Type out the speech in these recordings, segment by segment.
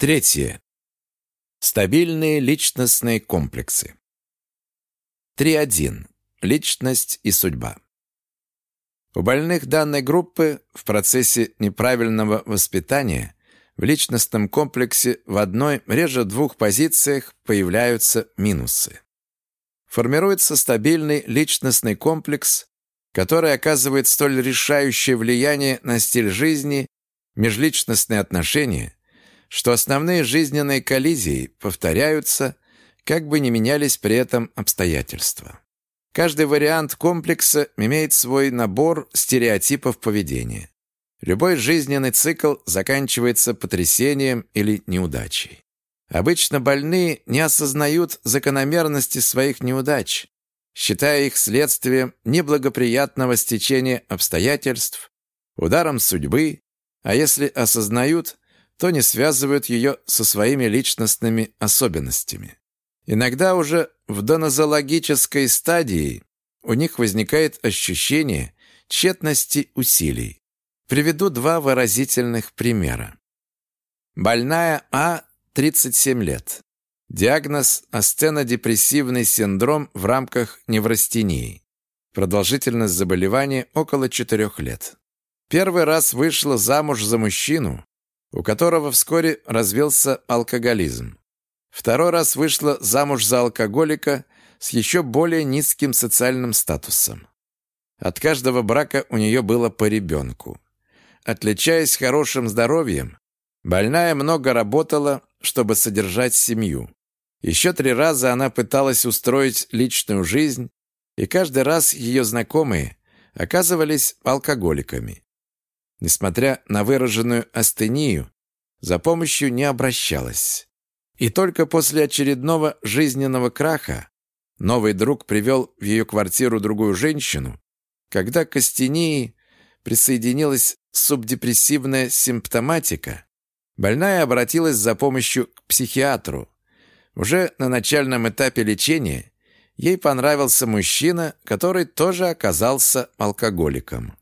Третье. Стабильные личностные комплексы. 3.1. Личность и судьба. У больных данной группы в процессе неправильного воспитания в личностном комплексе в одной, реже двух позициях появляются минусы. Формируется стабильный личностный комплекс, который оказывает столь решающее влияние на стиль жизни, межличностные отношения, что основные жизненные коллизии повторяются, как бы ни менялись при этом обстоятельства. Каждый вариант комплекса имеет свой набор стереотипов поведения. Любой жизненный цикл заканчивается потрясением или неудачей. Обычно больные не осознают закономерности своих неудач, считая их следствием неблагоприятного стечения обстоятельств, ударом судьбы, а если осознают, то не связывают ее со своими личностными особенностями. Иногда уже в донозологической стадии у них возникает ощущение тщетности усилий. Приведу два выразительных примера. Больная А, 37 лет. Диагноз – астенодепрессивный синдром в рамках неврастении. Продолжительность заболевания – около 4 лет. Первый раз вышла замуж за мужчину, у которого вскоре развился алкоголизм. Второй раз вышла замуж за алкоголика с еще более низким социальным статусом. От каждого брака у нее было по ребенку. Отличаясь хорошим здоровьем, больная много работала, чтобы содержать семью. Еще три раза она пыталась устроить личную жизнь, и каждый раз ее знакомые оказывались алкоголиками. Несмотря на выраженную астению, за помощью не обращалась. И только после очередного жизненного краха новый друг привел в ее квартиру другую женщину, когда к астении присоединилась субдепрессивная симптоматика, больная обратилась за помощью к психиатру, уже на начальном этапе лечения ей понравился мужчина, который тоже оказался алкоголиком.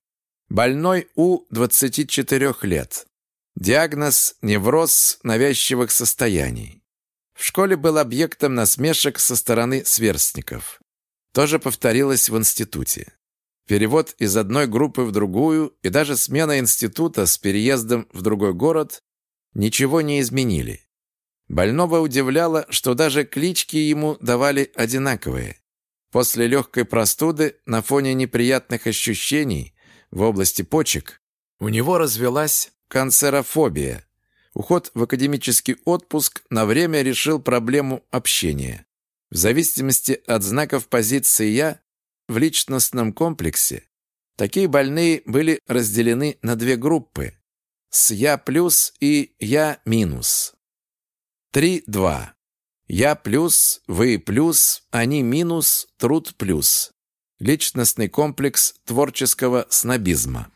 Больной У 24 лет. Диагноз – невроз навязчивых состояний. В школе был объектом насмешек со стороны сверстников. Тоже повторилось в институте. Перевод из одной группы в другую и даже смена института с переездом в другой город ничего не изменили. Больного удивляло, что даже клички ему давали одинаковые. После легкой простуды на фоне неприятных ощущений в области почек у него развелась канцерофобия. Уход в академический отпуск на время решил проблему общения. В зависимости от знаков позиции «я» в личностном комплексе такие больные были разделены на две группы с «я плюс» и «я минус». 3-2. Я плюс, вы плюс, они минус, труд плюс. Личностный комплекс творческого снобизма.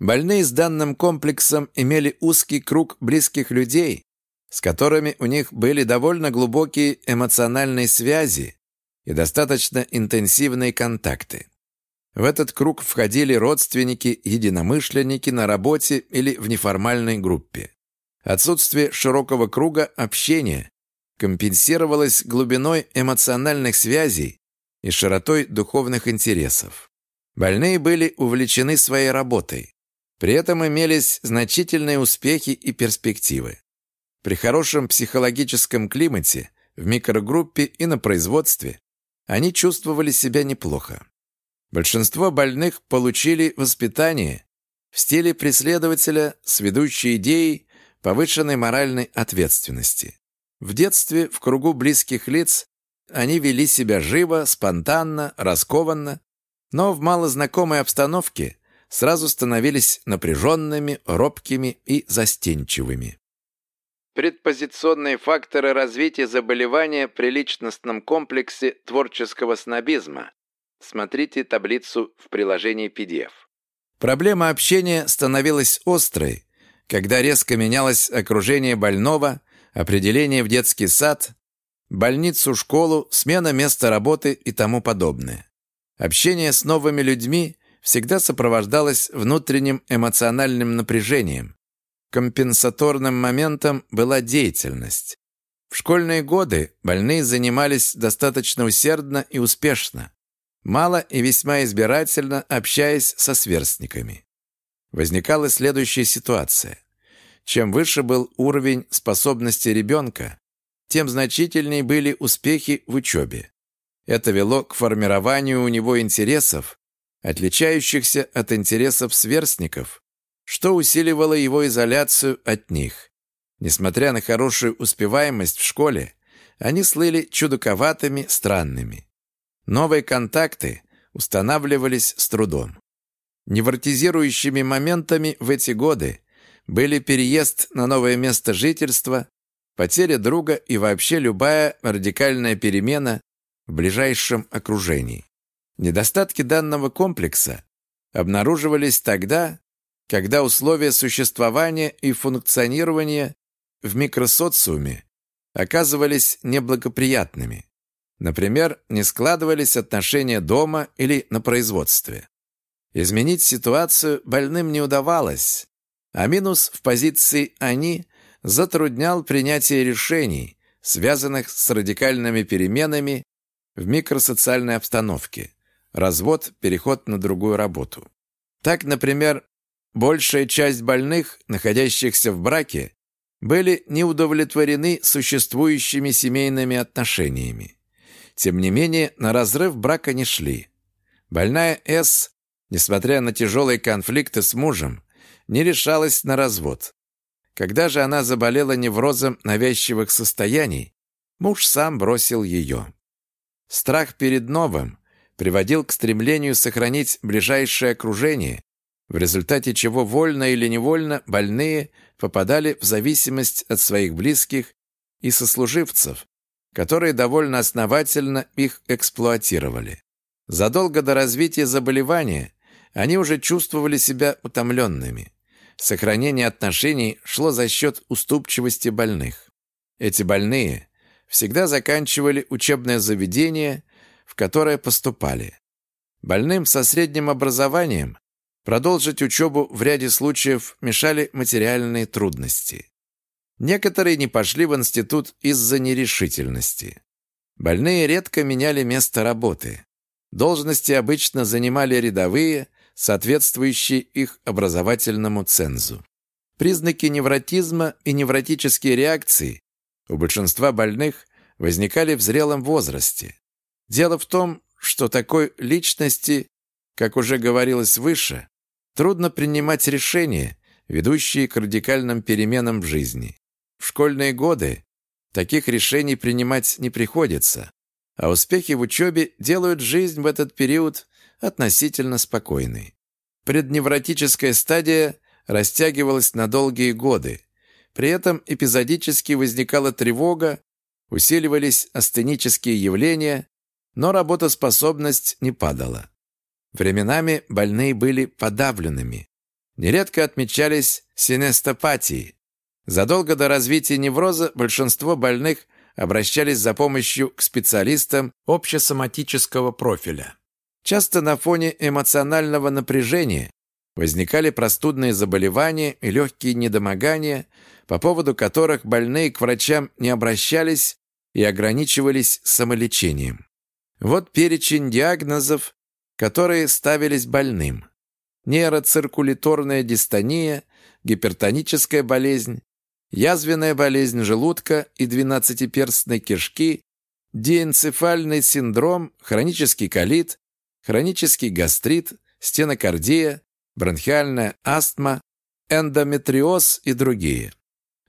Больные с данным комплексом имели узкий круг близких людей, с которыми у них были довольно глубокие эмоциональные связи и достаточно интенсивные контакты. В этот круг входили родственники, единомышленники на работе или в неформальной группе. Отсутствие широкого круга общения компенсировалось глубиной эмоциональных связей и широтой духовных интересов. Больные были увлечены своей работой. При этом имелись значительные успехи и перспективы. При хорошем психологическом климате, в микрогруппе и на производстве они чувствовали себя неплохо. Большинство больных получили воспитание в стиле преследователя с ведущей идеей повышенной моральной ответственности. В детстве в кругу близких лиц они вели себя живо, спонтанно, раскованно, но в малознакомой обстановке сразу становились напряженными, робкими и застенчивыми. Предпозиционные факторы развития заболевания при личностном комплексе творческого снобизма. Смотрите таблицу в приложении PDF. Проблема общения становилась острой, когда резко менялось окружение больного, определение в детский сад, больницу, школу, смена места работы и тому подобное. Общение с новыми людьми всегда сопровождалось внутренним эмоциональным напряжением, компенсаторным моментом была деятельность. В школьные годы больные занимались достаточно усердно и успешно, мало и весьма избирательно общаясь со сверстниками. Возникала следующая ситуация. Чем выше был уровень способности ребенка, тем значительнее были успехи в учебе. Это вело к формированию у него интересов, отличающихся от интересов сверстников, что усиливало его изоляцию от них. Несмотря на хорошую успеваемость в школе, они слыли чудаковатыми, странными. Новые контакты устанавливались с трудом. Невротизирующими моментами в эти годы были переезд на новое место жительства, потеря друга и вообще любая радикальная перемена в ближайшем окружении. Недостатки данного комплекса обнаруживались тогда, когда условия существования и функционирования в микросоциуме оказывались неблагоприятными. Например, не складывались отношения дома или на производстве. Изменить ситуацию больным не удавалось, а минус в позиции «они» затруднял принятие решений, связанных с радикальными переменами в микросоциальной обстановке, развод, переход на другую работу. Так, например, большая часть больных, находящихся в браке, были не удовлетворены существующими семейными отношениями. Тем не менее, на разрыв брака не шли. Больная С, несмотря на тяжелые конфликты с мужем, не решалась на развод. Когда же она заболела неврозом навязчивых состояний, муж сам бросил ее. Страх перед новым приводил к стремлению сохранить ближайшее окружение, в результате чего вольно или невольно больные попадали в зависимость от своих близких и сослуживцев, которые довольно основательно их эксплуатировали. Задолго до развития заболевания они уже чувствовали себя утомленными. Сохранение отношений шло за счет уступчивости больных. Эти больные всегда заканчивали учебное заведение, в которое поступали. Больным со средним образованием продолжить учебу в ряде случаев мешали материальные трудности. Некоторые не пошли в институт из-за нерешительности. Больные редко меняли место работы. Должности обычно занимали рядовые, соответствующие их образовательному цензу. Признаки невротизма и невротические реакции у большинства больных возникали в зрелом возрасте. Дело в том, что такой личности, как уже говорилось выше, трудно принимать решения, ведущие к радикальным переменам в жизни. В школьные годы таких решений принимать не приходится, а успехи в учебе делают жизнь в этот период относительно спокойной. Предневротическая стадия растягивалась на долгие годы. При этом эпизодически возникала тревога, усиливались астенические явления, но работоспособность не падала. Временами больные были подавленными. Нередко отмечались синестопатии. Задолго до развития невроза большинство больных обращались за помощью к специалистам общесоматического профиля. Часто на фоне эмоционального напряжения возникали простудные заболевания и легкие недомогания, по поводу которых больные к врачам не обращались и ограничивались самолечением. Вот перечень диагнозов, которые ставились больным. Нейроциркуляторная дистония, гипертоническая болезнь, язвенная болезнь желудка и двенадцатиперстной кишки, диэнцефальный синдром, хронический колит, хронический гастрит, стенокардия, бронхиальная астма, эндометриоз и другие.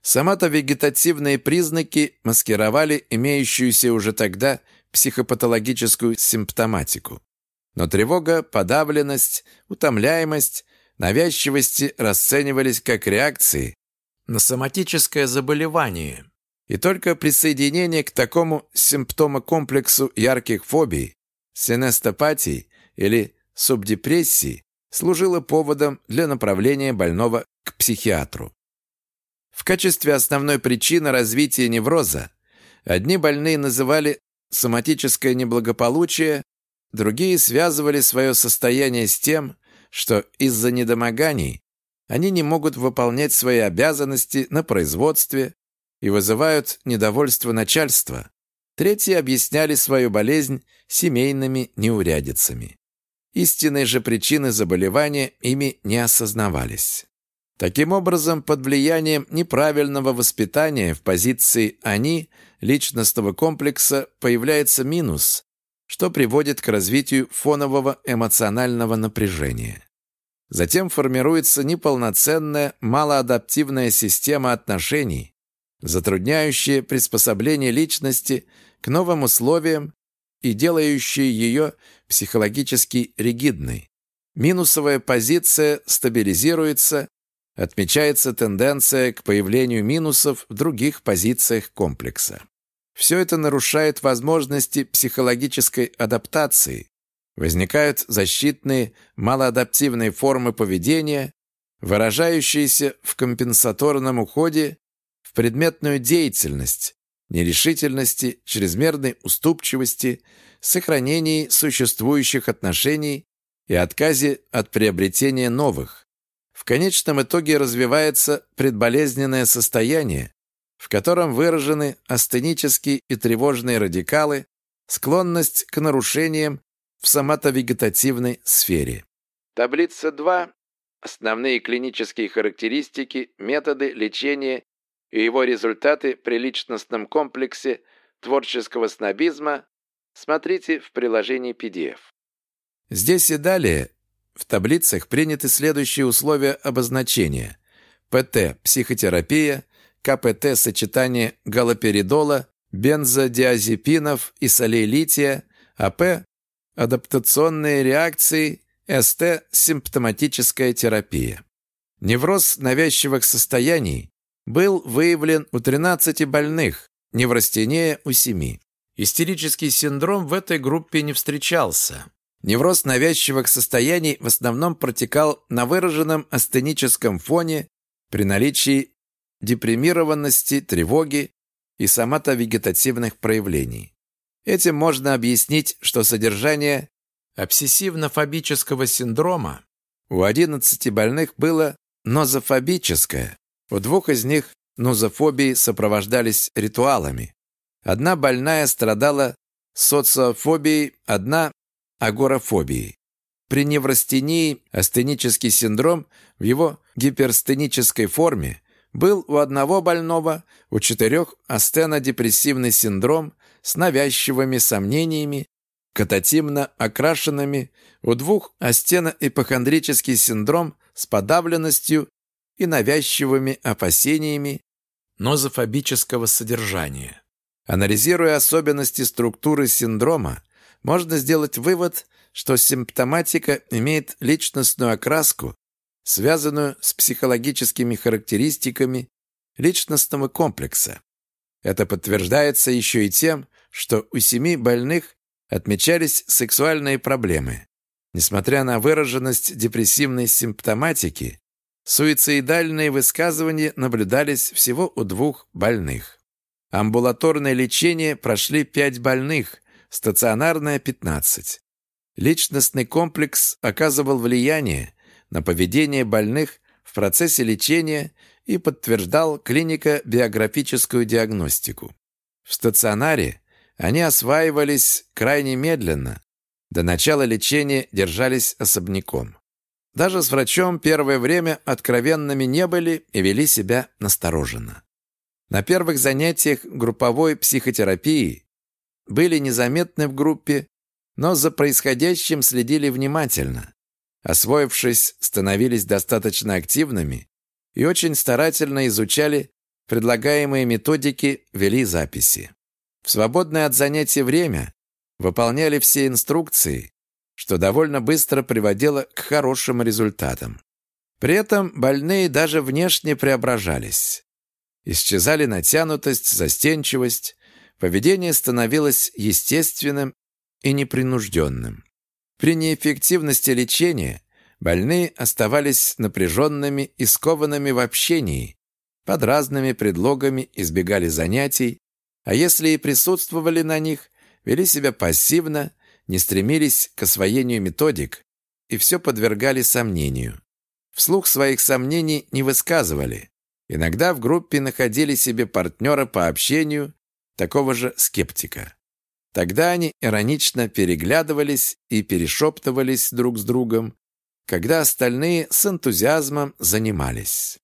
Соматовегетативные признаки маскировали имеющуюся уже тогда психопатологическую симптоматику. Но тревога, подавленность, утомляемость, навязчивости расценивались как реакции на соматическое заболевание. И только присоединение к такому симптомокомплексу ярких фобий, синестопатий или субдепрессии служило поводом для направления больного к психиатру. В качестве основной причины развития невроза одни больные называли соматическое неблагополучие, другие связывали свое состояние с тем, что из-за недомоганий они не могут выполнять свои обязанности на производстве и вызывают недовольство начальства. Третьи объясняли свою болезнь семейными неурядицами. Истинные же причины заболевания ими не осознавались. Таким образом, под влиянием неправильного воспитания в позиции «они» личностного комплекса появляется минус, что приводит к развитию фонового эмоционального напряжения. Затем формируется неполноценная, малоадаптивная система отношений, затрудняющая приспособление личности к новым условиям и делающая ее психологически ригидной. Минусовая позиция стабилизируется, отмечается тенденция к появлению минусов в других позициях комплекса. Все это нарушает возможности психологической адаптации. Возникают защитные, малоадаптивные формы поведения, выражающиеся в компенсаторном уходе в предметную деятельность, нерешительности, чрезмерной уступчивости, сохранении существующих отношений и отказе от приобретения новых. В конечном итоге развивается предболезненное состояние, в котором выражены астенические и тревожные радикалы, склонность к нарушениям в соматовегетативной сфере. Таблица 2. Основные клинические характеристики, методы лечения и его результаты при личностном комплексе творческого снобизма смотрите в приложении PDF. Здесь и далее в таблицах приняты следующие условия обозначения. ПТ – психотерапия, КПТ – сочетание галоперидола, бензодиазепинов и солей лития, АП – адаптационные реакции, СТ – симптоматическая терапия. Невроз навязчивых состояний был выявлен у 13 больных, неврастения у 7. Истерический синдром в этой группе не встречался. Невроз навязчивых состояний в основном протекал на выраженном астеническом фоне при наличии депримированности, тревоги и соматовегетативных проявлений. Этим можно объяснить, что содержание обсессивно-фобического синдрома у 11 больных было нозофобическое, у двух из них нозофобии сопровождались ритуалами. Одна больная страдала социофобией, одна – агорафобией. При неврастении астенический синдром в его гиперстенической форме был у одного больного, у четырех астенодепрессивный синдром с навязчивыми сомнениями, кататимно окрашенными, у двух астеноэпохондрический синдром с подавленностью и навязчивыми опасениями нозофобического содержания. Анализируя особенности структуры синдрома, можно сделать вывод, что симптоматика имеет личностную окраску, связанную с психологическими характеристиками личностного комплекса. Это подтверждается еще и тем, что у семи больных отмечались сексуальные проблемы. Несмотря на выраженность депрессивной симптоматики, Суицидальные высказывания наблюдались всего у двух больных. Амбулаторное лечение прошли пять больных, стационарное – 15. Личностный комплекс оказывал влияние на поведение больных в процессе лечения и подтверждал клинико-биографическую диагностику. В стационаре они осваивались крайне медленно, до начала лечения держались особняком. Даже с врачом первое время откровенными не были и вели себя настороженно. На первых занятиях групповой психотерапии были незаметны в группе, но за происходящим следили внимательно. Освоившись, становились достаточно активными и очень старательно изучали предлагаемые методики, вели записи. В свободное от занятий время выполняли все инструкции что довольно быстро приводило к хорошим результатам. При этом больные даже внешне преображались. Исчезали натянутость, застенчивость, поведение становилось естественным и непринужденным. При неэффективности лечения больные оставались напряженными и скованными в общении, под разными предлогами избегали занятий, а если и присутствовали на них, вели себя пассивно, не стремились к освоению методик и все подвергали сомнению. вслух своих сомнений не высказывали. Иногда в группе находили себе партнера по общению, такого же скептика. Тогда они иронично переглядывались и перешептывались друг с другом, когда остальные с энтузиазмом занимались.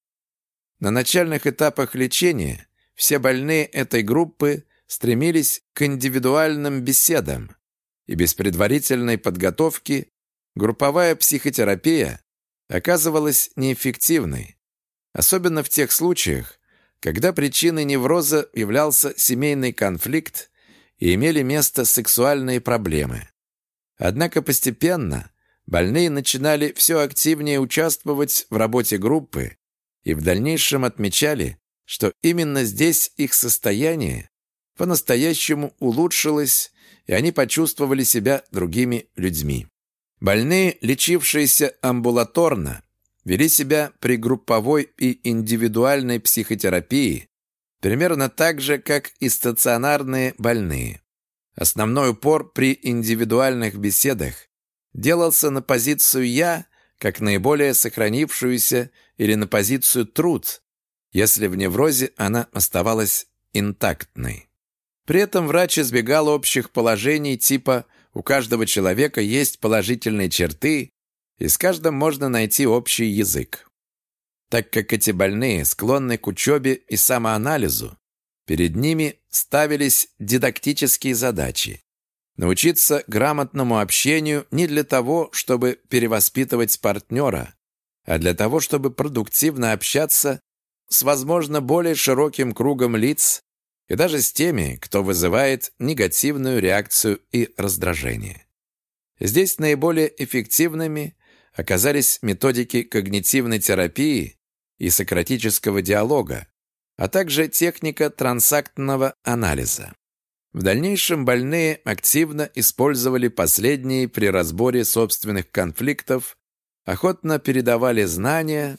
На начальных этапах лечения все больные этой группы стремились к индивидуальным беседам, и без предварительной подготовки групповая психотерапия оказывалась неэффективной, особенно в тех случаях, когда причиной невроза являлся семейный конфликт и имели место сексуальные проблемы. Однако постепенно больные начинали все активнее участвовать в работе группы и в дальнейшем отмечали, что именно здесь их состояние по-настоящему улучшилось, и они почувствовали себя другими людьми. Больные, лечившиеся амбулаторно, вели себя при групповой и индивидуальной психотерапии примерно так же, как и стационарные больные. Основной упор при индивидуальных беседах делался на позицию «я», как наиболее сохранившуюся, или на позицию «труд», если в неврозе она оставалась интактной. При этом врач избегал общих положений типа «у каждого человека есть положительные черты», и с каждым можно найти общий язык. Так как эти больные склонны к учебе и самоанализу, перед ними ставились дидактические задачи. Научиться грамотному общению не для того, чтобы перевоспитывать партнера, а для того, чтобы продуктивно общаться с, возможно, более широким кругом лиц и даже с теми, кто вызывает негативную реакцию и раздражение. Здесь наиболее эффективными оказались методики когнитивной терапии и сократического диалога, а также техника трансактного анализа. В дальнейшем больные активно использовали последние при разборе собственных конфликтов, охотно передавали знания,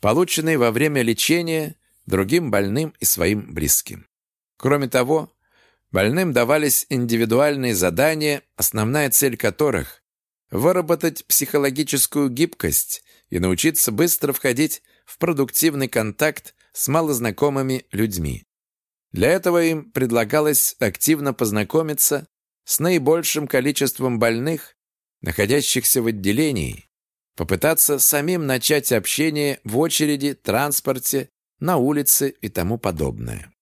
полученные во время лечения другим больным и своим близким. Кроме того, больным давались индивидуальные задания, основная цель которых выработать психологическую гибкость и научиться быстро входить в продуктивный контакт с малознакомыми людьми. Для этого им предлагалось активно познакомиться с наибольшим количеством больных, находящихся в отделении, попытаться самим начать общение в очереди, транспорте, на улице и тому подобное.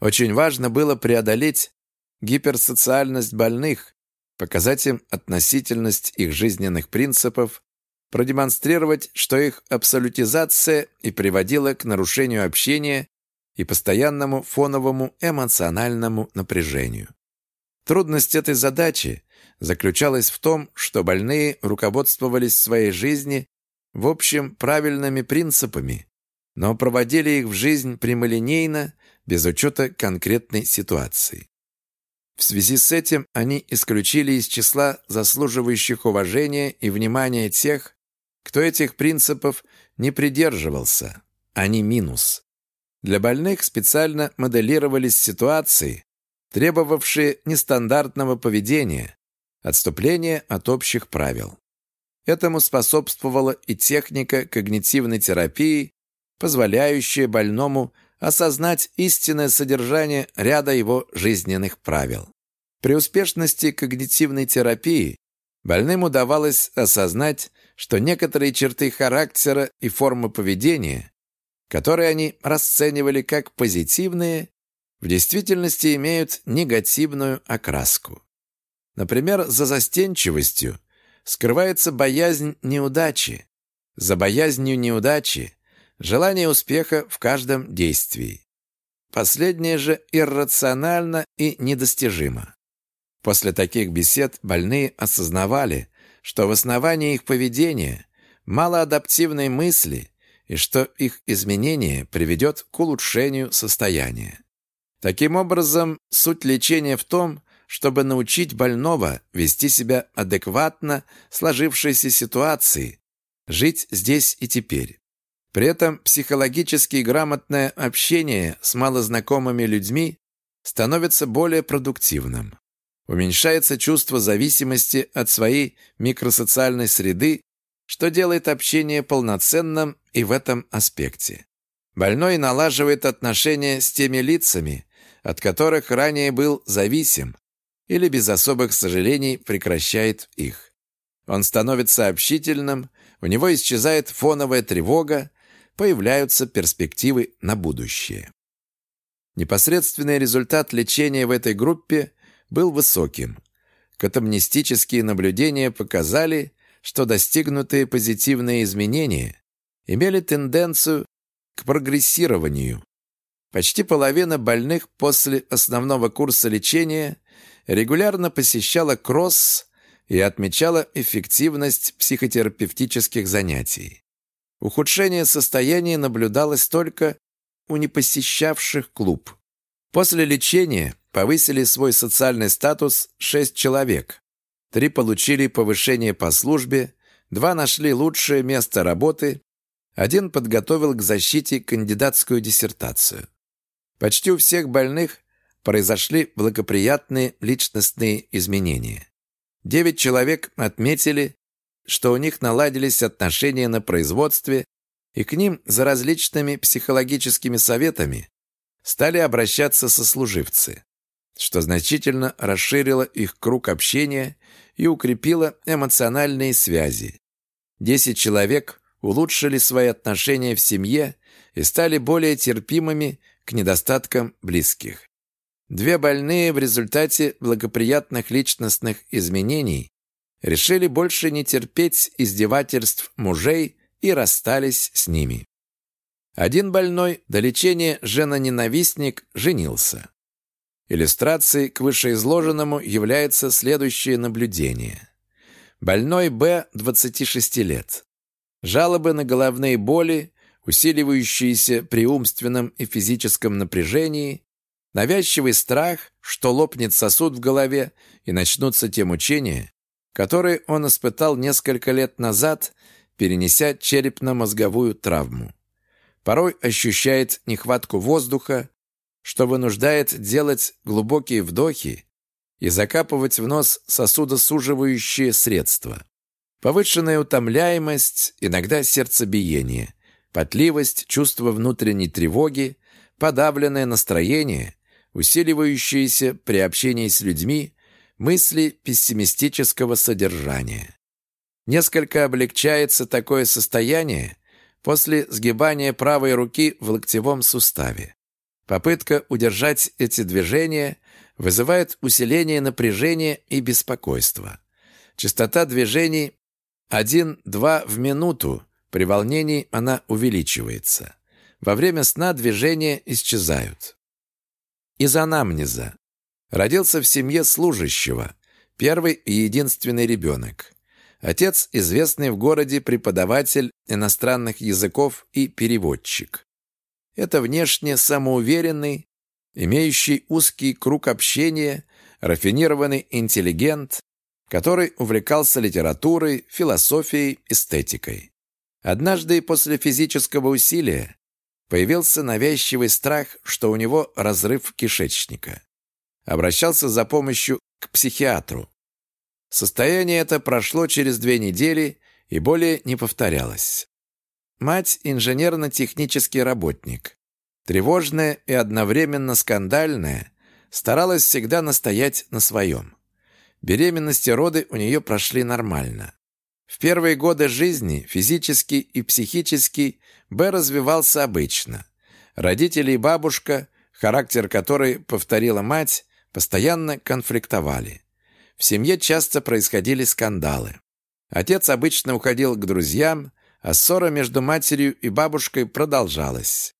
Очень важно было преодолеть гиперсоциальность больных, показать им относительность их жизненных принципов, продемонстрировать, что их абсолютизация и приводила к нарушению общения и постоянному фоновому эмоциональному напряжению. Трудность этой задачи заключалась в том, что больные руководствовались в своей жизни в общем правильными принципами, но проводили их в жизнь прямолинейно, без учета конкретной ситуации. В связи с этим они исключили из числа заслуживающих уважения и внимания тех, кто этих принципов не придерживался, они минус. Для больных специально моделировались ситуации, требовавшие нестандартного поведения, отступления от общих правил. Этому способствовала и техника когнитивной терапии, позволяющая больному осознать истинное содержание ряда его жизненных правил. При успешности когнитивной терапии больным удавалось осознать, что некоторые черты характера и формы поведения, которые они расценивали как позитивные, в действительности имеют негативную окраску. Например, за застенчивостью скрывается боязнь неудачи. За боязнью неудачи желание успеха в каждом действии. Последнее же иррационально и недостижимо. После таких бесед больные осознавали, что в основании их поведения малоадаптивные мысли и что их изменение приведет к улучшению состояния. Таким образом, суть лечения в том, чтобы научить больного вести себя адекватно сложившейся ситуации, жить здесь и теперь. При этом психологически грамотное общение с малознакомыми людьми становится более продуктивным. Уменьшается чувство зависимости от своей микросоциальной среды что делает общение полноценным и в этом аспекте. Больной налаживает отношения с теми лицами, от которых ранее был зависим, или без особых сожалений прекращает их. Он становится общительным, у него исчезает фоновая тревога, появляются перспективы на будущее. Непосредственный результат лечения в этой группе был высоким. Катамнистические наблюдения показали, что достигнутые позитивные изменения имели тенденцию к прогрессированию. Почти половина больных после основного курса лечения регулярно посещала кросс и отмечала эффективность психотерапевтических занятий. Ухудшение состояния наблюдалось только у непосещавших клуб. После лечения повысили свой социальный статус 6 человек. Три получили повышение по службе, два нашли лучшее место работы, один подготовил к защите кандидатскую диссертацию. Почти у всех больных произошли благоприятные личностные изменения. Девять человек отметили, что у них наладились отношения на производстве, и к ним за различными психологическими советами стали обращаться сослуживцы, что значительно расширило их круг общения и укрепило эмоциональные связи. Десять человек улучшили свои отношения в семье и стали более терпимыми к недостаткам близких. Две больные в результате благоприятных личностных изменений решили больше не терпеть издевательств мужей и расстались с ними. Один больной до лечения женоненавистник женился. Иллюстрацией к вышеизложенному является следующее наблюдение. Больной Б, 26 лет. Жалобы на головные боли, усиливающиеся при умственном и физическом напряжении, Навязчивый страх, что лопнет сосуд в голове и начнутся те мучения, которые он испытал несколько лет назад, перенеся черепно-мозговую травму. Порой ощущает нехватку воздуха, что вынуждает делать глубокие вдохи и закапывать в нос сосудосуживающие средства. Повышенная утомляемость, иногда сердцебиение, потливость, чувство внутренней тревоги, подавленное настроение усиливающиеся при общении с людьми мысли пессимистического содержания. Несколько облегчается такое состояние после сгибания правой руки в локтевом суставе. Попытка удержать эти движения вызывает усиление напряжения и беспокойства. Частота движений 1-2 в минуту, при волнении она увеличивается. Во время сна движения исчезают. Из анамнеза. Родился в семье служащего, первый и единственный ребенок. Отец – известный в городе преподаватель иностранных языков и переводчик. Это внешне самоуверенный, имеющий узкий круг общения, рафинированный интеллигент, который увлекался литературой, философией, эстетикой. Однажды после физического усилия Появился навязчивый страх, что у него разрыв кишечника. Обращался за помощью к психиатру. Состояние это прошло через две недели и более не повторялось. Мать – инженерно-технический работник. Тревожная и одновременно скандальная, старалась всегда настоять на своем. Беременность и роды у нее прошли нормально. В первые годы жизни физически и психически Б развивался обычно. Родители и бабушка, характер которой повторила мать, постоянно конфликтовали. В семье часто происходили скандалы. Отец обычно уходил к друзьям, а ссора между матерью и бабушкой продолжалась.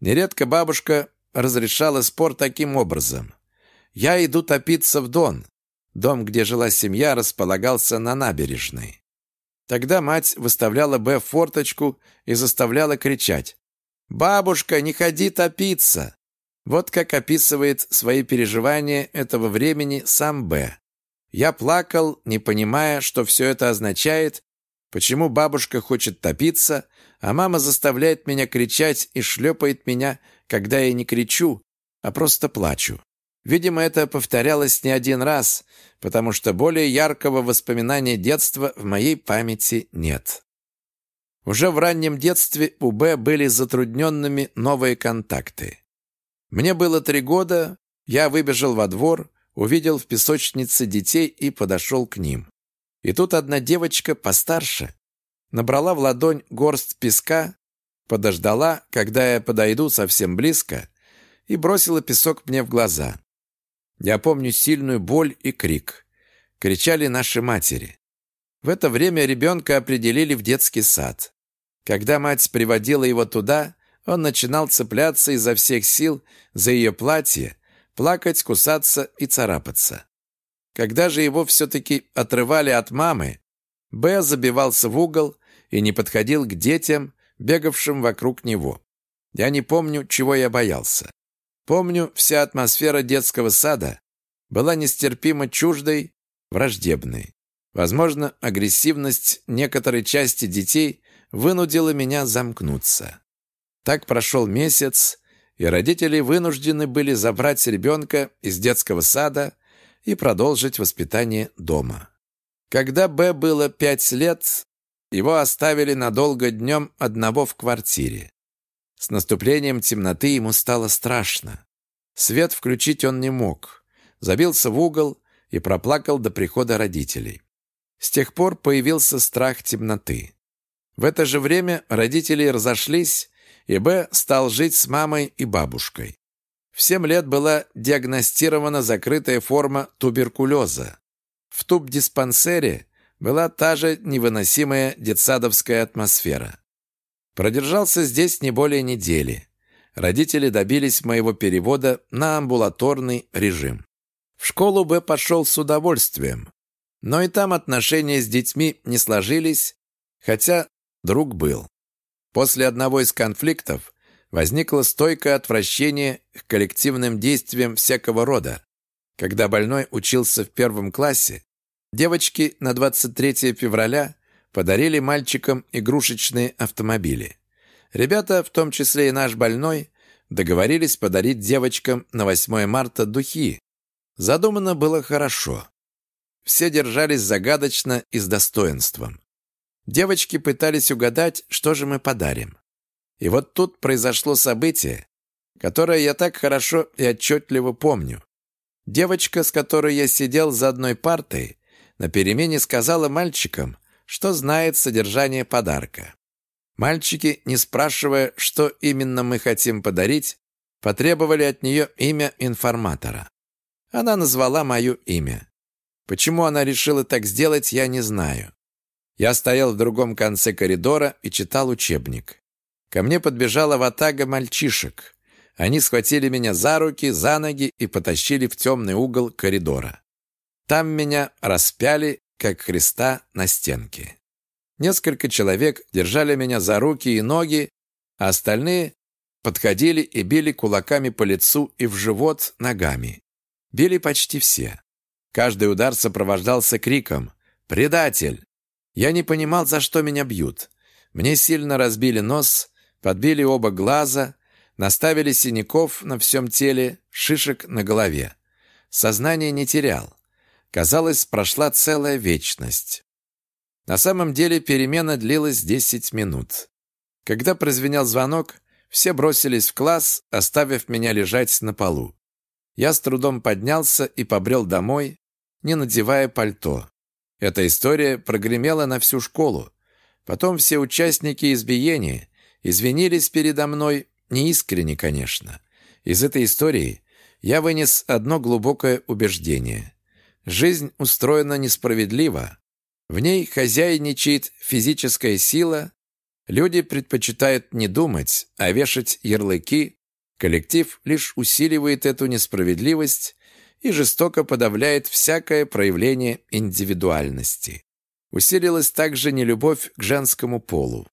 Нередко бабушка разрешала спор таким образом. «Я иду топиться в Дон». Дом, где жила семья, располагался на набережной. Тогда мать выставляла Б форточку и заставляла кричать. «Бабушка, не ходи топиться!» Вот как описывает свои переживания этого времени сам Б. Я плакал, не понимая, что все это означает, почему бабушка хочет топиться, а мама заставляет меня кричать и шлепает меня, когда я не кричу, а просто плачу. Видимо, это повторялось не один раз, потому что более яркого воспоминания детства в моей памяти нет. Уже в раннем детстве у Б были затрудненными новые контакты. Мне было три года, я выбежал во двор, увидел в песочнице детей и подошел к ним. И тут одна девочка постарше набрала в ладонь горсть песка, подождала, когда я подойду совсем близко, и бросила песок мне в глаза. Я помню сильную боль и крик. Кричали наши матери. В это время ребенка определили в детский сад. Когда мать приводила его туда, он начинал цепляться изо всех сил за ее платье, плакать, кусаться и царапаться. Когда же его все-таки отрывали от мамы, Б забивался в угол и не подходил к детям, бегавшим вокруг него. Я не помню, чего я боялся. Помню, вся атмосфера детского сада была нестерпимо чуждой, враждебной. Возможно, агрессивность некоторой части детей вынудила меня замкнуться. Так прошел месяц, и родители вынуждены были забрать ребенка из детского сада и продолжить воспитание дома. Когда Б было пять лет, его оставили надолго днем одного в квартире. С наступлением темноты ему стало страшно. Свет включить он не мог. Забился в угол и проплакал до прихода родителей. С тех пор появился страх темноты. В это же время родители разошлись, и Б стал жить с мамой и бабушкой. В семь лет была диагностирована закрытая форма туберкулеза. В тубдиспансере была та же невыносимая детсадовская атмосфера. Продержался здесь не более недели. Родители добились моего перевода на амбулаторный режим. В школу Б пошел с удовольствием, но и там отношения с детьми не сложились, хотя друг был. После одного из конфликтов возникло стойкое отвращение к коллективным действиям всякого рода. Когда больной учился в первом классе, девочки на 23 февраля подарили мальчикам игрушечные автомобили. Ребята, в том числе и наш больной, договорились подарить девочкам на 8 марта духи. Задумано было хорошо. Все держались загадочно и с достоинством. Девочки пытались угадать, что же мы подарим. И вот тут произошло событие, которое я так хорошо и отчетливо помню. Девочка, с которой я сидел за одной партой, на перемене сказала мальчикам, что знает содержание подарка. Мальчики, не спрашивая, что именно мы хотим подарить, потребовали от нее имя информатора. Она назвала мое имя. Почему она решила так сделать, я не знаю. Я стоял в другом конце коридора и читал учебник. Ко мне подбежала ватага мальчишек. Они схватили меня за руки, за ноги и потащили в темный угол коридора. Там меня распяли, как Христа на стенке. Несколько человек держали меня за руки и ноги, а остальные подходили и били кулаками по лицу и в живот ногами. Били почти все. Каждый удар сопровождался криком «Предатель!». Я не понимал, за что меня бьют. Мне сильно разбили нос, подбили оба глаза, наставили синяков на всем теле, шишек на голове. Сознание не терял. Казалось, прошла целая вечность. На самом деле перемена длилась 10 минут. Когда прозвенел звонок, все бросились в класс, оставив меня лежать на полу. Я с трудом поднялся и побрел домой, не надевая пальто. Эта история прогремела на всю школу. Потом все участники избиения извинились передо мной, неискренне, конечно. Из этой истории я вынес одно глубокое убеждение. Жизнь устроена несправедливо, в ней хозяйничает физическая сила, люди предпочитают не думать, а вешать ярлыки, коллектив лишь усиливает эту несправедливость и жестоко подавляет всякое проявление индивидуальности. Усилилась также нелюбовь к женскому полу.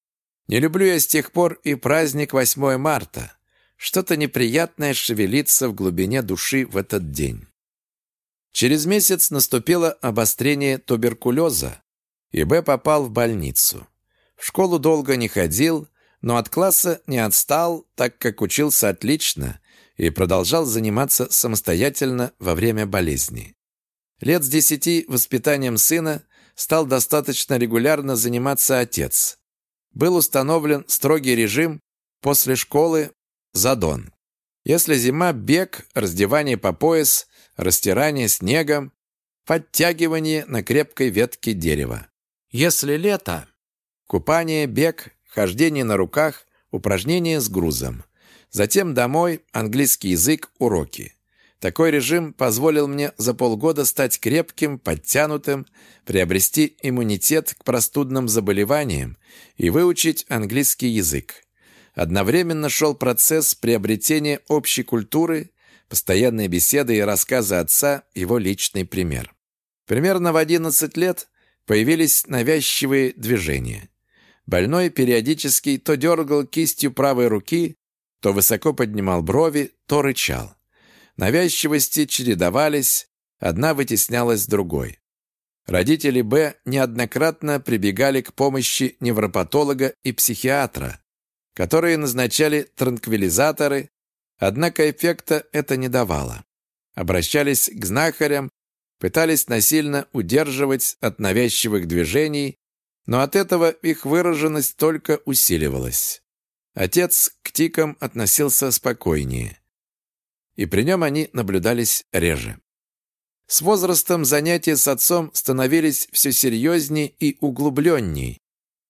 Не люблю я с тех пор и праздник 8 марта. Что-то неприятное шевелится в глубине души в этот день. Через месяц наступило обострение туберкулеза, и Б попал в больницу. В школу долго не ходил, но от класса не отстал, так как учился отлично и продолжал заниматься самостоятельно во время болезни. Лет с десяти воспитанием сына стал достаточно регулярно заниматься отец. Был установлен строгий режим после школы задон. Если зима – бег, раздевание по пояс, растирание снегом, подтягивание на крепкой ветке дерева. Если лето – купание, бег, хождение на руках, упражнения с грузом. Затем домой, английский язык, уроки. Такой режим позволил мне за полгода стать крепким, подтянутым, приобрести иммунитет к простудным заболеваниям и выучить английский язык. Одновременно шел процесс приобретения общей культуры, постоянные беседы и рассказы отца, его личный пример. Примерно в 11 лет появились навязчивые движения. Больной периодически то дергал кистью правой руки, то высоко поднимал брови, то рычал. Навязчивости чередовались, одна вытеснялась другой. Родители Б неоднократно прибегали к помощи невропатолога и психиатра, которые назначали транквилизаторы, однако эффекта это не давало. Обращались к знахарям, пытались насильно удерживать от навязчивых движений, но от этого их выраженность только усиливалась. Отец к тикам относился спокойнее и при нем они наблюдались реже. С возрастом занятия с отцом становились все серьезнее и углубленней.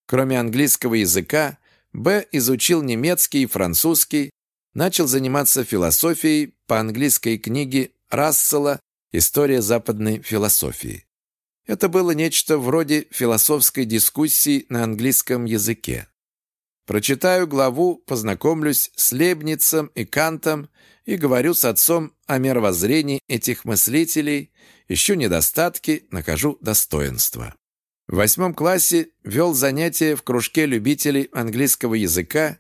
Кроме английского языка, Б изучил немецкий и французский, начал заниматься философией по английской книге Рассела «История западной философии». Это было нечто вроде философской дискуссии на английском языке. Прочитаю главу, познакомлюсь с Лебницем и Кантом и говорю с отцом о мировоззрении этих мыслителей, ищу недостатки, нахожу достоинства. В восьмом классе вел занятия в кружке любителей английского языка,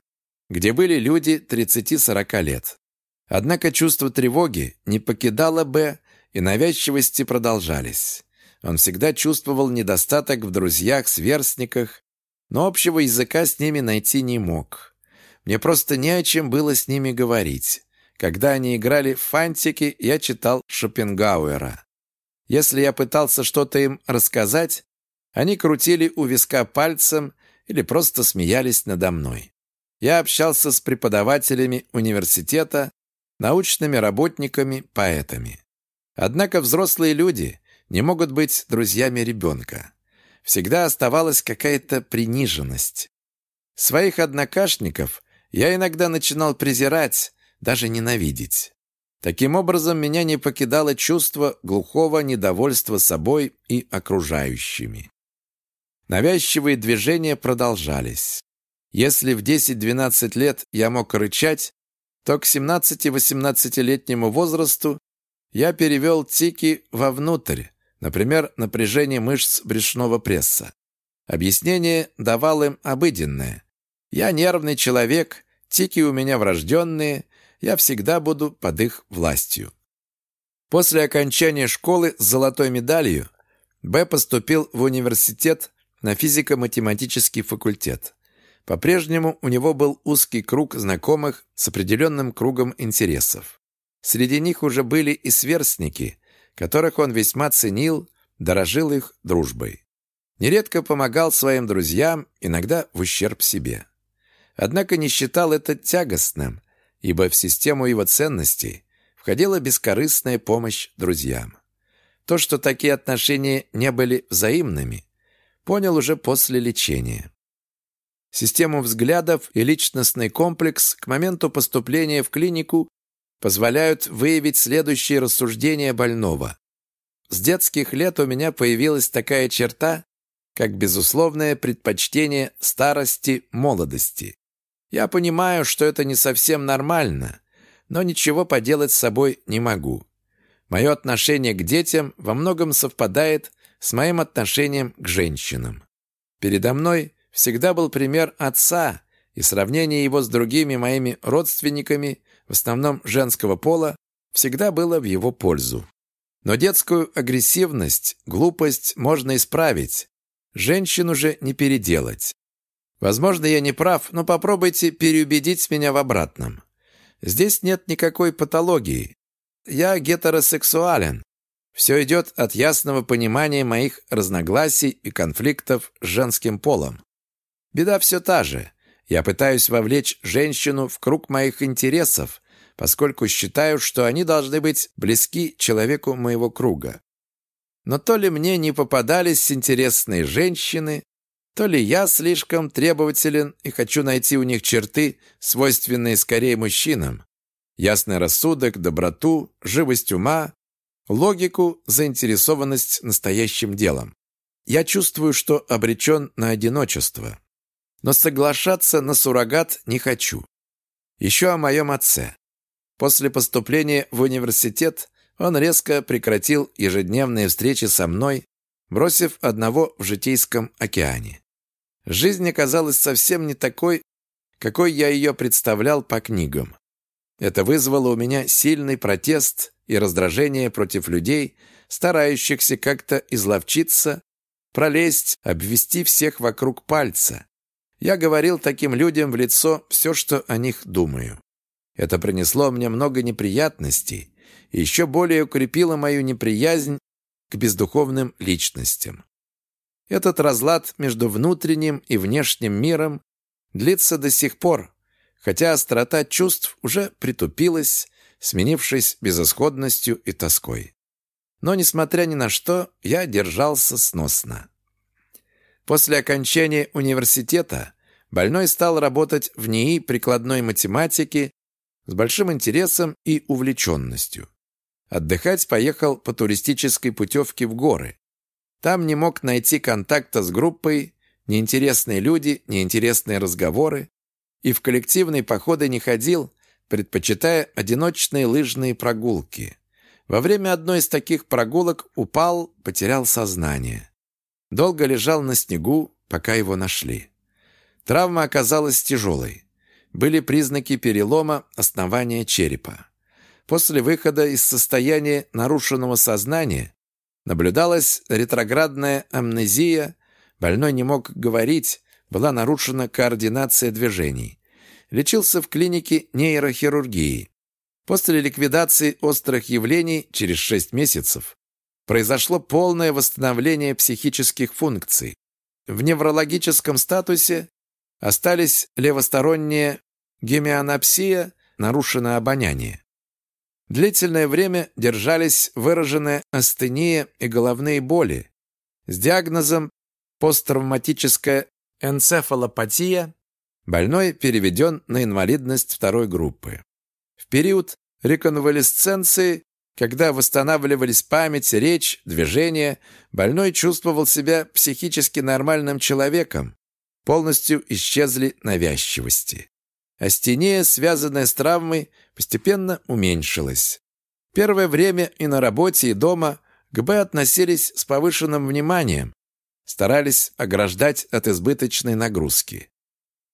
где были люди 30-40 лет. Однако чувство тревоги не покидало Б, и навязчивости продолжались. Он всегда чувствовал недостаток в друзьях, сверстниках, но общего языка с ними найти не мог. Мне просто не о чем было с ними говорить. Когда они играли в фантики, я читал Шопенгауэра. Если я пытался что-то им рассказать, они крутили у виска пальцем или просто смеялись надо мной. Я общался с преподавателями университета, научными работниками, поэтами. Однако взрослые люди не могут быть друзьями ребенка всегда оставалась какая-то приниженность. Своих однокашников я иногда начинал презирать, даже ненавидеть. Таким образом, меня не покидало чувство глухого недовольства собой и окружающими. Навязчивые движения продолжались. Если в 10-12 лет я мог рычать, то к 17-18-летнему возрасту я перевел тики вовнутрь, Например, напряжение мышц брюшного пресса. Объяснение давал им обыденное. «Я нервный человек, тики у меня врожденные, я всегда буду под их властью». После окончания школы с золотой медалью Б поступил в университет на физико-математический факультет. По-прежнему у него был узкий круг знакомых с определенным кругом интересов. Среди них уже были и сверстники, которых он весьма ценил, дорожил их дружбой. Нередко помогал своим друзьям, иногда в ущерб себе. Однако не считал это тягостным, ибо в систему его ценностей входила бескорыстная помощь друзьям. То, что такие отношения не были взаимными, понял уже после лечения. Систему взглядов и личностный комплекс к моменту поступления в клинику позволяют выявить следующие рассуждения больного. С детских лет у меня появилась такая черта, как безусловное предпочтение старости молодости. Я понимаю, что это не совсем нормально, но ничего поделать с собой не могу. Мое отношение к детям во многом совпадает с моим отношением к женщинам. Передо мной всегда был пример отца, и сравнение его с другими моими родственниками в основном женского пола, всегда было в его пользу. Но детскую агрессивность, глупость можно исправить. Женщину же не переделать. Возможно, я не прав, но попробуйте переубедить меня в обратном. Здесь нет никакой патологии. Я гетеросексуален. Все идет от ясного понимания моих разногласий и конфликтов с женским полом. Беда все та же. Я пытаюсь вовлечь женщину в круг моих интересов, поскольку считаю, что они должны быть близки человеку моего круга. Но то ли мне не попадались интересные женщины, то ли я слишком требователен и хочу найти у них черты, свойственные скорее мужчинам. Ясный рассудок, доброту, живость ума, логику, заинтересованность настоящим делом. Я чувствую, что обречен на одиночество. Но соглашаться на суррогат не хочу. Еще о моем отце. После поступления в университет он резко прекратил ежедневные встречи со мной, бросив одного в житейском океане. Жизнь оказалась совсем не такой, какой я ее представлял по книгам. Это вызвало у меня сильный протест и раздражение против людей, старающихся как-то изловчиться, пролезть, обвести всех вокруг пальца. Я говорил таким людям в лицо все, что о них думаю. Это принесло мне много неприятностей и еще более укрепило мою неприязнь к бездуховным личностям. Этот разлад между внутренним и внешним миром длится до сих пор, хотя острота чувств уже притупилась, сменившись безысходностью и тоской. Но, несмотря ни на что, я держался сносно. После окончания университета больной стал работать в НИИ прикладной математики с большим интересом и увлеченностью. Отдыхать поехал по туристической путевке в горы. Там не мог найти контакта с группой, неинтересные люди, неинтересные разговоры, и в коллективные походы не ходил, предпочитая одиночные лыжные прогулки. Во время одной из таких прогулок упал, потерял сознание. Долго лежал на снегу, пока его нашли. Травма оказалась тяжелой. Были признаки перелома основания черепа. После выхода из состояния нарушенного сознания наблюдалась ретроградная амнезия, больной не мог говорить, была нарушена координация движений. Лечился в клинике нейрохирургии. После ликвидации острых явлений через 6 месяцев произошло полное восстановление психических функций. В неврологическом статусе остались левосторонняя гемианопсия, нарушенное обоняние. Длительное время держались выраженная астения и головные боли. С диагнозом посттравматическая энцефалопатия больной переведен на инвалидность второй группы. В период реконвалесценции, когда восстанавливались память, речь, движение, больной чувствовал себя психически нормальным человеком. Полностью исчезли навязчивости. Астения, связанная с травмой, постепенно уменьшилась. Первое время и на работе, и дома к Б относились с повышенным вниманием, старались ограждать от избыточной нагрузки.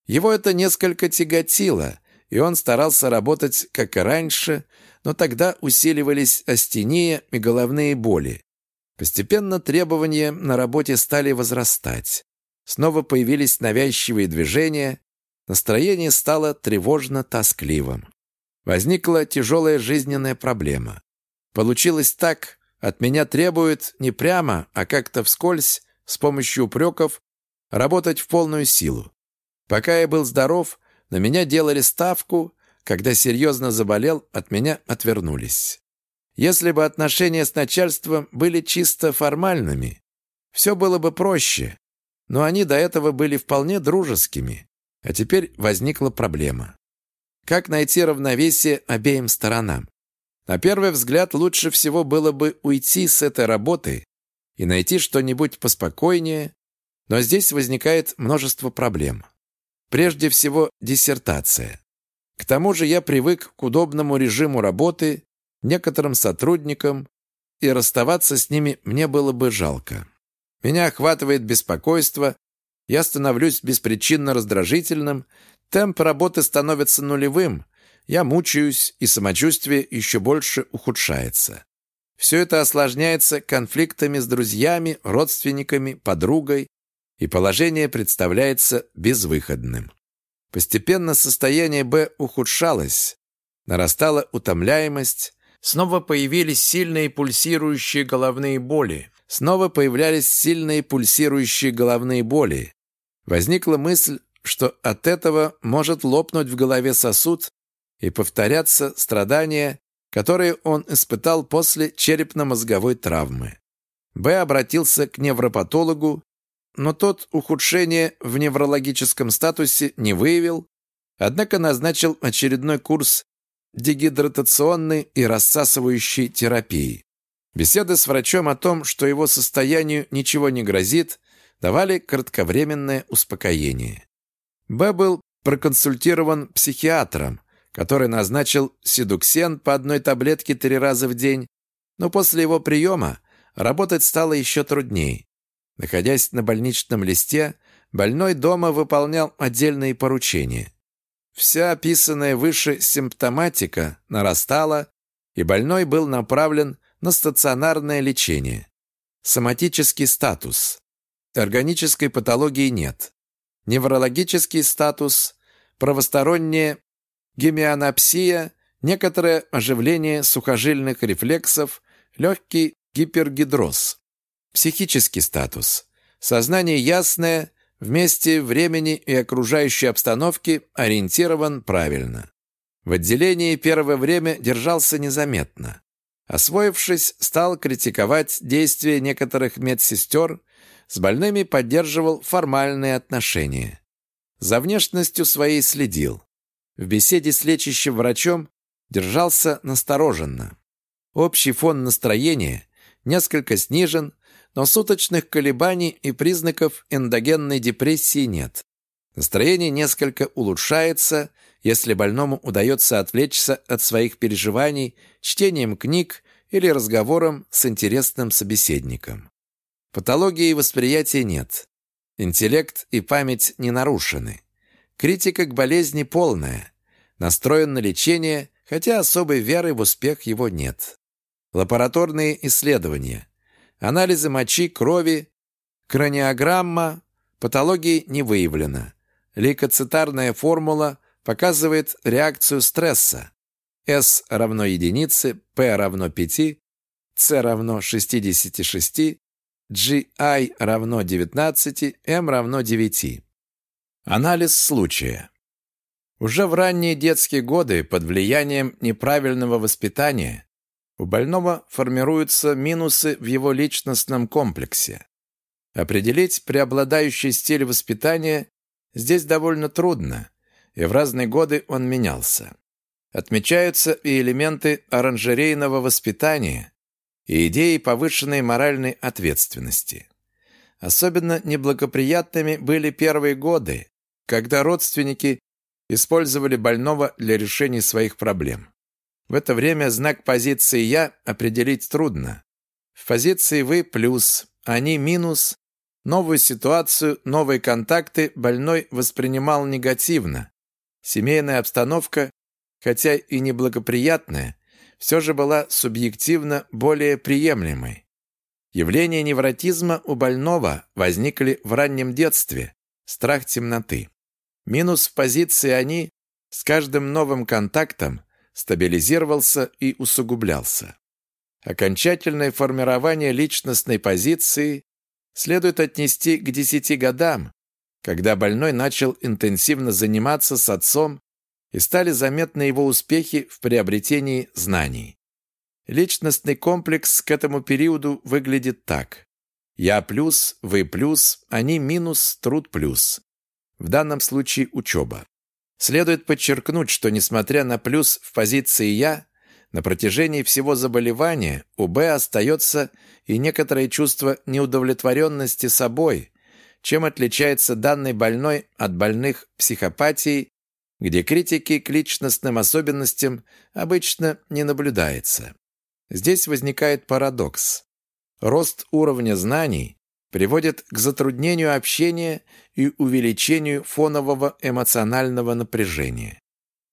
Его это несколько тяготило, и он старался работать, как и раньше, но тогда усиливались астения и головные боли. Постепенно требования на работе стали возрастать. Снова появились навязчивые движения, Настроение стало тревожно-тоскливым. Возникла тяжелая жизненная проблема. Получилось так, от меня требуют не прямо, а как-то вскользь, с помощью упреков, работать в полную силу. Пока я был здоров, на меня делали ставку, когда серьезно заболел, от меня отвернулись. Если бы отношения с начальством были чисто формальными, все было бы проще, но они до этого были вполне дружескими. А теперь возникла проблема. Как найти равновесие обеим сторонам? На первый взгляд лучше всего было бы уйти с этой работы и найти что-нибудь поспокойнее, но здесь возникает множество проблем. Прежде всего, диссертация. К тому же я привык к удобному режиму работы, некоторым сотрудникам, и расставаться с ними мне было бы жалко. Меня охватывает беспокойство я становлюсь беспричинно раздражительным, темп работы становится нулевым, я мучаюсь, и самочувствие еще больше ухудшается. Все это осложняется конфликтами с друзьями, родственниками, подругой, и положение представляется безвыходным. Постепенно состояние Б ухудшалось. Нарастала утомляемость, снова появились сильные пульсирующие головные боли. Снова появлялись сильные пульсирующие головные боли. Возникла мысль, что от этого может лопнуть в голове сосуд и повторяться страдания, которые он испытал после черепно-мозговой травмы. Б обратился к невропатологу, но тот ухудшение в неврологическом статусе не выявил, однако назначил очередной курс дегидратационной и рассасывающей терапии. Беседы с врачом о том, что его состоянию ничего не грозит, давали кратковременное успокоение. Б был проконсультирован психиатром, который назначил седуксен по одной таблетке три раза в день, но после его приема работать стало еще труднее. Находясь на больничном листе, больной дома выполнял отдельные поручения. Вся описанная выше симптоматика нарастала, и больной был направлен на стационарное лечение. Соматический статус. Органической патологии нет. Неврологический статус, правосторонняя гемианопсия, некоторое оживление сухожильных рефлексов, легкий гипергидроз. Психический статус. Сознание ясное, вместе времени и окружающей обстановки ориентирован правильно. В отделении первое время держался незаметно. Освоившись, стал критиковать действия некоторых медсестер, с больными поддерживал формальные отношения. За внешностью своей следил. В беседе с лечащим врачом держался настороженно. Общий фон настроения несколько снижен, но суточных колебаний и признаков эндогенной депрессии нет. Настроение несколько улучшается, если больному удается отвлечься от своих переживаний чтением книг или разговором с интересным собеседником. Патологии восприятия нет. Интеллект и память не нарушены. Критика к болезни полная. Настроен на лечение, хотя особой веры в успех его нет. Лабораторные исследования. Анализы мочи, крови, краниограмма, патологии не выявлено. Лейкоцитарная формула показывает реакцию стресса. S равно единице, P равно 5, C равно 66, GI равно 19, M равно 9. Анализ случая. Уже в ранние детские годы под влиянием неправильного воспитания у больного формируются минусы в его личностном комплексе. Определить преобладающий стиль воспитания здесь довольно трудно, и в разные годы он менялся. Отмечаются и элементы оранжерейного воспитания и идеи повышенной моральной ответственности. Особенно неблагоприятными были первые годы, когда родственники использовали больного для решения своих проблем. В это время знак позиции «я» определить трудно. В позиции «вы» плюс, они минус. Новую ситуацию, новые контакты больной воспринимал негативно. Семейная обстановка, хотя и неблагоприятная, все же была субъективно более приемлемой. Явления невротизма у больного возникли в раннем детстве, страх темноты. Минус в позиции они с каждым новым контактом стабилизировался и усугублялся. Окончательное формирование личностной позиции следует отнести к десяти годам, когда больной начал интенсивно заниматься с отцом и стали заметны его успехи в приобретении знаний. Личностный комплекс к этому периоду выглядит так. Я плюс, вы плюс, они минус, труд плюс в данном случае учеба. Следует подчеркнуть, что несмотря на плюс в позиции «я», на протяжении всего заболевания у Б остается и некоторое чувство неудовлетворенности собой, чем отличается данный больной от больных психопатией, где критики к личностным особенностям обычно не наблюдается. Здесь возникает парадокс. Рост уровня знаний приводит к затруднению общения и увеличению фонового эмоционального напряжения.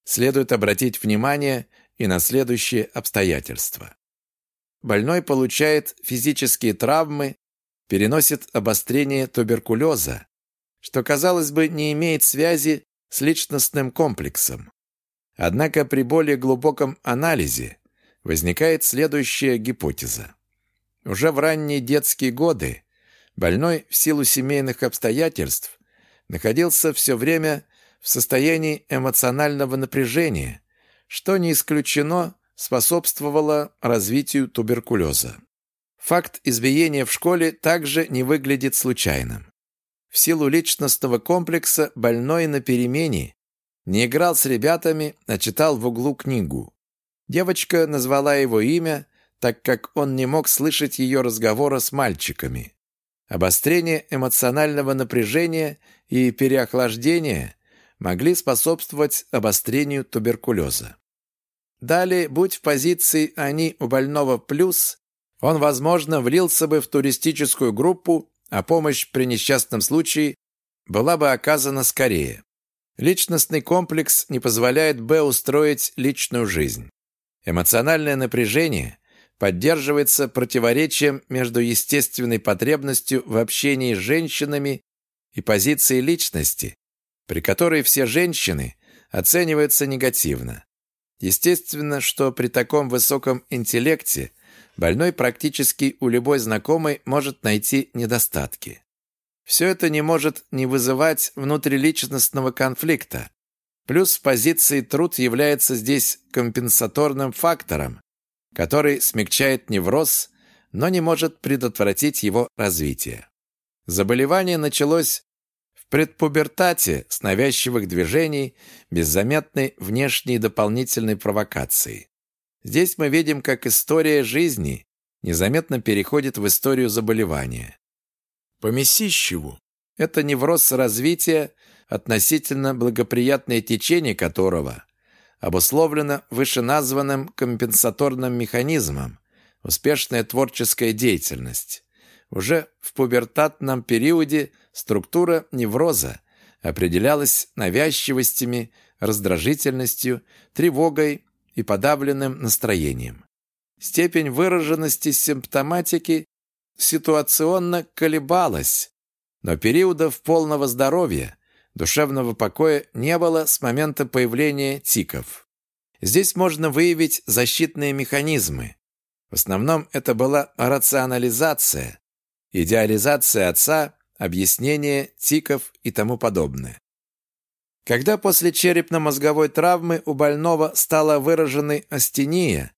Следует обратить внимание и на следующие обстоятельства. Больной получает физические травмы, переносит обострение туберкулеза, что, казалось бы, не имеет связи с личностным комплексом. Однако при более глубоком анализе возникает следующая гипотеза. Уже в ранние детские годы больной в силу семейных обстоятельств находился все время в состоянии эмоционального напряжения, что не исключено способствовало развитию туберкулеза. Факт избиения в школе также не выглядит случайным. В силу личностного комплекса больной на перемене не играл с ребятами, а читал в углу книгу. Девочка назвала его имя, так как он не мог слышать ее разговора с мальчиками. Обострение эмоционального напряжения и переохлаждение могли способствовать обострению туберкулеза. Далее, будь в позиции они у больного плюс, он, возможно, влился бы в туристическую группу, а помощь при несчастном случае была бы оказана скорее. Личностный комплекс не позволяет Б устроить личную жизнь. Эмоциональное напряжение поддерживается противоречием между естественной потребностью в общении с женщинами и позицией личности, при которой все женщины оцениваются негативно. Естественно, что при таком высоком интеллекте больной практически у любой знакомой может найти недостатки. Все это не может не вызывать внутриличностного конфликта. Плюс в позиции труд является здесь компенсаторным фактором, который смягчает невроз, но не может предотвратить его развитие. Заболевание началось в предпубертате с навязчивых движений, без заметной внешней дополнительной провокации. Здесь мы видим, как история жизни незаметно переходит в историю заболевания. По Месищеву это невроз развития, относительно благоприятное течение которого обусловлено вышеназванным компенсаторным механизмом, успешная творческая деятельность. Уже в пубертатном периоде структура невроза определялась навязчивостями, раздражительностью, тревогой и подавленным настроением. Степень выраженности симптоматики ситуационно колебалась, но периодов полного здоровья Душевного покоя не было с момента появления тиков. Здесь можно выявить защитные механизмы. В основном это была рационализация, идеализация отца, объяснение тиков и тому подобное. Когда после черепно-мозговой травмы у больного стала выраженной астения,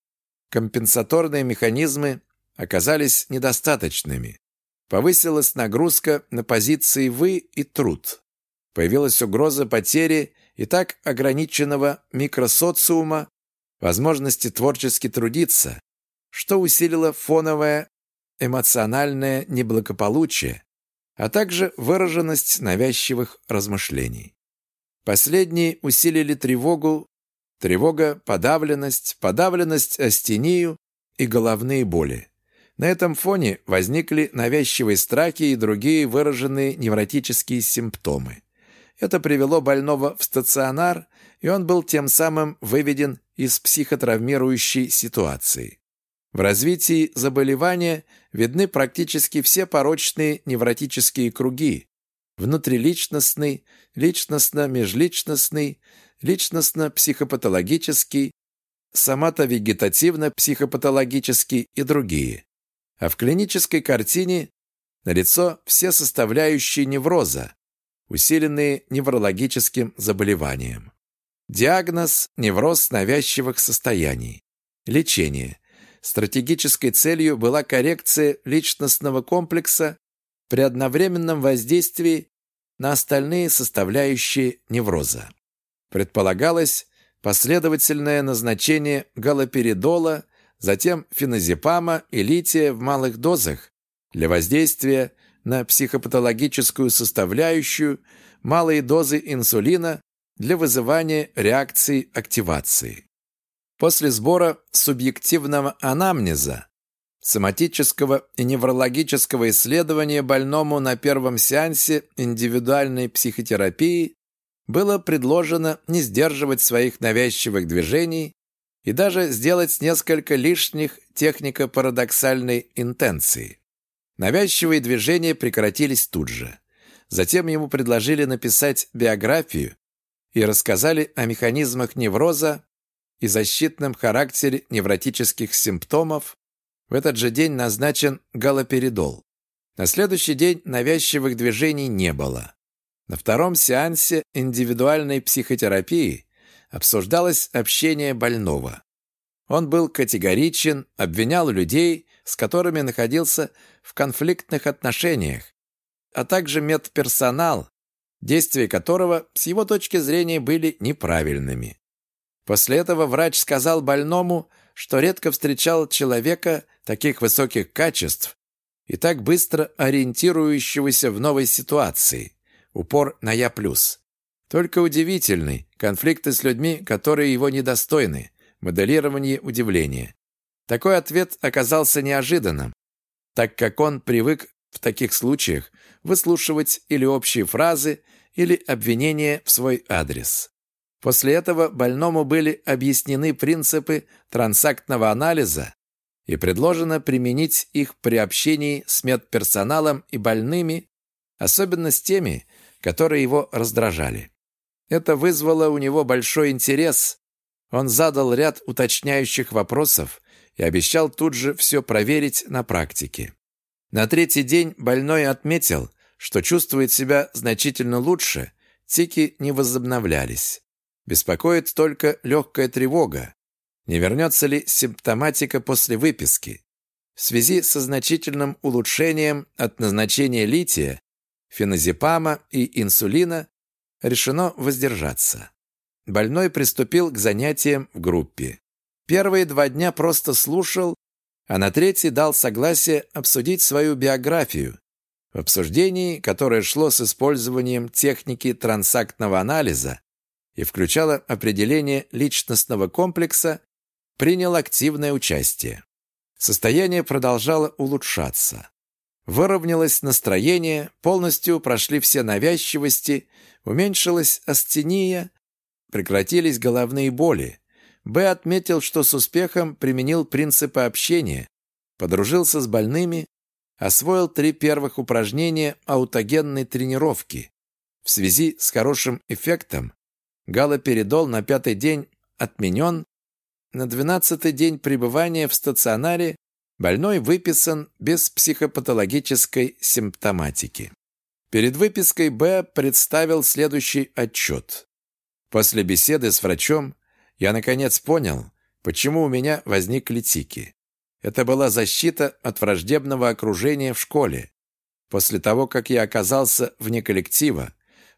компенсаторные механизмы оказались недостаточными. Повысилась нагрузка на позиции «вы» и «труд». Появилась угроза потери и так ограниченного микросоциума, возможности творчески трудиться, что усилило фоновое эмоциональное неблагополучие, а также выраженность навязчивых размышлений. Последние усилили тревогу, тревога, подавленность, подавленность астению и головные боли. На этом фоне возникли навязчивые страхи и другие выраженные невротические симптомы. Это привело больного в стационар, и он был тем самым выведен из психотравмирующей ситуации. В развитии заболевания видны практически все порочные невротические круги – внутриличностный, личностно-межличностный, личностно-психопатологический, сомато-вегетативно-психопатологический и другие. А в клинической картине налицо все составляющие невроза, усиленные неврологическим заболеванием. Диагноз – невроз навязчивых состояний. Лечение. Стратегической целью была коррекция личностного комплекса при одновременном воздействии на остальные составляющие невроза. Предполагалось последовательное назначение галоперидола, затем феназепама и лития в малых дозах для воздействия на психопатологическую составляющую малые дозы инсулина для вызывания реакции активации. После сбора субъективного анамнеза, соматического и неврологического исследования больному на первом сеансе индивидуальной психотерапии было предложено не сдерживать своих навязчивых движений и даже сделать несколько лишних технико-парадоксальной интенции. Навязчивые движения прекратились тут же. Затем ему предложили написать биографию и рассказали о механизмах невроза и защитном характере невротических симптомов, в этот же день назначен галоперидол. На следующий день навязчивых движений не было. На втором сеансе индивидуальной психотерапии обсуждалось общение больного. Он был категоричен, обвинял людей, с которыми находился в конфликтных отношениях, а также медперсонал, действия которого с его точки зрения были неправильными. После этого врач сказал больному, что редко встречал человека таких высоких качеств и так быстро ориентирующегося в новой ситуации. Упор на «я+.» Только удивительный, конфликты с людьми, которые его недостойны, моделирование удивления. Такой ответ оказался неожиданным, так как он привык в таких случаях выслушивать или общие фразы, или обвинения в свой адрес. После этого больному были объяснены принципы трансактного анализа и предложено применить их при общении с медперсоналом и больными, особенно с теми, которые его раздражали. Это вызвало у него большой интерес. Он задал ряд уточняющих вопросов и обещал тут же все проверить на практике. На третий день больной отметил, что чувствует себя значительно лучше, тики не возобновлялись. Беспокоит только легкая тревога. Не вернется ли симптоматика после выписки? В связи со значительным улучшением от назначения лития, феназепама и инсулина решено воздержаться. Больной приступил к занятиям в группе. Первые два дня просто слушал, а на третий дал согласие обсудить свою биографию. В обсуждении, которое шло с использованием техники трансактного анализа и включало определение личностного комплекса, принял активное участие. Состояние продолжало улучшаться. Выровнялось настроение, полностью прошли все навязчивости, уменьшилась астения, прекратились головные боли. Б отметил, что с успехом применил принципы общения, подружился с больными, освоил три первых упражнения аутогенной тренировки. В связи с хорошим эффектом галоперидол на пятый день отменен, на двенадцатый день пребывания в стационаре больной выписан без психопатологической симптоматики. Перед выпиской Б представил следующий отчет. После беседы с врачом я наконец понял, почему у меня возникли тики. Это была защита от враждебного окружения в школе. После того, как я оказался вне коллектива,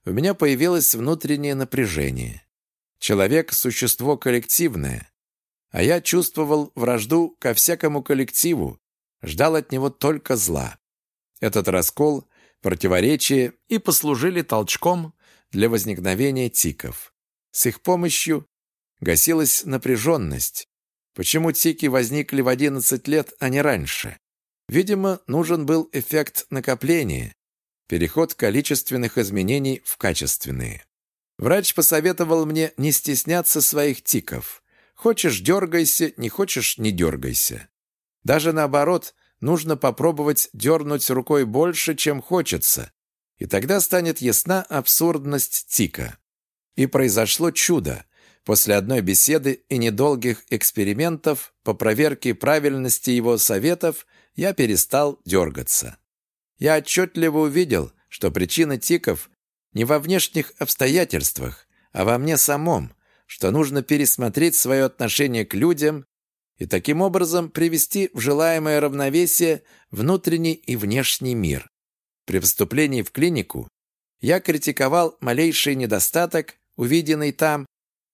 у меня появилось внутреннее напряжение. Человек – существо коллективное, а я чувствовал вражду ко всякому коллективу, ждал от него только зла. Этот раскол, противоречие и послужили толчком для возникновения тиков. С их помощью Гасилась напряженность. Почему тики возникли в 11 лет, а не раньше? Видимо, нужен был эффект накопления, переход количественных изменений в качественные. Врач посоветовал мне не стесняться своих тиков. Хочешь – дергайся, не хочешь – не дергайся. Даже наоборот, нужно попробовать дернуть рукой больше, чем хочется, и тогда станет ясна абсурдность тика. И произошло чудо. После одной беседы и недолгих экспериментов по проверке правильности его советов я перестал дергаться. Я отчетливо увидел, что причина тиков не во внешних обстоятельствах, а во мне самом, что нужно пересмотреть свое отношение к людям и таким образом привести в желаемое равновесие внутренний и внешний мир. При поступлении в клинику я критиковал малейший недостаток, увиденный там,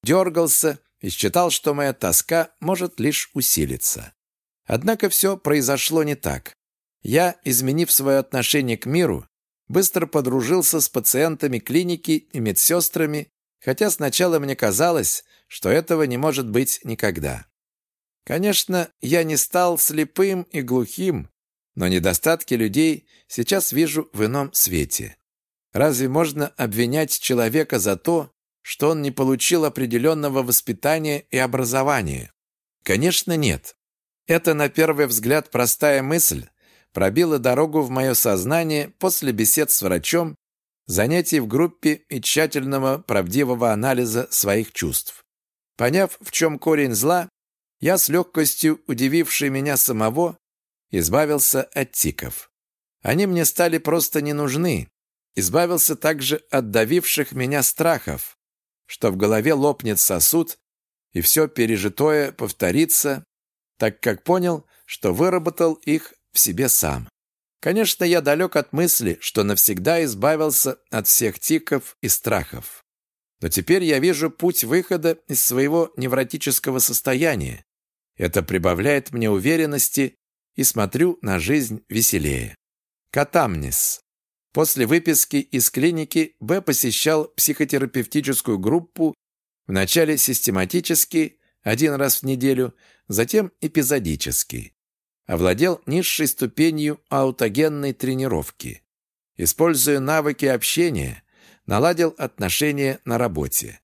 дергался и считал, что моя тоска может лишь усилиться. Однако все произошло не так. Я, изменив свое отношение к миру, быстро подружился с пациентами клиники и медсестрами, хотя сначала мне казалось, что этого не может быть никогда. Конечно, я не стал слепым и глухим, но недостатки людей сейчас вижу в ином свете. Разве можно обвинять человека за то, что он не получил определенного воспитания и образования? Конечно, нет. Это, на первый взгляд, простая мысль пробила дорогу в мое сознание после бесед с врачом занятий в группе и тщательного правдивого анализа своих чувств. Поняв, в чем корень зла, я с легкостью, удивившей меня самого, избавился от тиков. Они мне стали просто не нужны. Избавился также от давивших меня страхов, что в голове лопнет сосуд, и все пережитое повторится, так как понял, что выработал их в себе сам. Конечно, я далек от мысли, что навсегда избавился от всех тиков и страхов. Но теперь я вижу путь выхода из своего невротического состояния. Это прибавляет мне уверенности и смотрю на жизнь веселее. Катамнис. После выписки из клиники Б посещал психотерапевтическую группу вначале систематически, один раз в неделю, затем эпизодически. Овладел низшей ступенью аутогенной тренировки. Используя навыки общения, наладил отношения на работе.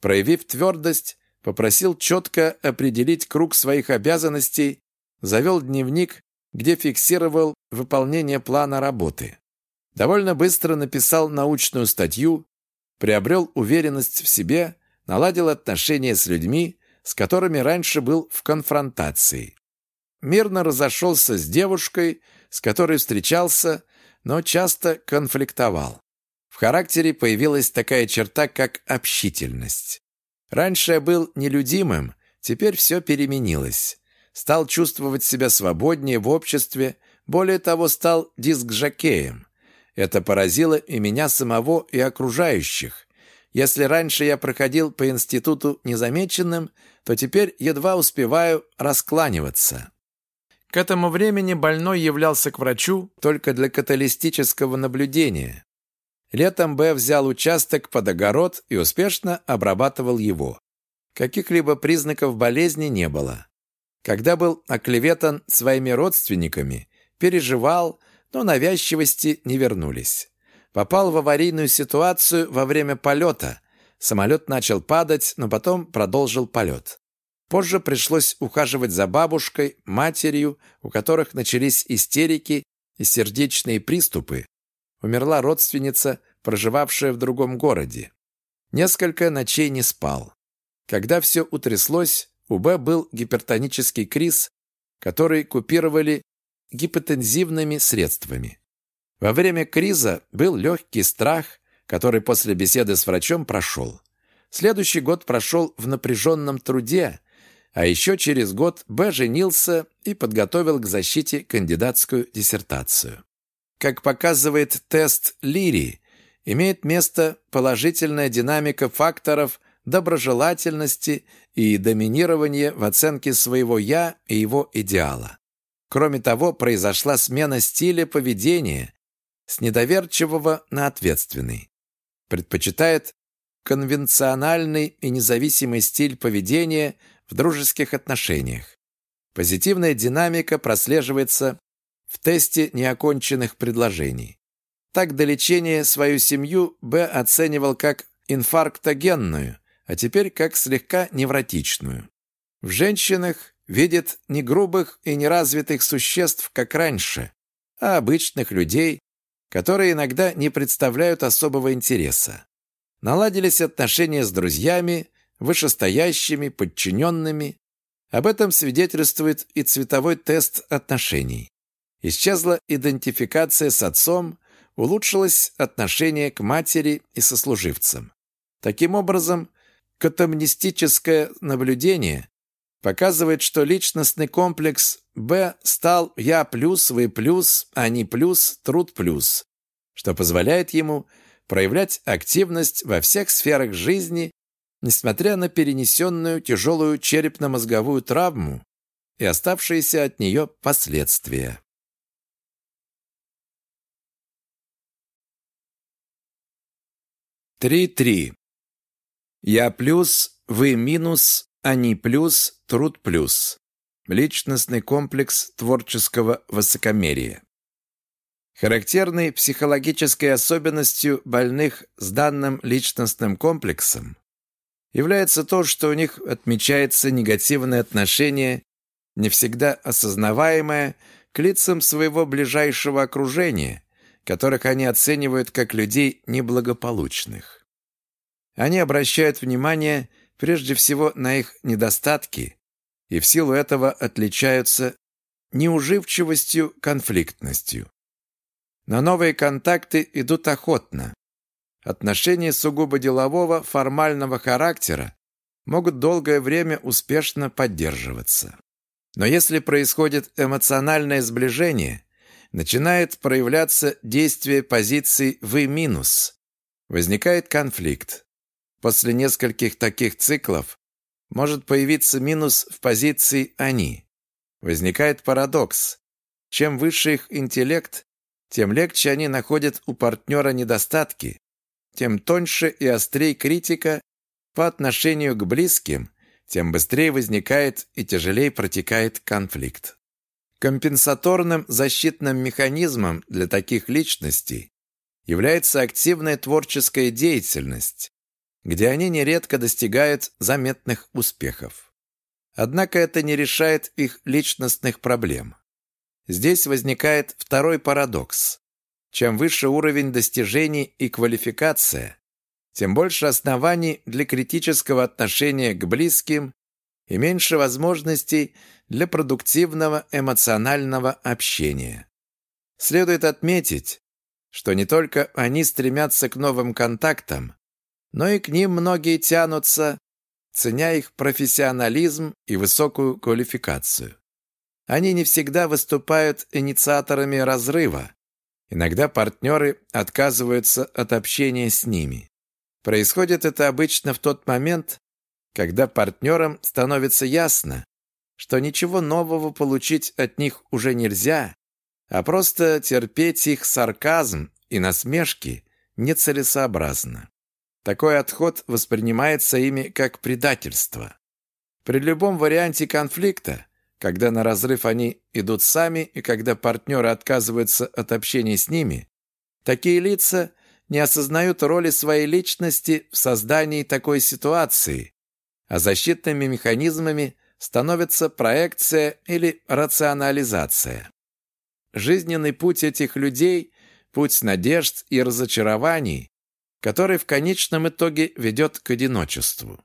Проявив твердость, попросил четко определить круг своих обязанностей, завел дневник, где фиксировал выполнение плана работы. Довольно быстро написал научную статью, приобрел уверенность в себе, наладил отношения с людьми, с которыми раньше был в конфронтации. Мирно разошелся с девушкой, с которой встречался, но часто конфликтовал. В характере появилась такая черта, как общительность. Раньше я был нелюдимым, теперь все переменилось. Стал чувствовать себя свободнее в обществе, более того, стал диск-жокеем. Это поразило и меня самого, и окружающих. Если раньше я проходил по институту незамеченным, то теперь едва успеваю раскланиваться. К этому времени больной являлся к врачу только для каталистического наблюдения. Летом Б взял участок под огород и успешно обрабатывал его. Каких-либо признаков болезни не было. Когда был оклеветан своими родственниками, переживал, но навязчивости не вернулись. Попал в аварийную ситуацию во время полета. Самолет начал падать, но потом продолжил полет. Позже пришлось ухаживать за бабушкой, матерью, у которых начались истерики и сердечные приступы, Умерла родственница, проживавшая в другом городе. Несколько ночей не спал. Когда все утряслось, у Б был гипертонический криз, который купировали гипотензивными средствами. Во время криза был легкий страх, который после беседы с врачом прошел. Следующий год прошел в напряженном труде, а еще через год Б женился и подготовил к защите кандидатскую диссертацию. Как показывает тест Лири, имеет место положительная динамика факторов доброжелательности и доминирования в оценке своего «я» и его идеала. Кроме того, произошла смена стиля поведения с недоверчивого на ответственный. Предпочитает конвенциональный и независимый стиль поведения в дружеских отношениях. Позитивная динамика прослеживается в тесте неоконченных предложений. Так до лечения свою семью Б оценивал как инфарктогенную, а теперь как слегка невротичную. В женщинах видит не грубых и неразвитых существ, как раньше, а обычных людей, которые иногда не представляют особого интереса. Наладились отношения с друзьями, вышестоящими, подчиненными. Об этом свидетельствует и цветовой тест отношений. Исчезла идентификация с отцом, улучшилось отношение к матери и сослуживцам. Таким образом, катамнистическое наблюдение показывает, что личностный комплекс Б стал «я плюс», «вы плюс», «они плюс», «труд плюс», что позволяет ему проявлять активность во всех сферах жизни, несмотря на перенесенную тяжелую черепно-мозговую травму и оставшиеся от нее последствия. 3-3. Я плюс, вы минус, они плюс, труд плюс. Личностный комплекс творческого высокомерия. Характерной психологической особенностью больных с данным личностным комплексом является то, что у них отмечается негативное отношение, не всегда осознаваемое, к лицам своего ближайшего окружения – которых они оценивают как людей неблагополучных. Они обращают внимание прежде всего на их недостатки и в силу этого отличаются неуживчивостью, конфликтностью. На новые контакты идут охотно. Отношения сугубо делового, формального характера могут долгое время успешно поддерживаться. Но если происходит эмоциональное сближение, начинает проявляться действие позиции «вы минус», возникает конфликт. После нескольких таких циклов может появиться минус в позиции «они». Возникает парадокс. Чем выше их интеллект, тем легче они находят у партнера недостатки, тем тоньше и острее критика по отношению к близким, тем быстрее возникает и тяжелее протекает конфликт. Компенсаторным защитным механизмом для таких личностей является активная творческая деятельность, где они нередко достигают заметных успехов. Однако это не решает их личностных проблем. Здесь возникает второй парадокс. Чем выше уровень достижений и квалификация, тем больше оснований для критического отношения к близким и меньше возможностей для продуктивного эмоционального общения. Следует отметить, что не только они стремятся к новым контактам, но и к ним многие тянутся, ценя их профессионализм и высокую квалификацию. Они не всегда выступают инициаторами разрыва. Иногда партнеры отказываются от общения с ними. Происходит это обычно в тот момент, когда партнерам становится ясно, что ничего нового получить от них уже нельзя, а просто терпеть их сарказм и насмешки нецелесообразно. Такой отход воспринимается ими как предательство. При любом варианте конфликта, когда на разрыв они идут сами и когда партнеры отказываются от общения с ними, такие лица не осознают роли своей личности в создании такой ситуации, а защитными механизмами становится проекция или рационализация. Жизненный путь этих людей – путь надежд и разочарований, который в конечном итоге ведет к одиночеству.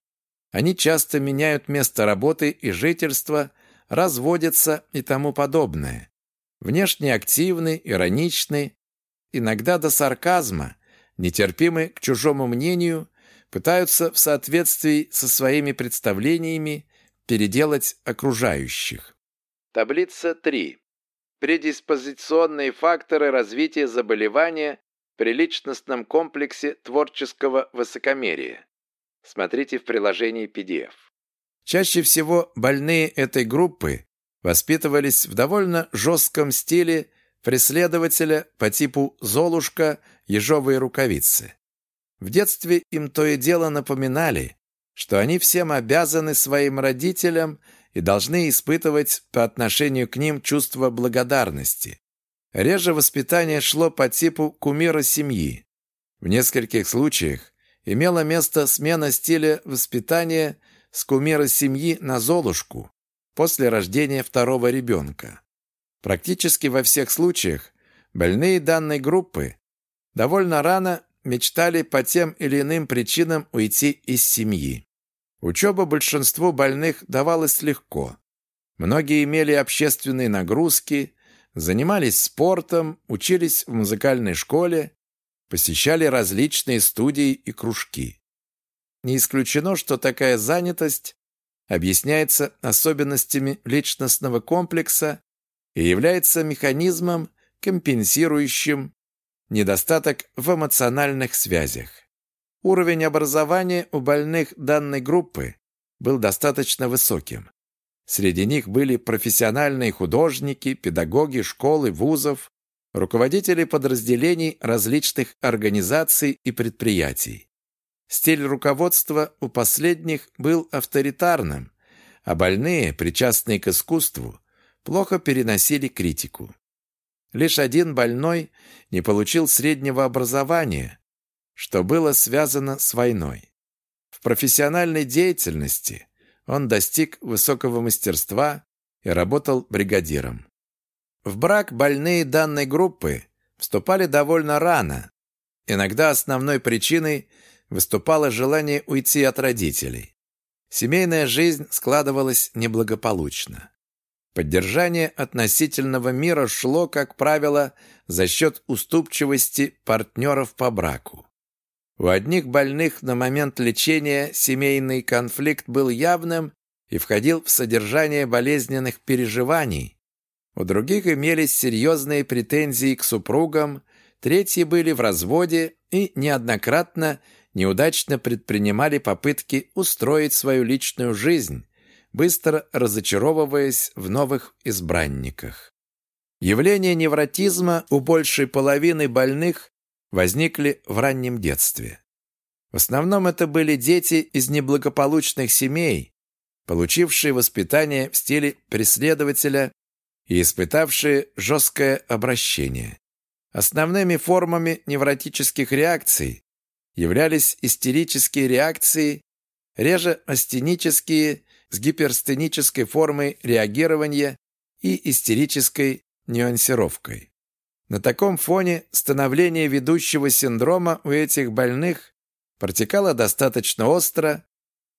Они часто меняют место работы и жительства, разводятся и тому подобное. Внешне активны, ироничны, иногда до сарказма, нетерпимы к чужому мнению, пытаются в соответствии со своими представлениями переделать окружающих. Таблица 3. Предиспозиционные факторы развития заболевания при личностном комплексе творческого высокомерия. Смотрите в приложении PDF. Чаще всего больные этой группы воспитывались в довольно жестком стиле преследователя по типу «Золушка», «Ежовые рукавицы». В детстве им то и дело напоминали, что они всем обязаны своим родителям и должны испытывать по отношению к ним чувство благодарности. Реже воспитание шло по типу кумира семьи. В нескольких случаях имела место смена стиля воспитания с кумира семьи на Золушку после рождения второго ребенка. Практически во всех случаях больные данной группы довольно рано мечтали по тем или иным причинам уйти из семьи. Учеба большинству больных давалась легко. Многие имели общественные нагрузки, занимались спортом, учились в музыкальной школе, посещали различные студии и кружки. Не исключено, что такая занятость объясняется особенностями личностного комплекса и является механизмом, компенсирующим недостаток в эмоциональных связях. Уровень образования у больных данной группы был достаточно высоким. Среди них были профессиональные художники, педагоги школ и вузов, руководители подразделений различных организаций и предприятий. Стиль руководства у последних был авторитарным, а больные, причастные к искусству, плохо переносили критику. Лишь один больной не получил среднего образования, что было связано с войной. В профессиональной деятельности он достиг высокого мастерства и работал бригадиром. В брак больные данной группы вступали довольно рано. Иногда основной причиной выступало желание уйти от родителей. Семейная жизнь складывалась неблагополучно. Поддержание относительного мира шло, как правило, за счет уступчивости партнеров по браку. У одних больных на момент лечения семейный конфликт был явным и входил в содержание болезненных переживаний. У других имелись серьезные претензии к супругам, третьи были в разводе и неоднократно неудачно предпринимали попытки устроить свою личную жизнь, быстро разочаровываясь в новых избранниках. Явления невротизма у большей половины больных возникли в раннем детстве. В основном это были дети из неблагополучных семей, получившие воспитание в стиле преследователя и испытавшие жесткое обращение. Основными формами невротических реакций являлись истерические реакции, реже астенические с гиперстенической формой реагирования и истерической нюансировкой. На таком фоне становление ведущего синдрома у этих больных протекало достаточно остро,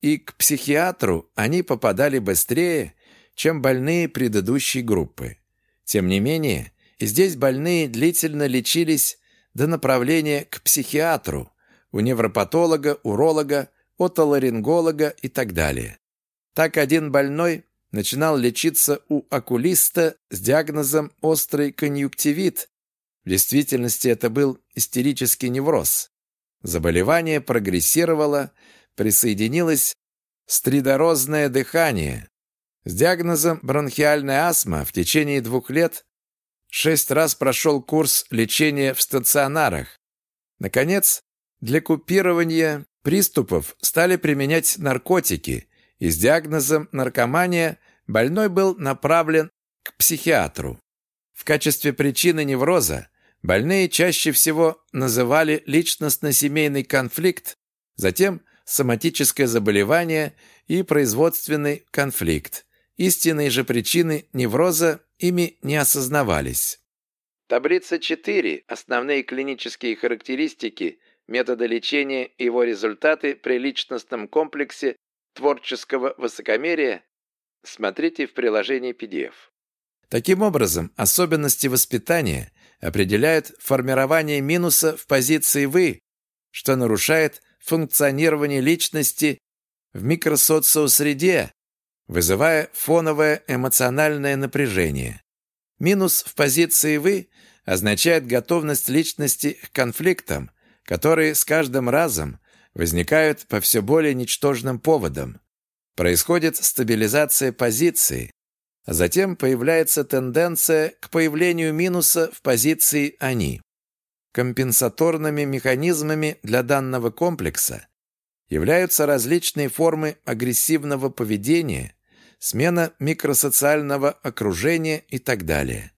и к психиатру они попадали быстрее, чем больные предыдущей группы. Тем не менее, здесь больные длительно лечились до направления к психиатру, у невропатолога, уролога, отоларинголога и так далее. Так один больной начинал лечиться у окулиста с диагнозом острый конъюнктивит. В действительности это был истерический невроз. Заболевание прогрессировало, присоединилось стридорозное дыхание. С диагнозом бронхиальная астма в течение двух лет шесть раз прошел курс лечения в стационарах. Наконец, для купирования приступов стали применять наркотики, и с диагнозом наркомания больной был направлен к психиатру. В качестве причины невроза больные чаще всего называли личностно-семейный конфликт, затем соматическое заболевание и производственный конфликт. Истинные же причины невроза ими не осознавались. Таблица 4. Основные клинические характеристики метода лечения и его результаты при личностном комплексе творческого высокомерия смотрите в приложении PDF. Таким образом, особенности воспитания определяют формирование минуса в позиции «вы», что нарушает функционирование личности в микросоциосреде, вызывая фоновое эмоциональное напряжение. Минус в позиции «вы» означает готовность личности к конфликтам, которые с каждым разом возникают по все более ничтожным поводам. Происходит стабилизация позиции, затем появляется тенденция к появлению минуса в позиции «они». Компенсаторными механизмами для данного комплекса являются различные формы агрессивного поведения, смена микросоциального окружения и так далее.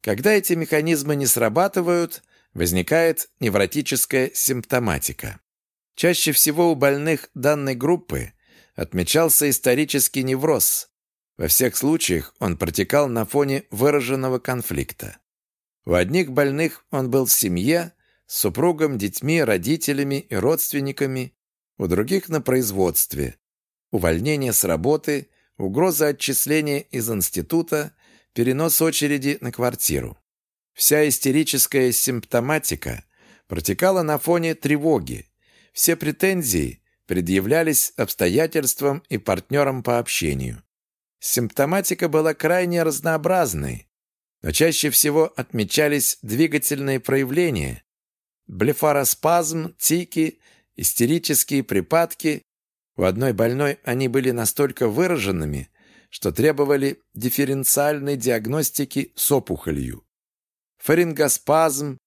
Когда эти механизмы не срабатывают, возникает невротическая симптоматика. Чаще всего у больных данной группы отмечался исторический невроз. Во всех случаях он протекал на фоне выраженного конфликта. У одних больных он был в семье, с супругом, детьми, родителями и родственниками, у других на производстве, увольнение с работы, угроза отчисления из института, перенос очереди на квартиру. Вся истерическая симптоматика протекала на фоне тревоги. Все претензии предъявлялись обстоятельствам и партнерам по общению. Симптоматика была крайне разнообразной, но чаще всего отмечались двигательные проявления, блефароспазм, тики, истерические припадки. У одной больной они были настолько выраженными, что требовали дифференциальной диагностики с опухолью фарингоспазм,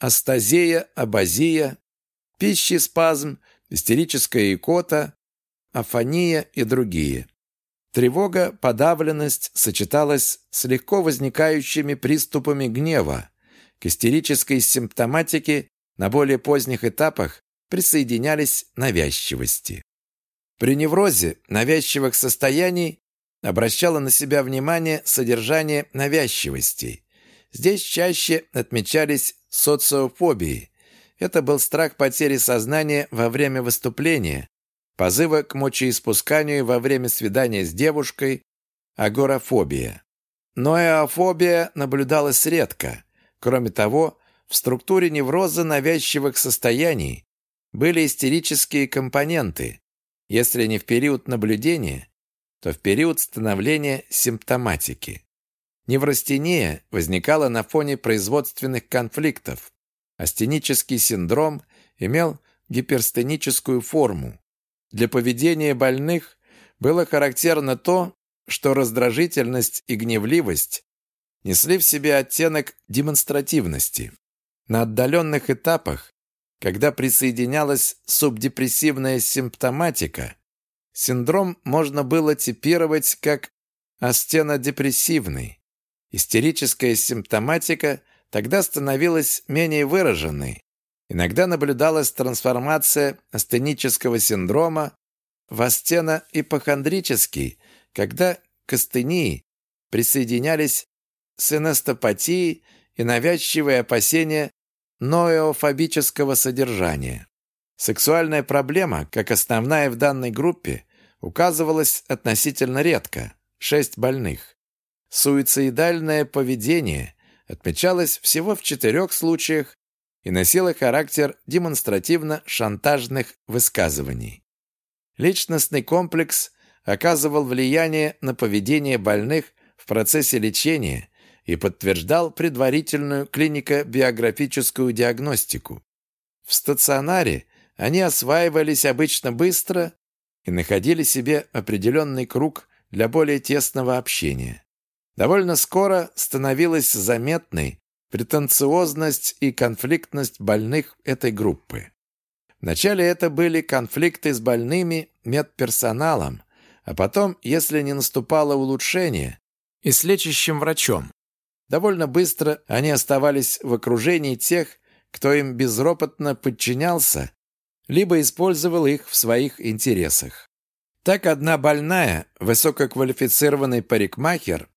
астазия, абазия, пищеспазм, истерическая икота, афония и другие. Тревога, подавленность сочеталась с легко возникающими приступами гнева. К истерической симптоматике на более поздних этапах присоединялись навязчивости. При неврозе навязчивых состояний обращало на себя внимание содержание навязчивостей. Здесь чаще отмечались социофобии. Это был страх потери сознания во время выступления, позыва к мочеиспусканию во время свидания с девушкой, агорафобия. Но эофобия наблюдалась редко. Кроме того, в структуре невроза навязчивых состояний были истерические компоненты, если не в период наблюдения, то в период становления симптоматики. Неврастения возникала на фоне производственных конфликтов. Астенический синдром имел гиперстеническую форму. Для поведения больных было характерно то, что раздражительность и гневливость несли в себе оттенок демонстративности. На отдаленных этапах, когда присоединялась субдепрессивная симптоматика, синдром можно было типировать как астенодепрессивный. Истерическая симптоматика тогда становилась менее выраженной. Иногда наблюдалась трансформация астенического синдрома в астено-ипохондрический, когда к астении присоединялись синестопатии и навязчивые опасения ноэофобического содержания. Сексуальная проблема, как основная в данной группе, указывалась относительно редко – 6 больных. Суицидальное поведение отмечалось всего в четырех случаях и носило характер демонстративно-шантажных высказываний. Личностный комплекс оказывал влияние на поведение больных в процессе лечения и подтверждал предварительную клинико-биографическую диагностику. В стационаре они осваивались обычно быстро и находили себе определенный круг для более тесного общения. Довольно скоро становилась заметной претенциозность и конфликтность больных этой группы. Вначале это были конфликты с больными медперсоналом, а потом, если не наступало улучшение, и с лечащим врачом. Довольно быстро они оставались в окружении тех, кто им безропотно подчинялся, либо использовал их в своих интересах. Так одна больная, высококвалифицированный парикмахер,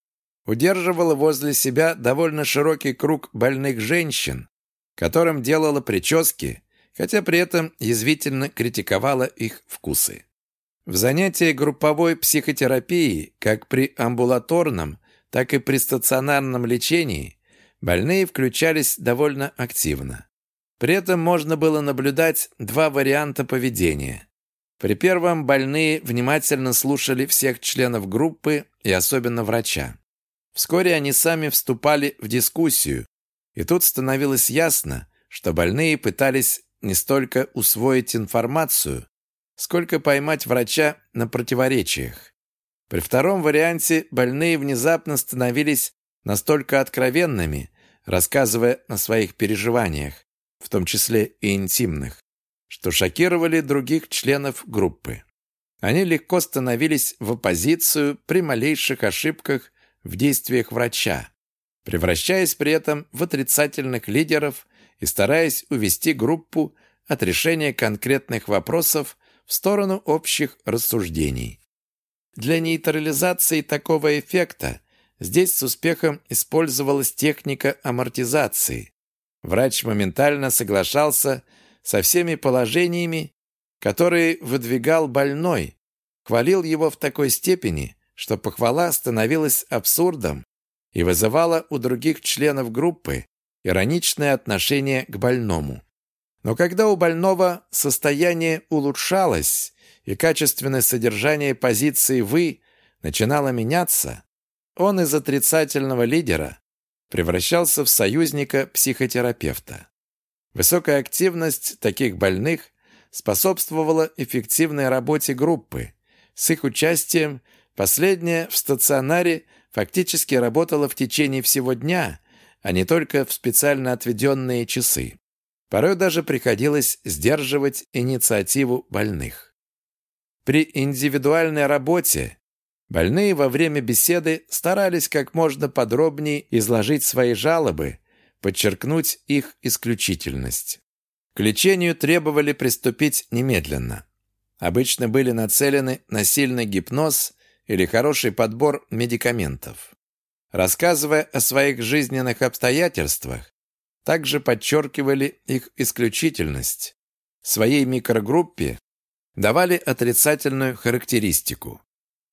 удерживала возле себя довольно широкий круг больных женщин, которым делала прически, хотя при этом язвительно критиковала их вкусы. В занятии групповой психотерапии, как при амбулаторном, так и при стационарном лечении, больные включались довольно активно. При этом можно было наблюдать два варианта поведения. При первом больные внимательно слушали всех членов группы и особенно врача. Вскоре они сами вступали в дискуссию, и тут становилось ясно, что больные пытались не столько усвоить информацию, сколько поймать врача на противоречиях. При втором варианте больные внезапно становились настолько откровенными, рассказывая о своих переживаниях, в том числе и интимных, что шокировали других членов группы. Они легко становились в оппозицию при малейших ошибках в действиях врача, превращаясь при этом в отрицательных лидеров и стараясь увести группу от решения конкретных вопросов в сторону общих рассуждений. Для нейтрализации такого эффекта здесь с успехом использовалась техника амортизации. Врач моментально соглашался со всеми положениями, которые выдвигал больной, хвалил его в такой степени, что похвала становилась абсурдом и вызывала у других членов группы ироничное отношение к больному. Но когда у больного состояние улучшалось и качественное содержание позиции «вы» начинало меняться, он из отрицательного лидера превращался в союзника психотерапевта. Высокая активность таких больных способствовала эффективной работе группы. С их участием Последняя в стационаре фактически работала в течение всего дня, а не только в специально отведенные часы. Порой даже приходилось сдерживать инициативу больных. При индивидуальной работе больные во время беседы старались как можно подробнее изложить свои жалобы, подчеркнуть их исключительность. К лечению требовали приступить немедленно. Обычно были нацелены на сильный гипноз или хороший подбор медикаментов. рассказывая о своих жизненных обстоятельствах, также подчеркивали их исключительность. Своей микрогруппе давали отрицательную характеристику.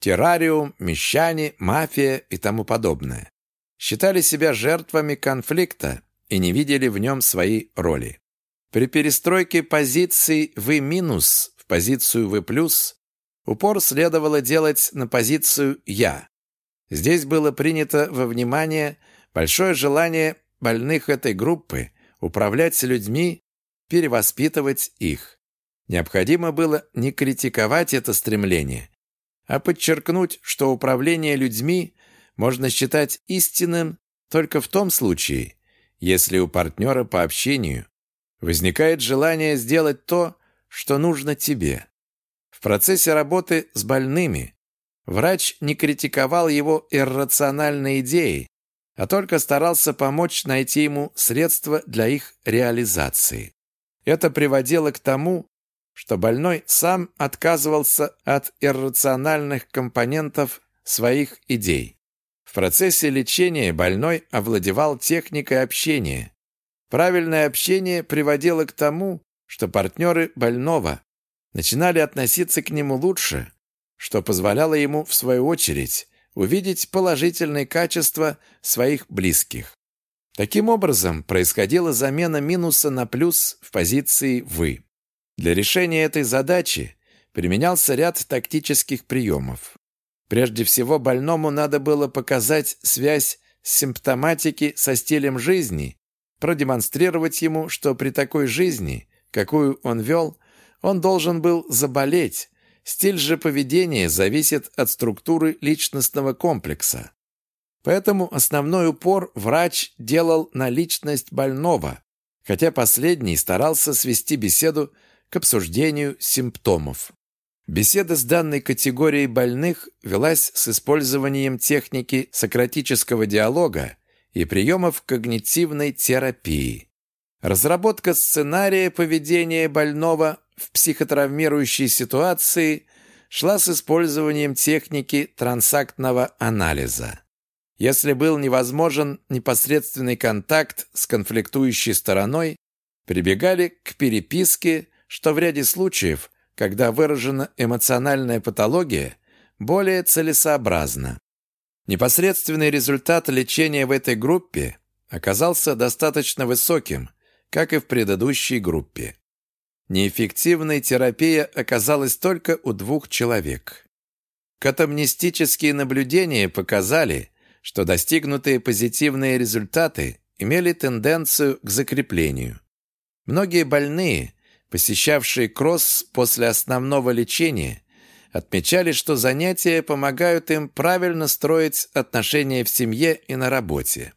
Террариум, мещане, мафия и тому подобное. Считали себя жертвами конфликта и не видели в нем своей роли. При перестройке позиций В- минус в позицию В+, упор следовало делать на позицию «Я». Здесь было принято во внимание большое желание больных этой группы управлять людьми, перевоспитывать их. Необходимо было не критиковать это стремление, а подчеркнуть, что управление людьми можно считать истинным только в том случае, если у партнера по общению возникает желание сделать то, что нужно тебе. Процессе работы с больными врач не критиковал его иррациональные идеи, а только старался помочь найти ему средства для их реализации. Это приводило к тому, что больной сам отказывался от иррациональных компонентов своих идей. В процессе лечения больной овладевал техникой общения. Правильное общение приводило к тому, что партнеры больного начинали относиться к нему лучше, что позволяло ему, в свою очередь, увидеть положительные качества своих близких. Таким образом, происходила замена минуса на плюс в позиции «вы». Для решения этой задачи применялся ряд тактических приемов. Прежде всего, больному надо было показать связь симптоматики со стилем жизни, продемонстрировать ему, что при такой жизни, какую он вел, он должен был заболеть, Стиль же поведения зависит от структуры личностного комплекса. Поэтому основной упор врач делал на личность больного, хотя последний старался свести беседу к обсуждению симптомов. Беседа с данной категорией больных велась с использованием техники сократического диалога и приемов когнитивной терапии. Разработка сценария поведения больного в психотравмирующей ситуации шла с использованием техники трансактного анализа. Если был невозможен непосредственный контакт с конфликтующей стороной, прибегали к переписке, что в ряде случаев, когда выражена эмоциональная патология, более целесообразно. Непосредственный результат лечения в этой группе оказался достаточно высоким, как и в предыдущей группе. Неэффективной терапия оказалась только у двух человек. Катамнистические наблюдения показали, что достигнутые позитивные результаты имели тенденцию к закреплению. Многие больные, посещавшие кросс после основного лечения, отмечали, что занятия помогают им правильно строить отношения в семье и на работе.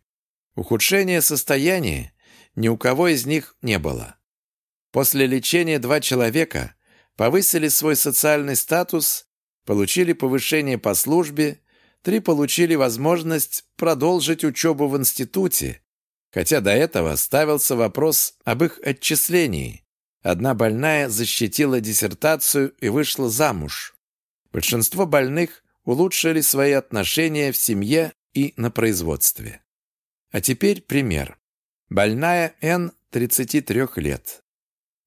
Ухудшения состояния ни у кого из них не было. После лечения два человека повысили свой социальный статус, получили повышение по службе, три получили возможность продолжить учебу в институте, хотя до этого ставился вопрос об их отчислении. Одна больная защитила диссертацию и вышла замуж. Большинство больных улучшили свои отношения в семье и на производстве. А теперь пример. Больная Н 33 лет.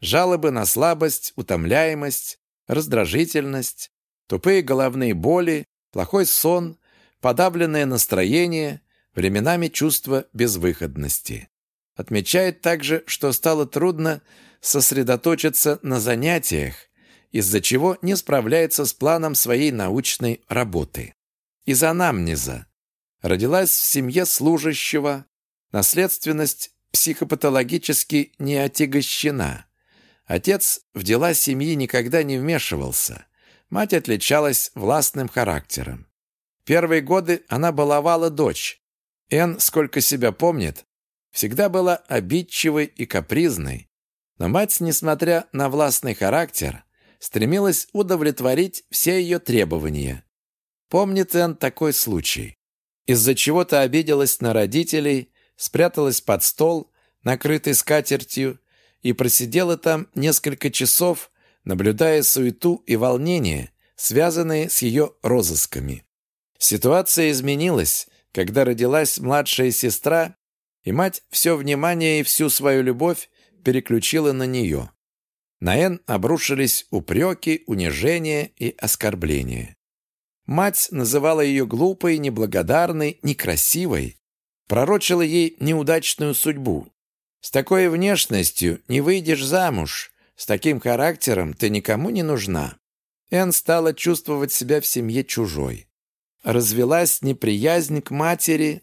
Жалобы на слабость, утомляемость, раздражительность, тупые головные боли, плохой сон, подавленное настроение, временами чувство безвыходности. Отмечает также, что стало трудно сосредоточиться на занятиях, из-за чего не справляется с планом своей научной работы. Из анамнеза. Родилась в семье служащего, наследственность психопатологически не отягощена. Отец в дела семьи никогда не вмешивался. Мать отличалась властным характером. Первые годы она баловала дочь. Эн, сколько себя помнит, всегда была обидчивой и капризной. Но мать, несмотря на властный характер, стремилась удовлетворить все ее требования. Помнит Эн такой случай. Из-за чего-то обиделась на родителей, спряталась под стол, накрытый скатертью, и просидела там несколько часов, наблюдая суету и волнение, связанные с ее розысками. Ситуация изменилась, когда родилась младшая сестра, и мать все внимание и всю свою любовь переключила на нее. На Энн обрушились упреки, унижения и оскорбления. Мать называла ее глупой, неблагодарной, некрасивой, пророчила ей неудачную судьбу. С такой внешностью не выйдешь замуж, с таким характером ты никому не нужна. Энн стала чувствовать себя в семье чужой. Развелась неприязнь к матери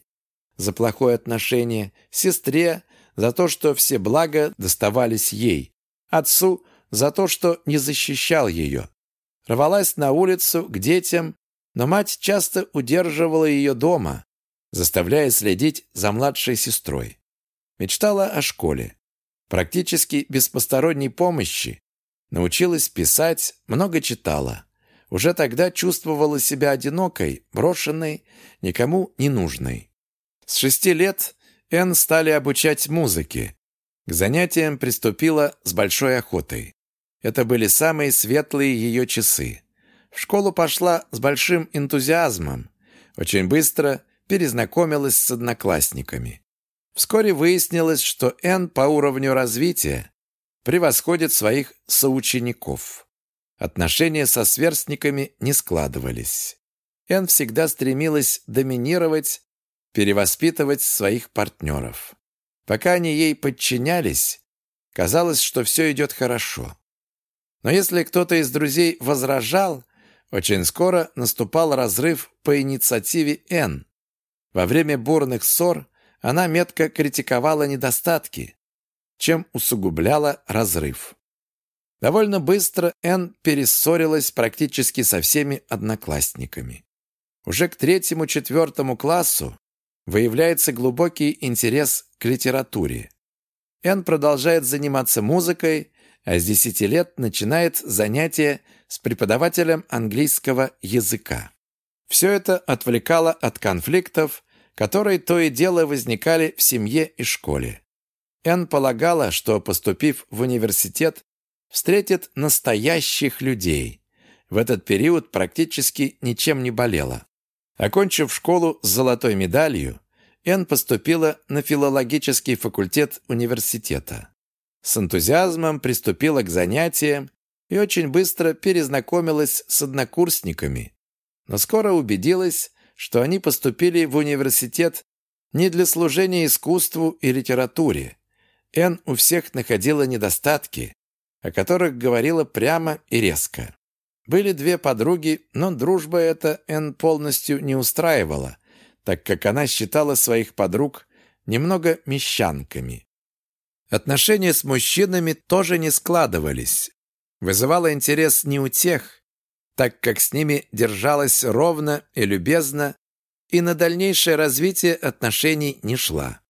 за плохое отношение, сестре за то, что все блага доставались ей, отцу за то, что не защищал ее. Рвалась на улицу к детям, но мать часто удерживала ее дома, заставляя следить за младшей сестрой. Мечтала о школе. Практически без посторонней помощи. Научилась писать, много читала. Уже тогда чувствовала себя одинокой, брошенной, никому не нужной. С шести лет Энн стали обучать музыке. К занятиям приступила с большой охотой. Это были самые светлые ее часы. В школу пошла с большим энтузиазмом. Очень быстро перезнакомилась с одноклассниками. Вскоре выяснилось, что Энн по уровню развития превосходит своих соучеников. Отношения со сверстниками не складывались. Энн всегда стремилась доминировать, перевоспитывать своих партнеров. Пока они ей подчинялись, казалось, что все идет хорошо. Но если кто-то из друзей возражал, очень скоро наступал разрыв по инициативе Энн. Во время бурных ссор она метко критиковала недостатки, чем усугубляла разрыв. Довольно быстро Энн перессорилась практически со всеми одноклассниками. Уже к третьему-четвертому классу выявляется глубокий интерес к литературе. Энн продолжает заниматься музыкой, а с 10 лет начинает занятия с преподавателем английского языка. Все это отвлекало от конфликтов, которые то и дело возникали в семье и школе. Энн полагала, что, поступив в университет, встретит настоящих людей. В этот период практически ничем не болела. Окончив школу с золотой медалью, Энн поступила на филологический факультет университета. С энтузиазмом приступила к занятиям и очень быстро перезнакомилась с однокурсниками, но скоро убедилась, что они поступили в университет не для служения искусству и литературе. Эн у всех находила недостатки, о которых говорила прямо и резко. Были две подруги, но дружба эта Эн полностью не устраивала, так как она считала своих подруг немного мещанками. Отношения с мужчинами тоже не складывались. Вызывало интерес не у тех, так как с ними держалась ровно и любезно, и на дальнейшее развитие отношений не шла.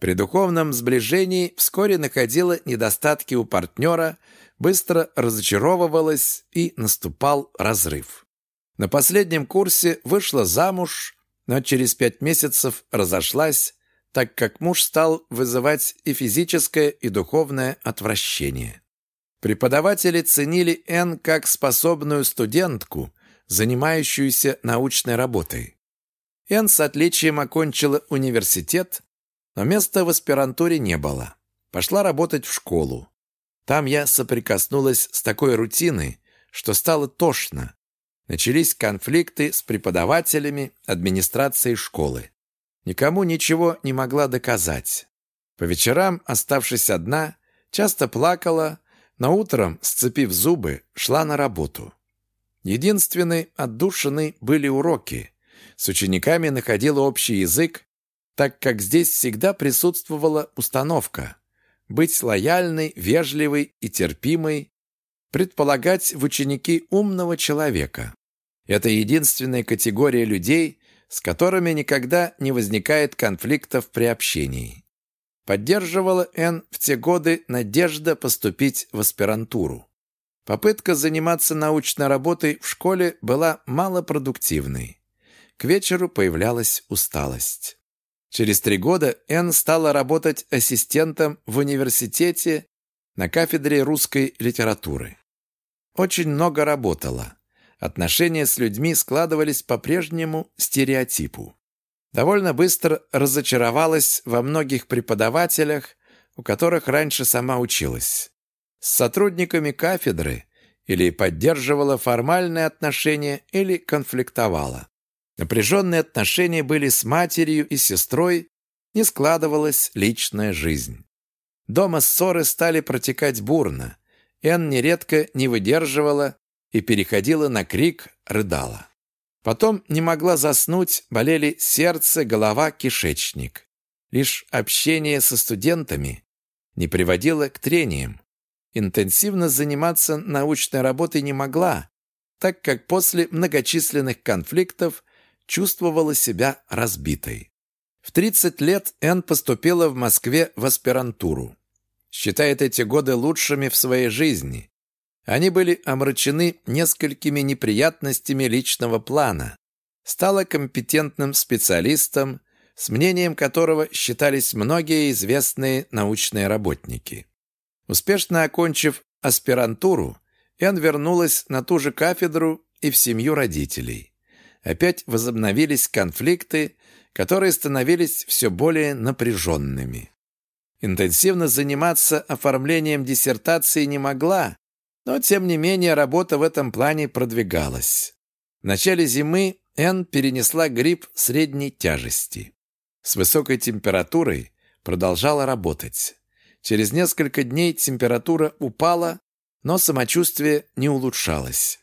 При духовном сближении вскоре находила недостатки у партнера, быстро разочаровывалась и наступал разрыв. На последнем курсе вышла замуж, но через пять месяцев разошлась, так как муж стал вызывать и физическое, и духовное отвращение. Преподаватели ценили Н как способную студентку, занимающуюся научной работой. Н с отличием окончила университет, но места в аспирантуре не было. Пошла работать в школу. Там я соприкоснулась с такой рутиной, что стало тошно. Начались конфликты с преподавателями, администрацией школы. Никому ничего не могла доказать. По вечерам, оставшись одна, часто плакала, но утром, сцепив зубы, шла на работу. Единственной отдушиной были уроки. С учениками находила общий язык, так как здесь всегда присутствовала установка быть лояльной, вежливой и терпимой, предполагать в ученики умного человека. Это единственная категория людей, с которыми никогда не возникает конфликтов при общении. Поддерживала Н в те годы надежда поступить в аспирантуру. Попытка заниматься научной работой в школе была малопродуктивной. К вечеру появлялась усталость. Через три года Н стала работать ассистентом в университете на кафедре русской литературы. Очень много работала. Отношения с людьми складывались по прежнему стереотипу. Довольно быстро разочаровалась во многих преподавателях, у которых раньше сама училась. С сотрудниками кафедры или поддерживала формальные отношения, или конфликтовала. Напряженные отношения были с матерью и сестрой, не складывалась личная жизнь. Дома ссоры стали протекать бурно. Энн нередко не выдерживала и переходила на крик, рыдала. Потом не могла заснуть, болели сердце, голова, кишечник. Лишь общение со студентами не приводило к трениям. Интенсивно заниматься научной работой не могла, так как после многочисленных конфликтов чувствовала себя разбитой. В 30 лет Энн поступила в Москве в аспирантуру. Считает эти годы лучшими в своей жизни. Они были омрачены несколькими неприятностями личного плана. Стала компетентным специалистом, с мнением которого считались многие известные научные работники. Успешно окончив аспирантуру, Энн вернулась на ту же кафедру и в семью родителей. Опять возобновились конфликты, которые становились все более напряженными. Интенсивно заниматься оформлением диссертации не могла, но, тем не менее, работа в этом плане продвигалась. В начале зимы Энн перенесла грипп средней тяжести. С высокой температурой продолжала работать. Через несколько дней температура упала, но самочувствие не улучшалось.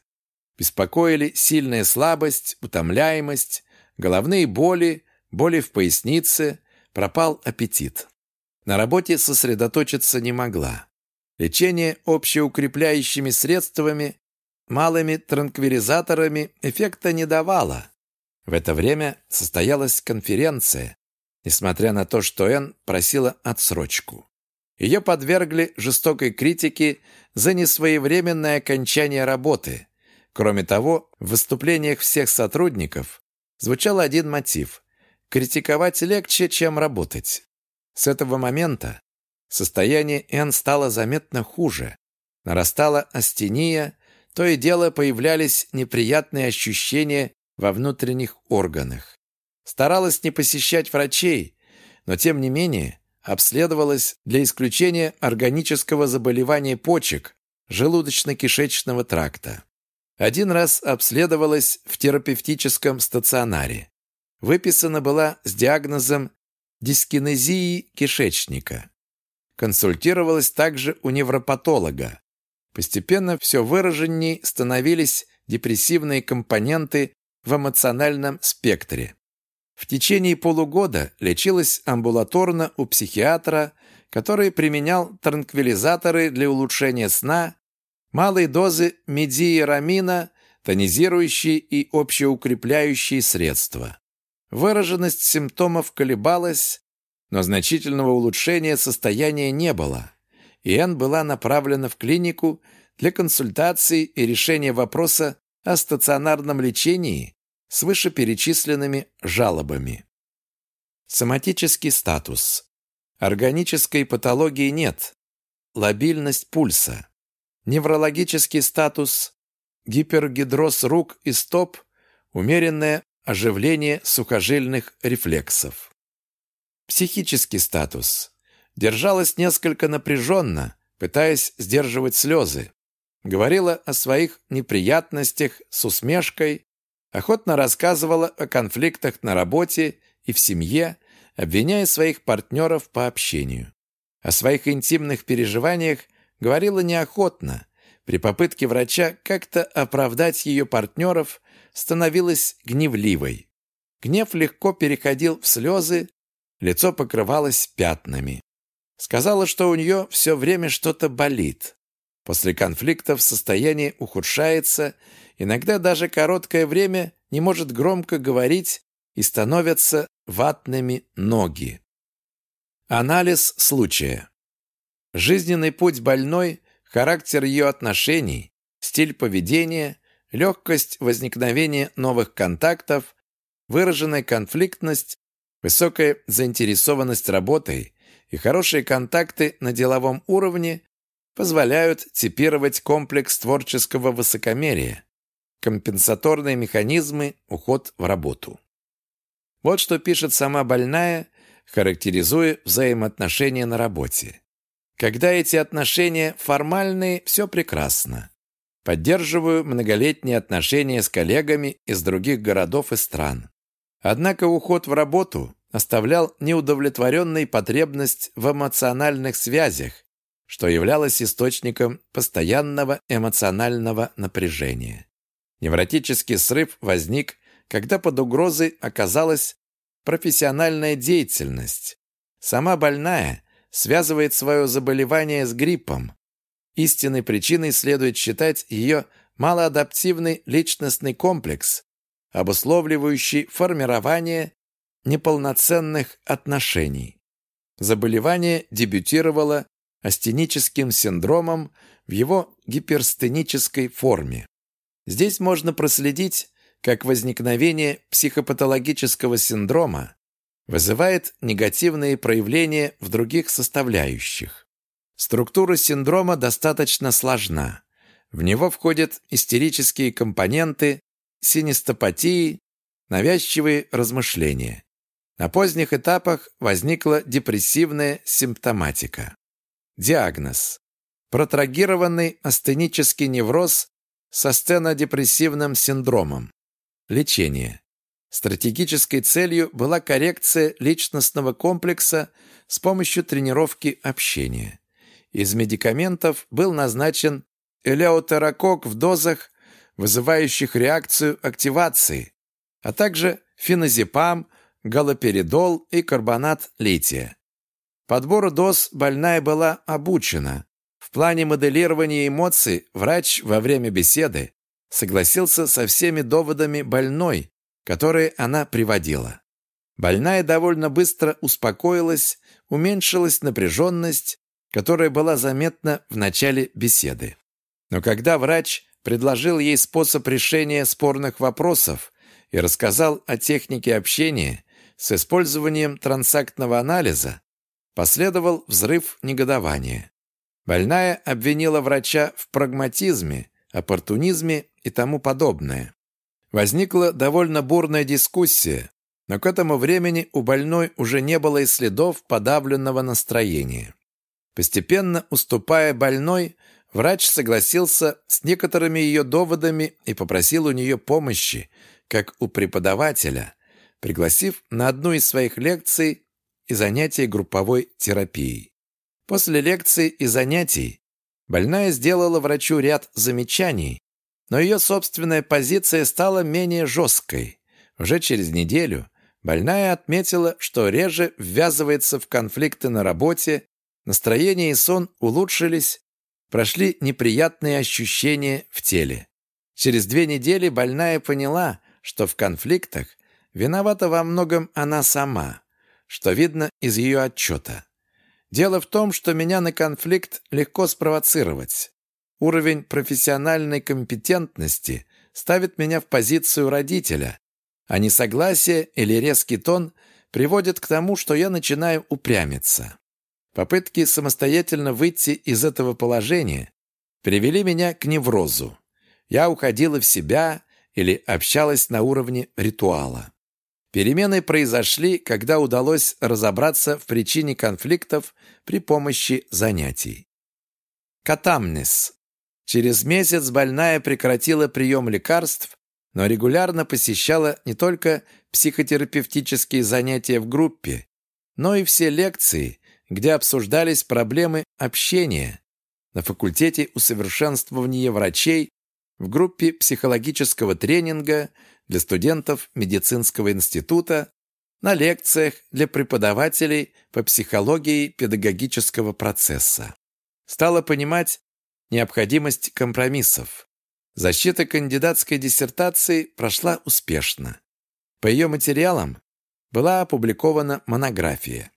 Беспокоили сильная слабость, утомляемость, головные боли, боли в пояснице, пропал аппетит. На работе сосредоточиться не могла. Лечение общеукрепляющими средствами, малыми транквилизаторами эффекта не давало. В это время состоялась конференция, несмотря на то, что Энн просила отсрочку. Ее подвергли жестокой критике за несвоевременное окончание работы. Кроме того, в выступлениях всех сотрудников звучал один мотив – критиковать легче, чем работать. С этого момента Состояние Н стало заметно хуже. Нарастала астения, то и дело появлялись неприятные ощущения во внутренних органах. Старалась не посещать врачей, но тем не менее обследовалась для исключения органического заболевания почек, желудочно-кишечного тракта. Один раз обследовалась в терапевтическом стационаре. Выписана была с диагнозом дискинезии кишечника. Консультировалась также у невропатолога. Постепенно все выраженней становились депрессивные компоненты в эмоциональном спектре. В течение полугода лечилась амбулаторно у психиатра, который применял транквилизаторы для улучшения сна, малые дозы медиерамина, тонизирующие и общеукрепляющие средства. Выраженность симптомов колебалась, но значительного улучшения состояния не было, и Энн была направлена в клинику для консультации и решения вопроса о стационарном лечении с вышеперечисленными жалобами. Соматический статус. Органической патологии нет. Лобильность пульса. Неврологический статус. Гипергидроз рук и стоп. Умеренное оживление сухожильных рефлексов. Психический статус. Держалась несколько напряженно, пытаясь сдерживать слезы. Говорила о своих неприятностях с усмешкой, охотно рассказывала о конфликтах на работе и в семье, обвиняя своих партнеров по общению. О своих интимных переживаниях говорила неохотно. При попытке врача как-то оправдать ее партнеров становилась гневливой. Гнев легко переходил в слезы, Лицо покрывалось пятнами. Сказала, что у нее все время что-то болит. После конфликтов состояние ухудшается, иногда даже короткое время не может громко говорить и становятся ватными ноги. Анализ случая. Жизненный путь больной, характер ее отношений, стиль поведения, легкость возникновения новых контактов, выраженная конфликтность Высокая заинтересованность работой и хорошие контакты на деловом уровне позволяют типировать комплекс творческого высокомерия, компенсаторные механизмы, уход в работу. Вот что пишет сама больная, характеризуя взаимоотношения на работе. Когда эти отношения формальные, все прекрасно. Поддерживаю многолетние отношения с коллегами из других городов и стран. Однако уход в работу оставлял неудовлетворенной потребность в эмоциональных связях, что являлось источником постоянного эмоционального напряжения. Невротический срыв возник, когда под угрозой оказалась профессиональная деятельность. Сама больная связывает свое заболевание с гриппом. Истинной причиной следует считать ее малоадаптивный личностный комплекс, обусловливающий формирование неполноценных отношений. Заболевание дебютировало астеническим синдромом в его гиперстенической форме. Здесь можно проследить, как возникновение психопатологического синдрома вызывает негативные проявления в других составляющих. Структура синдрома достаточно сложна. В него входят истерические компоненты, синестопатии, навязчивые размышления. На поздних этапах возникла депрессивная симптоматика. Диагноз. Протрагированный астенический невроз со стенодепрессивным синдромом. Лечение. Стратегической целью была коррекция личностного комплекса с помощью тренировки общения. Из медикаментов был назначен элеотерокок в дозах, вызывающих реакцию активации, а также феназепам, галоперидол и карбонат лития. Подбору доз больная была обучена. В плане моделирования эмоций врач во время беседы согласился со всеми доводами больной, которые она приводила. Больная довольно быстро успокоилась, уменьшилась напряженность, которая была заметна в начале беседы. Но когда врач предложил ей способ решения спорных вопросов и рассказал о технике общения с использованием трансактного анализа, последовал взрыв негодования. Больная обвинила врача в прагматизме, оппортунизме и тому подобное. Возникла довольно бурная дискуссия, но к этому времени у больной уже не было и следов подавленного настроения. Постепенно уступая больной, врач согласился с некоторыми ее доводами и попросил у нее помощи, как у преподавателя, пригласив на одну из своих лекций и занятий групповой терапией. После лекций и занятий больная сделала врачу ряд замечаний, но ее собственная позиция стала менее жесткой. Уже через неделю больная отметила, что реже ввязывается в конфликты на работе, настроение и сон улучшились, прошли неприятные ощущения в теле. Через две недели больная поняла, что в конфликтах виновата во многом она сама, что видно из ее отчета. Дело в том, что меня на конфликт легко спровоцировать. Уровень профессиональной компетентности ставит меня в позицию родителя, а несогласие или резкий тон приводят к тому, что я начинаю упрямиться. Попытки самостоятельно выйти из этого положения привели меня к неврозу. Я уходила в себя или общалась на уровне ритуала. Перемены произошли, когда удалось разобраться в причине конфликтов при помощи занятий. Катамнес Через месяц больная прекратила прием лекарств, но регулярно посещала не только психотерапевтические занятия в группе, но и все лекции, где обсуждались проблемы общения на факультете усовершенствования врачей, в группе психологического тренинга для студентов медицинского института, на лекциях для преподавателей по психологии педагогического процесса. Стала понимать, необходимость компромиссов. Защита кандидатской диссертации прошла успешно. По ее материалам была опубликована монография.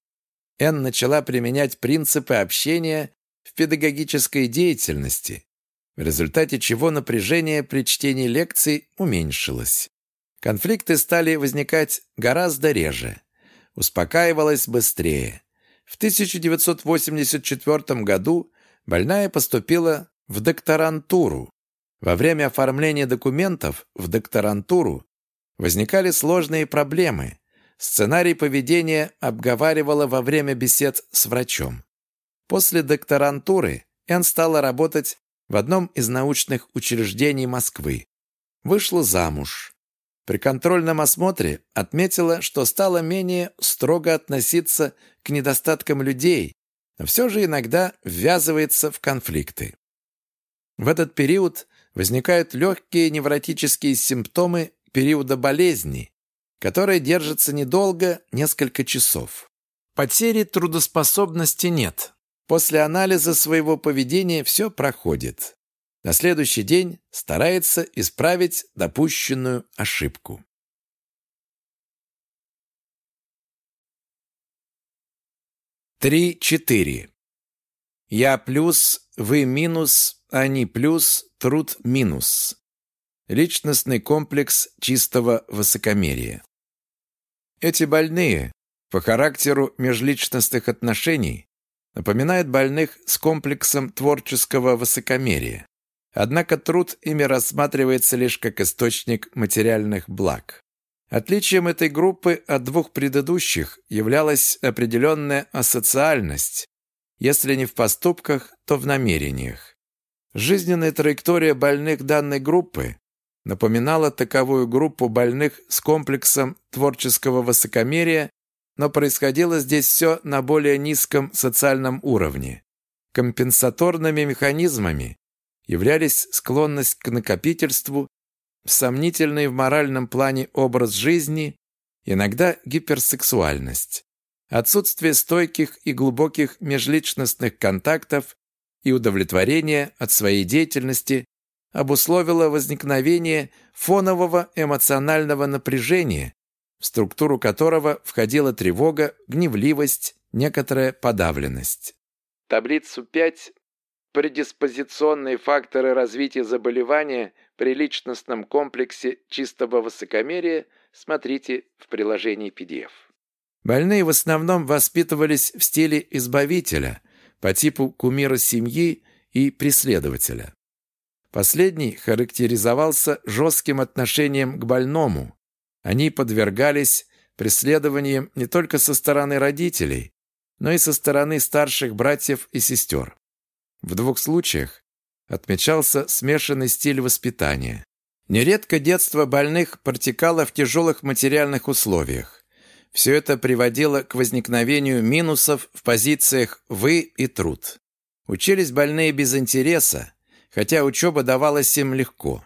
Н начала применять принципы общения в педагогической деятельности, в результате чего напряжение при чтении лекций уменьшилось. Конфликты стали возникать гораздо реже. Успокаивалась быстрее. В 1984 году больная поступила в докторантуру. Во время оформления документов в докторантуру возникали сложные проблемы. Сценарий поведения обговаривала во время бесед с врачом. После докторантуры Энн стала работать в одном из научных учреждений Москвы. Вышла замуж. При контрольном осмотре отметила, что стала менее строго относиться к недостаткам людей, но все же иногда ввязывается в конфликты. В этот период возникают легкие невротические симптомы периода болезни, которые держатся недолго, несколько часов. Потери трудоспособности нет. После анализа своего поведения все проходит. На следующий день старается исправить допущенную ошибку. Три-четыре. Я плюс, вы минус, они плюс, труд минус. Личностный комплекс чистого высокомерия. Эти больные по характеру межличностных отношений напоминают больных с комплексом творческого высокомерия. Однако труд ими рассматривается лишь как источник материальных благ. Отличием этой группы от двух предыдущих являлась определенная асоциальность, если не в поступках, то в намерениях. Жизненная траектория больных данной группы напоминала таковую группу больных с комплексом творческого высокомерия, но происходило здесь все на более низком социальном уровне. Компенсаторными механизмами являлись склонность к накопительству сомнительный в моральном плане образ жизни, иногда гиперсексуальность, отсутствие стойких и глубоких межличностных контактов и удовлетворение от своей деятельности обусловило возникновение фонового эмоционального напряжения, в структуру которого входила тревога, гневливость, некоторая подавленность. Таблицу 5 предиспозиционные факторы развития заболевания при личностном комплексе чистого высокомерия смотрите в приложении PDF. Больные в основном воспитывались в стиле избавителя, по типу кумира семьи и преследователя. Последний характеризовался жестким отношением к больному. Они подвергались преследованиям не только со стороны родителей, но и со стороны старших братьев и сестер. В двух случаях отмечался смешанный стиль воспитания. Нередко детство больных протекало в тяжелых материальных условиях. Все это приводило к возникновению минусов в позициях «вы» и «труд». Учились больные без интереса, хотя учеба давалась им легко.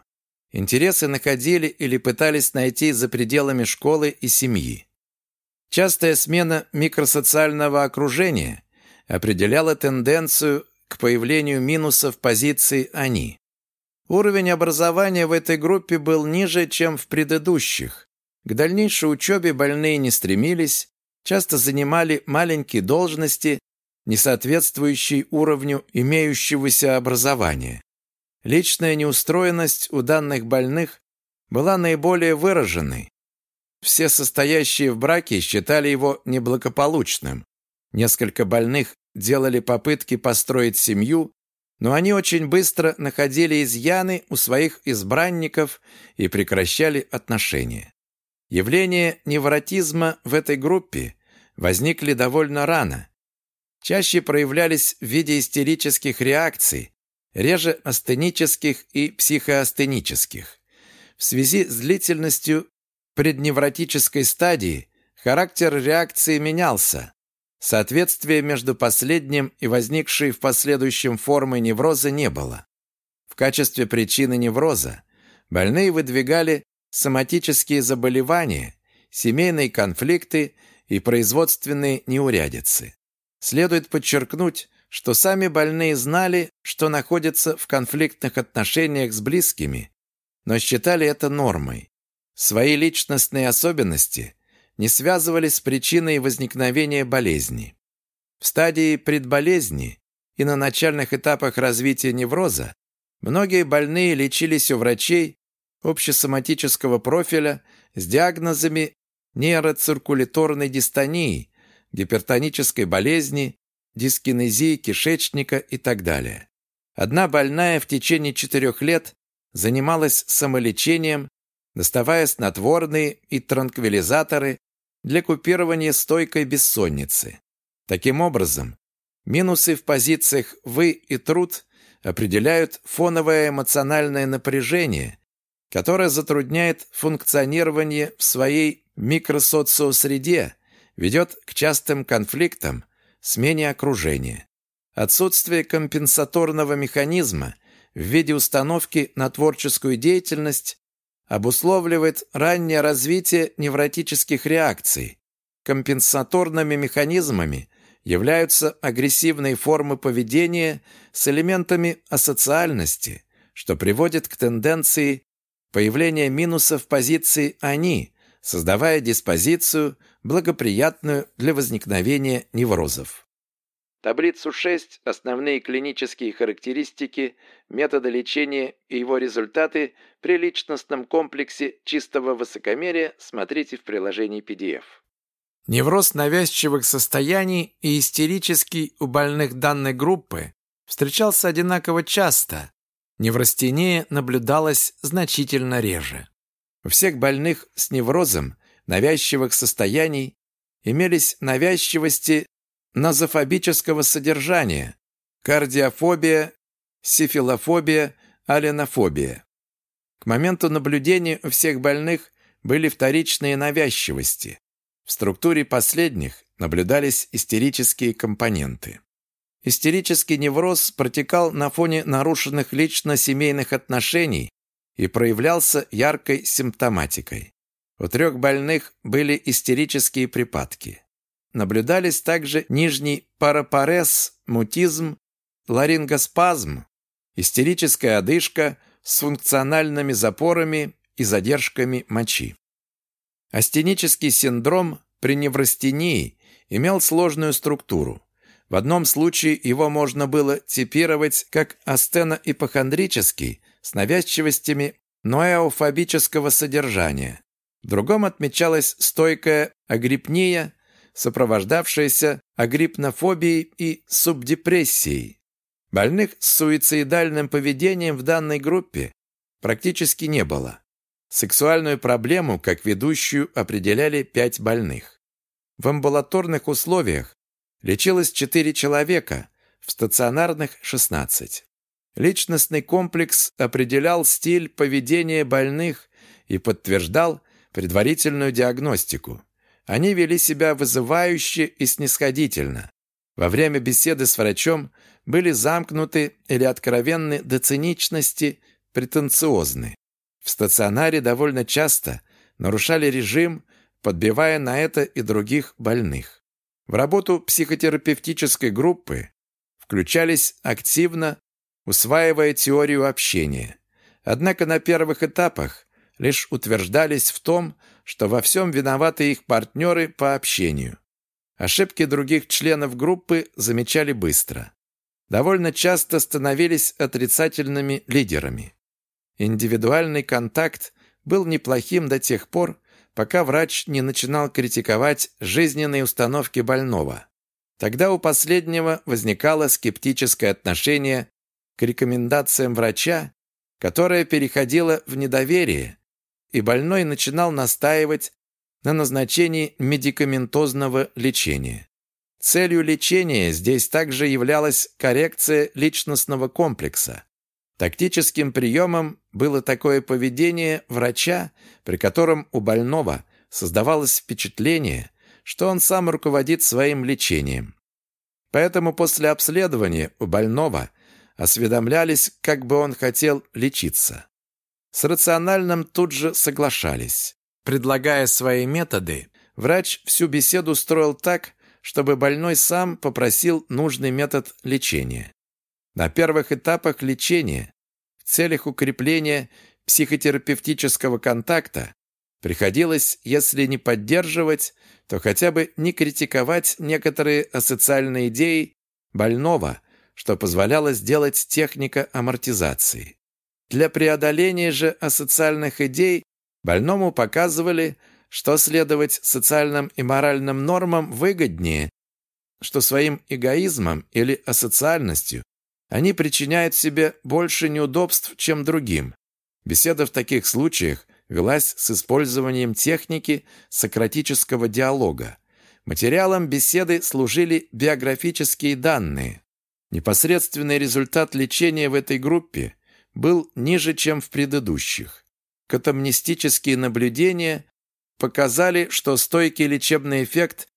Интересы находили или пытались найти за пределами школы и семьи. Частая смена микросоциального окружения определяла тенденцию к появлению минусов позиции «они». Уровень образования в этой группе был ниже, чем в предыдущих. К дальнейшей учебе больные не стремились, часто занимали маленькие должности, не соответствующие уровню имеющегося образования. Личная неустроенность у данных больных была наиболее выраженной. Все состоящие в браке считали его неблагополучным. Несколько больных делали попытки построить семью, но они очень быстро находили изъяны у своих избранников и прекращали отношения. Явления невротизма в этой группе возникли довольно рано. Чаще проявлялись в виде истерических реакций, реже астенических и психоастенических. В связи с длительностью предневротической стадии характер реакции менялся, Соответствия между последним и возникшей в последующем формой невроза не было. В качестве причины невроза больные выдвигали соматические заболевания, семейные конфликты и производственные неурядицы. Следует подчеркнуть, что сами больные знали, что находятся в конфликтных отношениях с близкими, но считали это нормой. Свои личностные особенности не связывались с причиной возникновения болезни. В стадии предболезни и на начальных этапах развития невроза многие больные лечились у врачей общесоматического профиля с диагнозами нейроциркуляторной дистонии, гипертонической болезни, дискинезии кишечника и так далее. Одна больная в течение четырех лет занималась самолечением, доставая снотворные и транквилизаторы для купирования стойкой бессонницы. Таким образом, минусы в позициях «вы» и «труд» определяют фоновое эмоциональное напряжение, которое затрудняет функционирование в своей микросоциосреде, ведет к частым конфликтам, смене окружения. Отсутствие компенсаторного механизма в виде установки на творческую деятельность обусловливает раннее развитие невротических реакций. Компенсаторными механизмами являются агрессивные формы поведения с элементами асоциальности, что приводит к тенденции появления минусов позиции «они», создавая диспозицию, благоприятную для возникновения неврозов. Таблицу 6 «Основные клинические характеристики, методы лечения и его результаты при личностном комплексе чистого высокомерия» смотрите в приложении PDF. Невроз навязчивых состояний и истерический у больных данной группы встречался одинаково часто. Неврастения наблюдалось значительно реже. Всех больных с неврозом навязчивых состояний имелись навязчивости назофобического содержания, кардиофобия, сифилофобия, аленофобия. К моменту наблюдения у всех больных были вторичные навязчивости. В структуре последних наблюдались истерические компоненты. Истерический невроз протекал на фоне нарушенных лично-семейных отношений и проявлялся яркой симптоматикой. У трех больных были истерические припадки. Наблюдались также нижний парапарез, мутизм, ларингоспазм, истерическая одышка с функциональными запорами и задержками мочи. Астенический синдром при неврастении имел сложную структуру. В одном случае его можно было типировать как астеноипохондрический с навязчивостями ноэофобического содержания. В другом отмечалась стойкая агрипния, сопровождавшаяся агрипнофобией и субдепрессией. Больных с суицидальным поведением в данной группе практически не было. Сексуальную проблему как ведущую определяли пять больных. В амбулаторных условиях лечилось 4 человека, в стационарных – 16. Личностный комплекс определял стиль поведения больных и подтверждал предварительную диагностику. Они вели себя вызывающе и снисходительно. Во время беседы с врачом были замкнуты или откровенны до циничности, претенциозны. В стационаре довольно часто нарушали режим, подбивая на это и других больных. В работу психотерапевтической группы включались активно, усваивая теорию общения. Однако на первых этапах лишь утверждались в том, что во всем виноваты их партнеры по общению. Ошибки других членов группы замечали быстро. Довольно часто становились отрицательными лидерами. Индивидуальный контакт был неплохим до тех пор, пока врач не начинал критиковать жизненные установки больного. Тогда у последнего возникало скептическое отношение к рекомендациям врача, которое переходило в недоверие, и больной начинал настаивать на назначении медикаментозного лечения. Целью лечения здесь также являлась коррекция личностного комплекса. Тактическим приемом было такое поведение врача, при котором у больного создавалось впечатление, что он сам руководит своим лечением. Поэтому после обследования у больного осведомлялись, как бы он хотел лечиться. С рациональным тут же соглашались. Предлагая свои методы, врач всю беседу строил так, чтобы больной сам попросил нужный метод лечения. На первых этапах лечения, в целях укрепления психотерапевтического контакта, приходилось, если не поддерживать, то хотя бы не критиковать некоторые асоциальные идеи больного, что позволяло сделать техника амортизации. Для преодоления же асоциальных идей больному показывали, что следовать социальным и моральным нормам выгоднее, что своим эгоизмом или асоциальностью они причиняют себе больше неудобств, чем другим. Беседа в таких случаях велась с использованием техники сократического диалога. Материалом беседы служили биографические данные. Непосредственный результат лечения в этой группе был ниже, чем в предыдущих. Катамнистические наблюдения показали, что стойкий лечебный эффект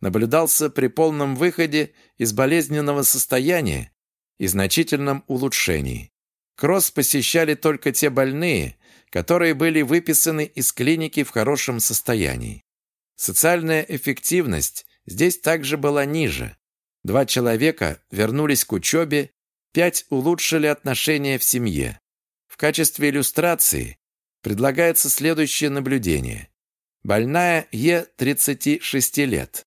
наблюдался при полном выходе из болезненного состояния и значительном улучшении. Кросс посещали только те больные, которые были выписаны из клиники в хорошем состоянии. Социальная эффективность здесь также была ниже. Два человека вернулись к учебе, пять улучшили отношения в семье. В качестве иллюстрации предлагается следующее наблюдение. Больная Е 36 лет.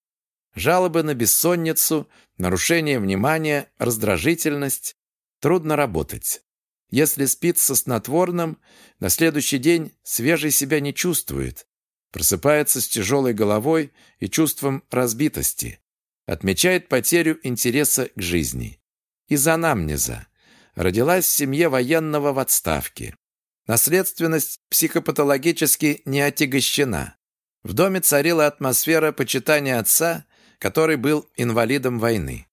Жалобы на бессонницу, нарушение внимания, раздражительность. Трудно работать. Если спит со снотворным, на следующий день свежий себя не чувствует. Просыпается с тяжелой головой и чувством разбитости. Отмечает потерю интереса к жизни. Из анамнеза. Родилась в семье военного в отставке. Наследственность психопатологически не отягощена. В доме царила атмосфера почитания отца, который был инвалидом войны.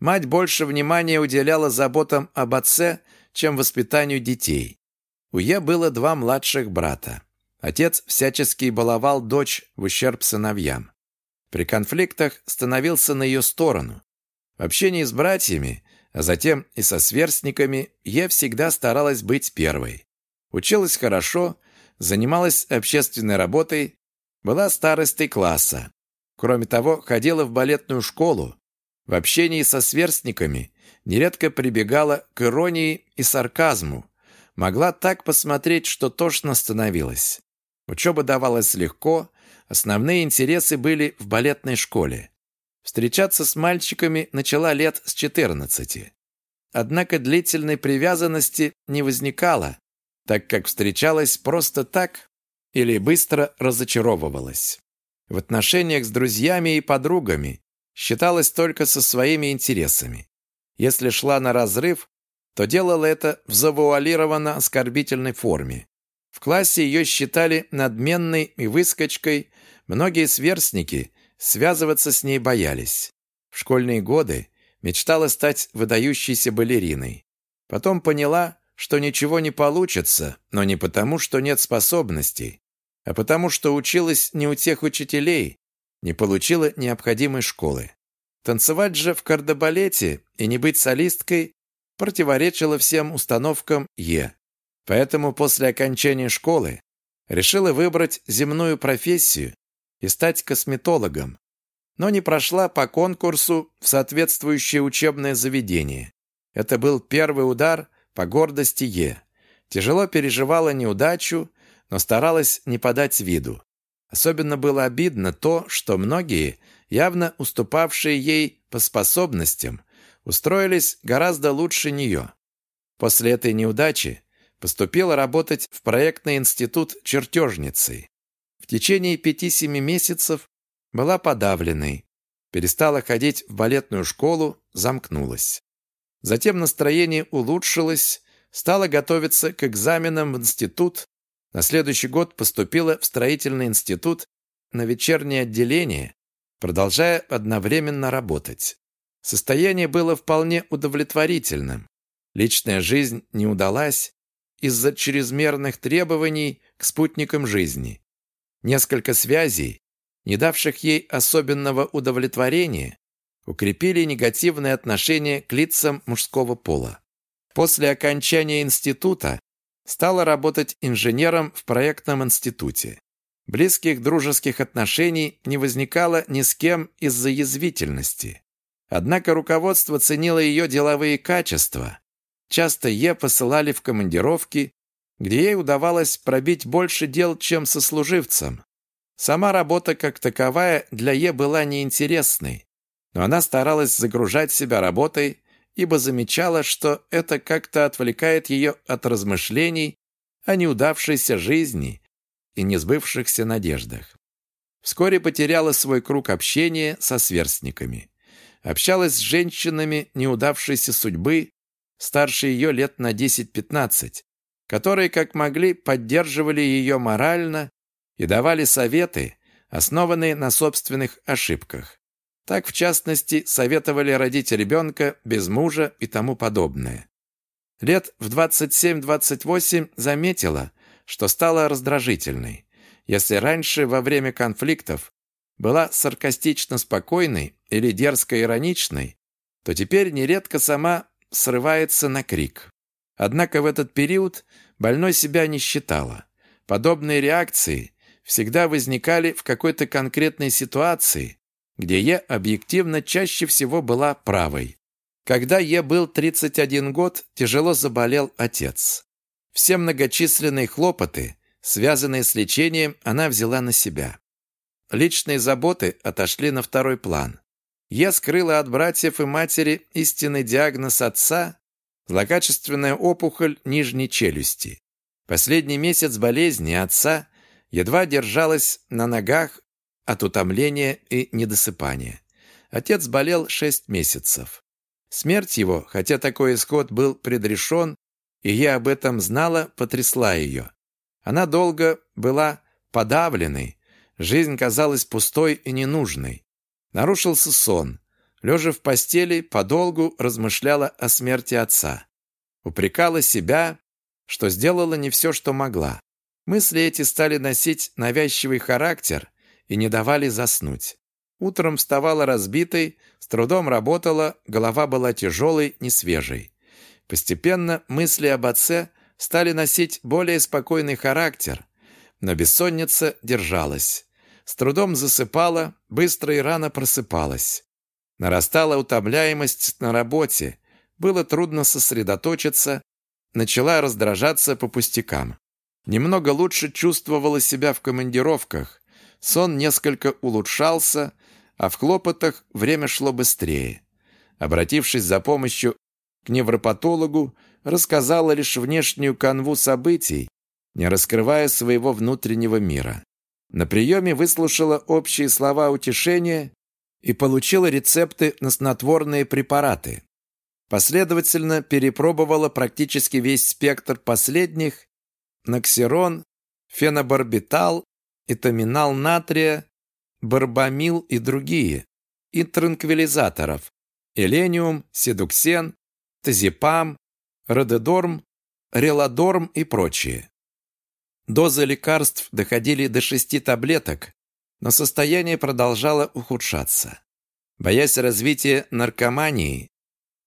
Мать больше внимания уделяла заботам об отце, чем воспитанию детей. У Е было два младших брата. Отец всячески баловал дочь в ущерб сыновьям. При конфликтах становился на ее сторону. В общении с братьями, а затем и со сверстниками, Е всегда старалась быть первой. Училась хорошо, занималась общественной работой, была старостой класса. Кроме того, ходила в балетную школу. В общении со сверстниками нередко прибегала к иронии и сарказму. Могла так посмотреть, что тошно становилось. Учеба давалась легко, основные интересы были в балетной школе. Встречаться с мальчиками начала лет с 14. Однако длительной привязанности не возникало, так как встречалась просто так или быстро разочаровывалась. В отношениях с друзьями и подругами считалась только со своими интересами. Если шла на разрыв, то делала это в завуалированно оскорбительной форме. В классе ее считали надменной и выскочкой, многие сверстники связываться с ней боялись. В школьные годы мечтала стать выдающейся балериной. Потом поняла, что ничего не получится, но не потому, что нет способностей, а потому, что училась не у тех учителей, не получила необходимой школы. Танцевать же в кардебалете и не быть солисткой противоречило всем установкам Е. Поэтому после окончания школы решила выбрать земную профессию и стать косметологом, но не прошла по конкурсу в соответствующее учебное заведение. Это был первый удар по гордости Е. Тяжело переживала неудачу, но старалась не подать виду. Особенно было обидно то, что многие – явно уступавшие ей по способностям, устроились гораздо лучше нее. После этой неудачи поступила работать в проектный институт чертежницей. В течение пяти-семи месяцев была подавленной, перестала ходить в балетную школу, замкнулась. Затем настроение улучшилось, стала готовиться к экзаменам в институт, на следующий год поступила в строительный институт на вечернее отделение, продолжая одновременно работать. Состояние было вполне удовлетворительным. Личная жизнь не удалась из-за чрезмерных требований к спутникам жизни. Несколько связей, не давших ей особенного удовлетворения, укрепили негативное отношение к лицам мужского пола. После окончания института стала работать инженером в проектном институте. Близких дружеских отношений не возникало ни с кем из-за язвительности. Однако руководство ценило ее деловые качества. Часто Е посылали в командировки, где ей удавалось пробить больше дел, чем сослуживцам. Сама работа как таковая для Е была неинтересной, но она старалась загружать себя работой, ибо замечала, что это как-то отвлекает ее от размышлений о неудавшейся жизни и несбывшихся надеждах. Вскоре потеряла свой круг общения со сверстниками. Общалась с женщинами неудавшейся судьбы, старше ее лет на 10-15. которые, как могли, поддерживали ее морально и давали советы, основанные на собственных ошибках. Так, в частности, советовали родить ребенка без мужа и тому подобное. Лет в 27-28 заметила, что стала раздражительной. Если раньше во время конфликтов была саркастично спокойной или дерзко ироничной, то теперь нередко сама срывается на крик. Однако в этот период больной себя не считала. Подобные реакции всегда возникали в какой-то конкретной ситуации, где я объективно чаще всего была правой. Когда я был 31 год, тяжело заболел отец. Все многочисленные хлопоты, связанные с лечением, она взяла на себя. Личные заботы отошли на второй план. Я скрыла от братьев и матери истинный диагноз отца – злокачественная опухоль нижней челюсти. Последний месяц болезни отца едва держалась на ногах от утомления и недосыпания. Отец болел шесть месяцев. Смерть его, хотя такой исход был предрешен, и я об этом знала, потрясла ее. Она долго была подавленной, жизнь казалась пустой и ненужной. Нарушился сон. Лежа в постели, подолгу размышляла о смерти отца. Упрекала себя, что сделала не все, что могла. Мысли эти стали носить навязчивый характер и не давали заснуть. Утром вставала разбитой, с трудом работала, голова была тяжелой, несвежей. Постепенно мысли об отце стали носить более спокойный характер, но бессонница держалась. С трудом засыпала, быстро и рано просыпалась. Нарастала утомляемость на работе, было трудно сосредоточиться, начала раздражаться по пустякам. Немного лучше чувствовала себя в командировках, сон несколько улучшался, а в хлопотах время шло быстрее. Обратившись за помощью к невропатологу, рассказала лишь внешнюю канву событий, не раскрывая своего внутреннего мира. На приеме выслушала общие слова утешения и получила рецепты на снотворные препараты. Последовательно перепробовала практически весь спектр последних Ноксирон, фенобарбитал, этаминал натрия, барбамил и другие, и транквилизаторов, элениум, седуксен, тазепам, родедорм, релодорм и прочие. Дозы лекарств доходили до шести таблеток, но состояние продолжало ухудшаться. Боясь развития наркомании,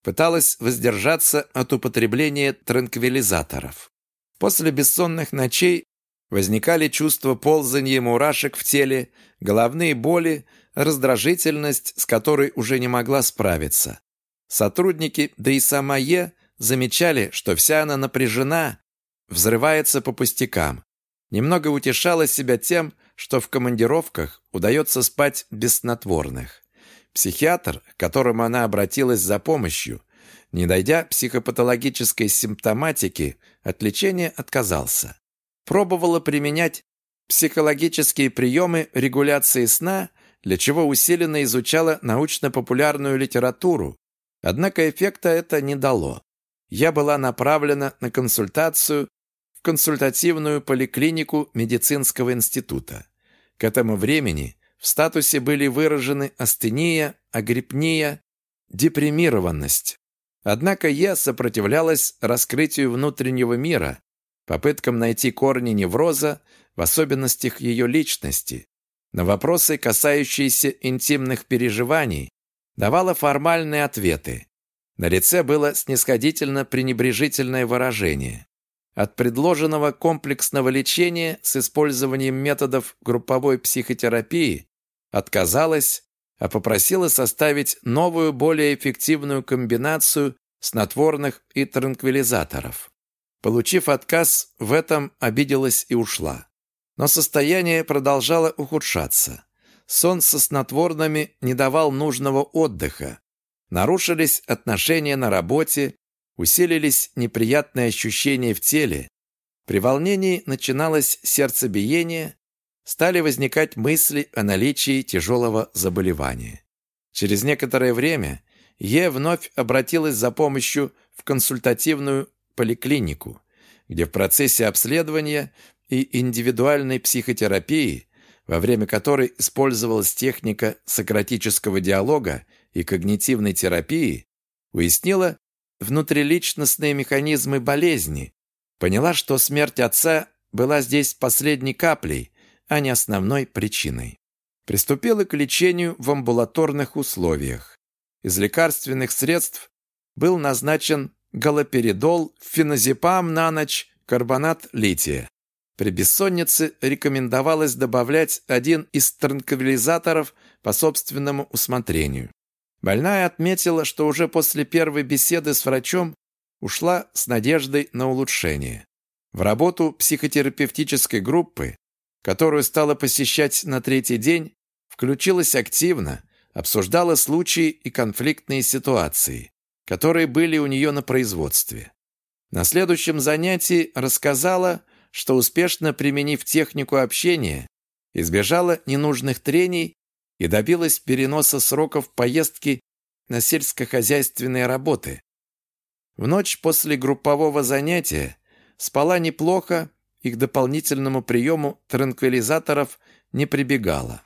пыталась воздержаться от употребления транквилизаторов. После бессонных ночей возникали чувства ползания мурашек в теле, головные боли, раздражительность, с которой уже не могла справиться. Сотрудники, да и сама Е, замечали, что вся она напряжена, взрывается по пустякам. Немного утешала себя тем, что в командировках удается спать без снотворных. Психиатр, к которому она обратилась за помощью, не дойдя психопатологической симптоматики, от лечения отказался. Пробовала применять психологические приемы регуляции сна, для чего усиленно изучала научно-популярную литературу, однако эффекта это не дало. Я была направлена на консультацию консультативную поликлинику медицинского института. К этому времени в статусе были выражены астения, агрипния, депримированность. Однако я сопротивлялась раскрытию внутреннего мира, попыткам найти корни невроза, в особенностях ее личности. На вопросы, касающиеся интимных переживаний, давала формальные ответы. На лице было снисходительно-пренебрежительное выражение. От предложенного комплексного лечения с использованием методов групповой психотерапии отказалась а попросила составить новую, более эффективную комбинацию снотворных и транквилизаторов. Получив отказ, в этом обиделась и ушла. Но состояние продолжало ухудшаться. Сон со снотворными не давал нужного отдыха. Нарушились отношения на работе, усилились неприятные ощущения в теле. При волнении начиналось сердцебиение, стали возникать мысли о наличии тяжелого заболевания. Через некоторое время Е вновь обратилась за помощью в консультативную поликлинику. где в процессе обследования и индивидуальной психотерапии, во время которой использовалась техника сократического диалога и когнитивной терапии, уяснила внутриличностные механизмы болезни, поняла, что смерть отца была здесь последней каплей, а не основной причиной. Приступила к лечению в амбулаторных условиях. Из лекарственных средств был назначен галоперидол, феназепам на ночь, карбонат лития. При бессоннице рекомендовалось добавлять один из транквилизаторов по собственному усмотрению. Больная отметила, что уже после первой беседы с врачом ушла с надеждой на улучшение. В работу психотерапевтической группы, которую стала посещать на третий день, включилась активно, обсуждала случаи и конфликтные ситуации, которые были у нее на производстве. На следующем занятии рассказала, что успешно применив технику общения, избежала ненужных трений и добилась переноса сроков поездки на сельскохозяйственные работы. В ночь после группового занятия спала неплохо и к дополнительному приему транквилизаторов не прибегала.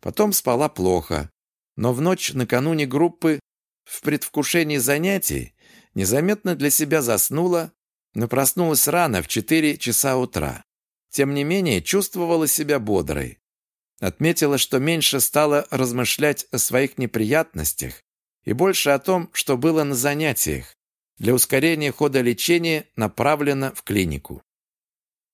Потом спала плохо, но в ночь накануне группы в предвкушении занятий незаметно для себя заснула, но проснулась рано, в 4 часа утра. Тем не менее, чувствовала себя бодрой. Отметила, что меньше стала размышлять о своих неприятностях и больше о том, что было на занятиях. Для ускорения хода лечения направлена в клинику.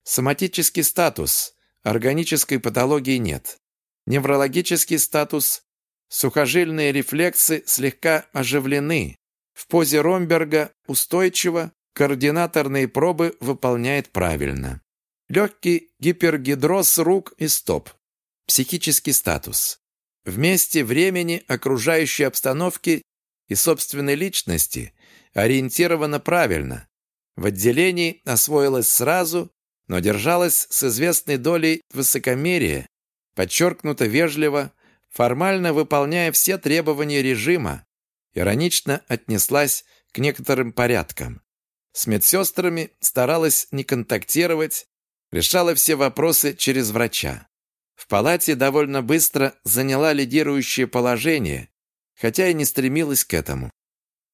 Соматический статус. Органической патологии нет. Неврологический статус. Сухожильные рефлексы слегка оживлены. В позе Ромберга устойчиво, координаторные пробы выполняет правильно. Легкий гипергидроз рук и стоп. Психический статус. В месте, времени, окружающей обстановки и собственной личности ориентирована правильно. В отделении освоилась сразу, но держалась с известной долей высокомерия, подчеркнуто вежливо, формально выполняя все требования режима, иронично отнеслась к некоторым порядкам. С медсестрами старалась не контактировать, решала все вопросы через врача. В палате довольно быстро заняла лидирующее положение, хотя и не стремилась к этому.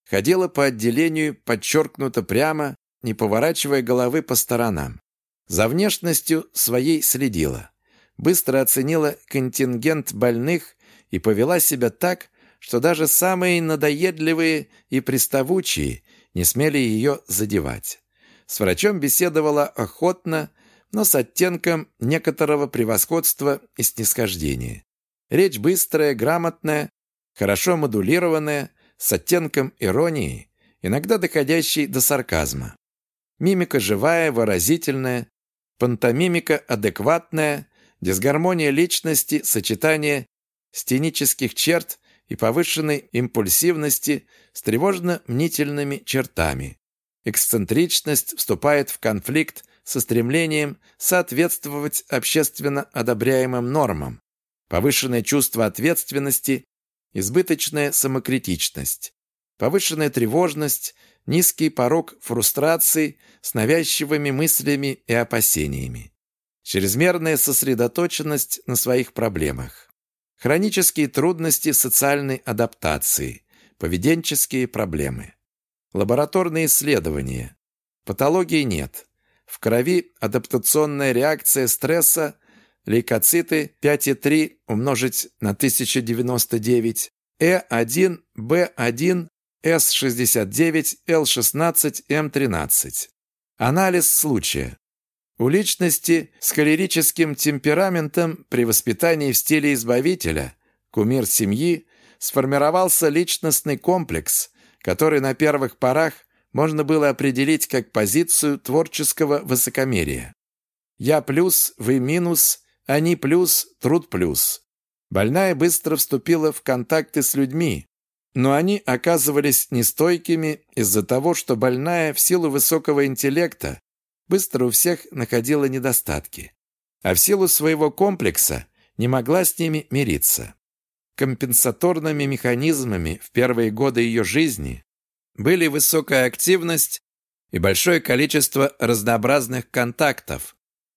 Ходила по отделению подчеркнуто прямо, не поворачивая головы по сторонам. За внешностью своей следила. Быстро оценила контингент больных и повела себя так, что даже самые надоедливые и приставучие не смели ее задевать. С врачом беседовала охотно, но с оттенком некоторого превосходства и снисхождения. Речь быстрая, грамотная, хорошо модулированная, с оттенком иронии, иногда доходящей до сарказма. Мимика живая, выразительная, пантомимика адекватная, дисгармония личности, сочетание стенических черт и повышенной импульсивности с тревожно-мнительными чертами. Эксцентричность вступает в конфликт со стремлением соответствовать общественно одобряемым нормам, повышенное чувство ответственности, избыточная самокритичность, повышенная тревожность, низкий порог фрустрации с навязчивыми мыслями и опасениями, чрезмерная сосредоточенность на своих проблемах, хронические трудности социальной адаптации, поведенческие проблемы, лабораторные исследования, патологии нет, в крови адаптационная реакция стресса, лейкоциты 5,3 умножить на 1099, Э1, Б1, С69, Л16, М13. Анализ случая. У личности с холерическим темпераментом при воспитании в стиле избавителя, кумир семьи, сформировался личностный комплекс, который на первых порах можно было определить как позицию творческого высокомерия. «Я плюс, вы минус, они плюс, труд плюс». Больная быстро вступила в контакты с людьми, но они оказывались нестойкими из-за того, что больная в силу высокого интеллекта быстро у всех находила недостатки, а в силу своего комплекса не могла с ними мириться. Компенсаторными механизмами в первые годы ее жизни были высокая активность и большое количество разнообразных контактов.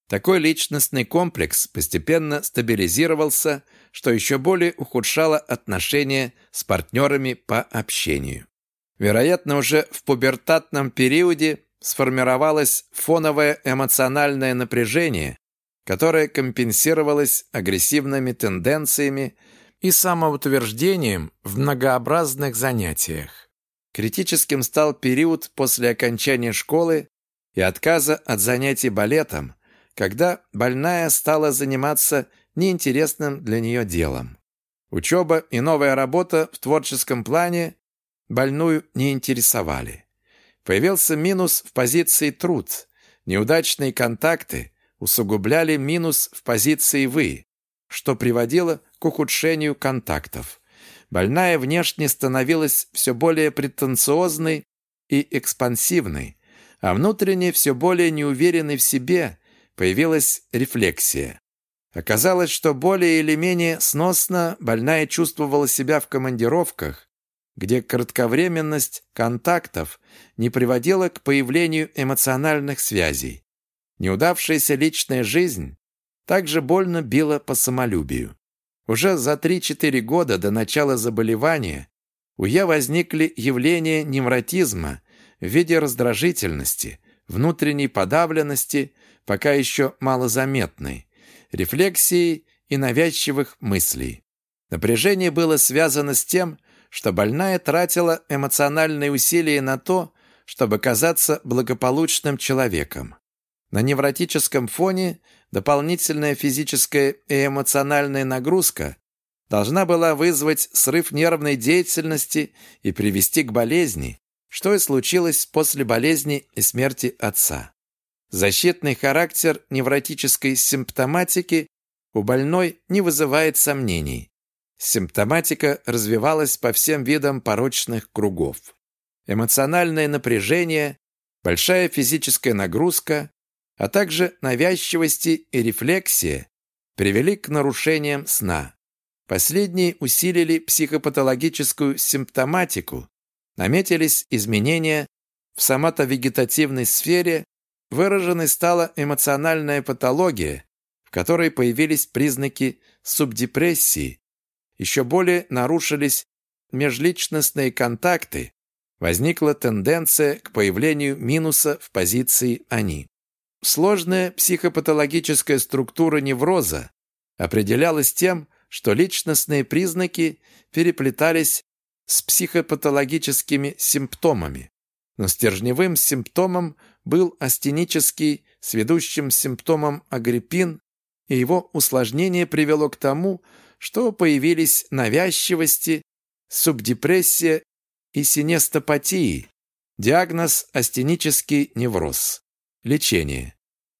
Такой личностный комплекс постепенно стабилизировался, что еще более ухудшало отношения с партнерами по общению. Вероятно, уже в пубертатном периоде сформировалось фоновое эмоциональное напряжение, которое компенсировалось агрессивными тенденциями и самоутверждением в многообразных занятиях. Критическим стал период после окончания школы и отказа от занятий балетом, когда больная стала заниматься неинтересным для нее делом. Учеба и новая работа в творческом плане больную не интересовали. Появился минус в позиции «труд». Неудачные контакты усугубляли минус в позиции «вы», что приводило к ухудшению контактов. Больная внешне становилась все более претенциозной и экспансивной, а внутренне все более неуверенной в себе появилась рефлексия. Оказалось, что более или менее сносно больная чувствовала себя в командировках, где кратковременность контактов не приводила к появлению эмоциональных связей. Неудавшаяся личная жизнь также больно била по самолюбию. Уже за 3-4 года до начала заболевания у Я возникли явления невротизма в виде раздражительности, внутренней подавленности, пока еще малозаметной, рефлексии и навязчивых мыслей. Напряжение было связано с тем, что больная тратила эмоциональные усилия на то, чтобы казаться благополучным человеком. На невротическом фоне дополнительная физическая и эмоциональная нагрузка должна была вызвать срыв нервной деятельности и привести к болезни, что и случилось после болезни и смерти отца. Защитный характер невротической симптоматики у больной не вызывает сомнений. Симптоматика развивалась по всем видам порочных кругов. Эмоциональное напряжение, большая физическая нагрузка, а также навязчивости и рефлексия привели к нарушениям сна. Последние усилили психопатологическую симптоматику, наметились изменения в соматовегетативной сфере, выраженной стала эмоциональная патология, в которой появились признаки субдепрессии, еще более нарушились межличностные контакты, возникла тенденция к появлению минуса в позиции «они». Сложная психопатологическая структура невроза определялась тем, что личностные признаки переплетались с психопатологическими симптомами. Но стержневым симптомом был астенический, с ведущим симптомом агриппин, и его усложнение привело к тому, что появились навязчивости, субдепрессия и синестопатии. Диагноз – астенический невроз. Лечение.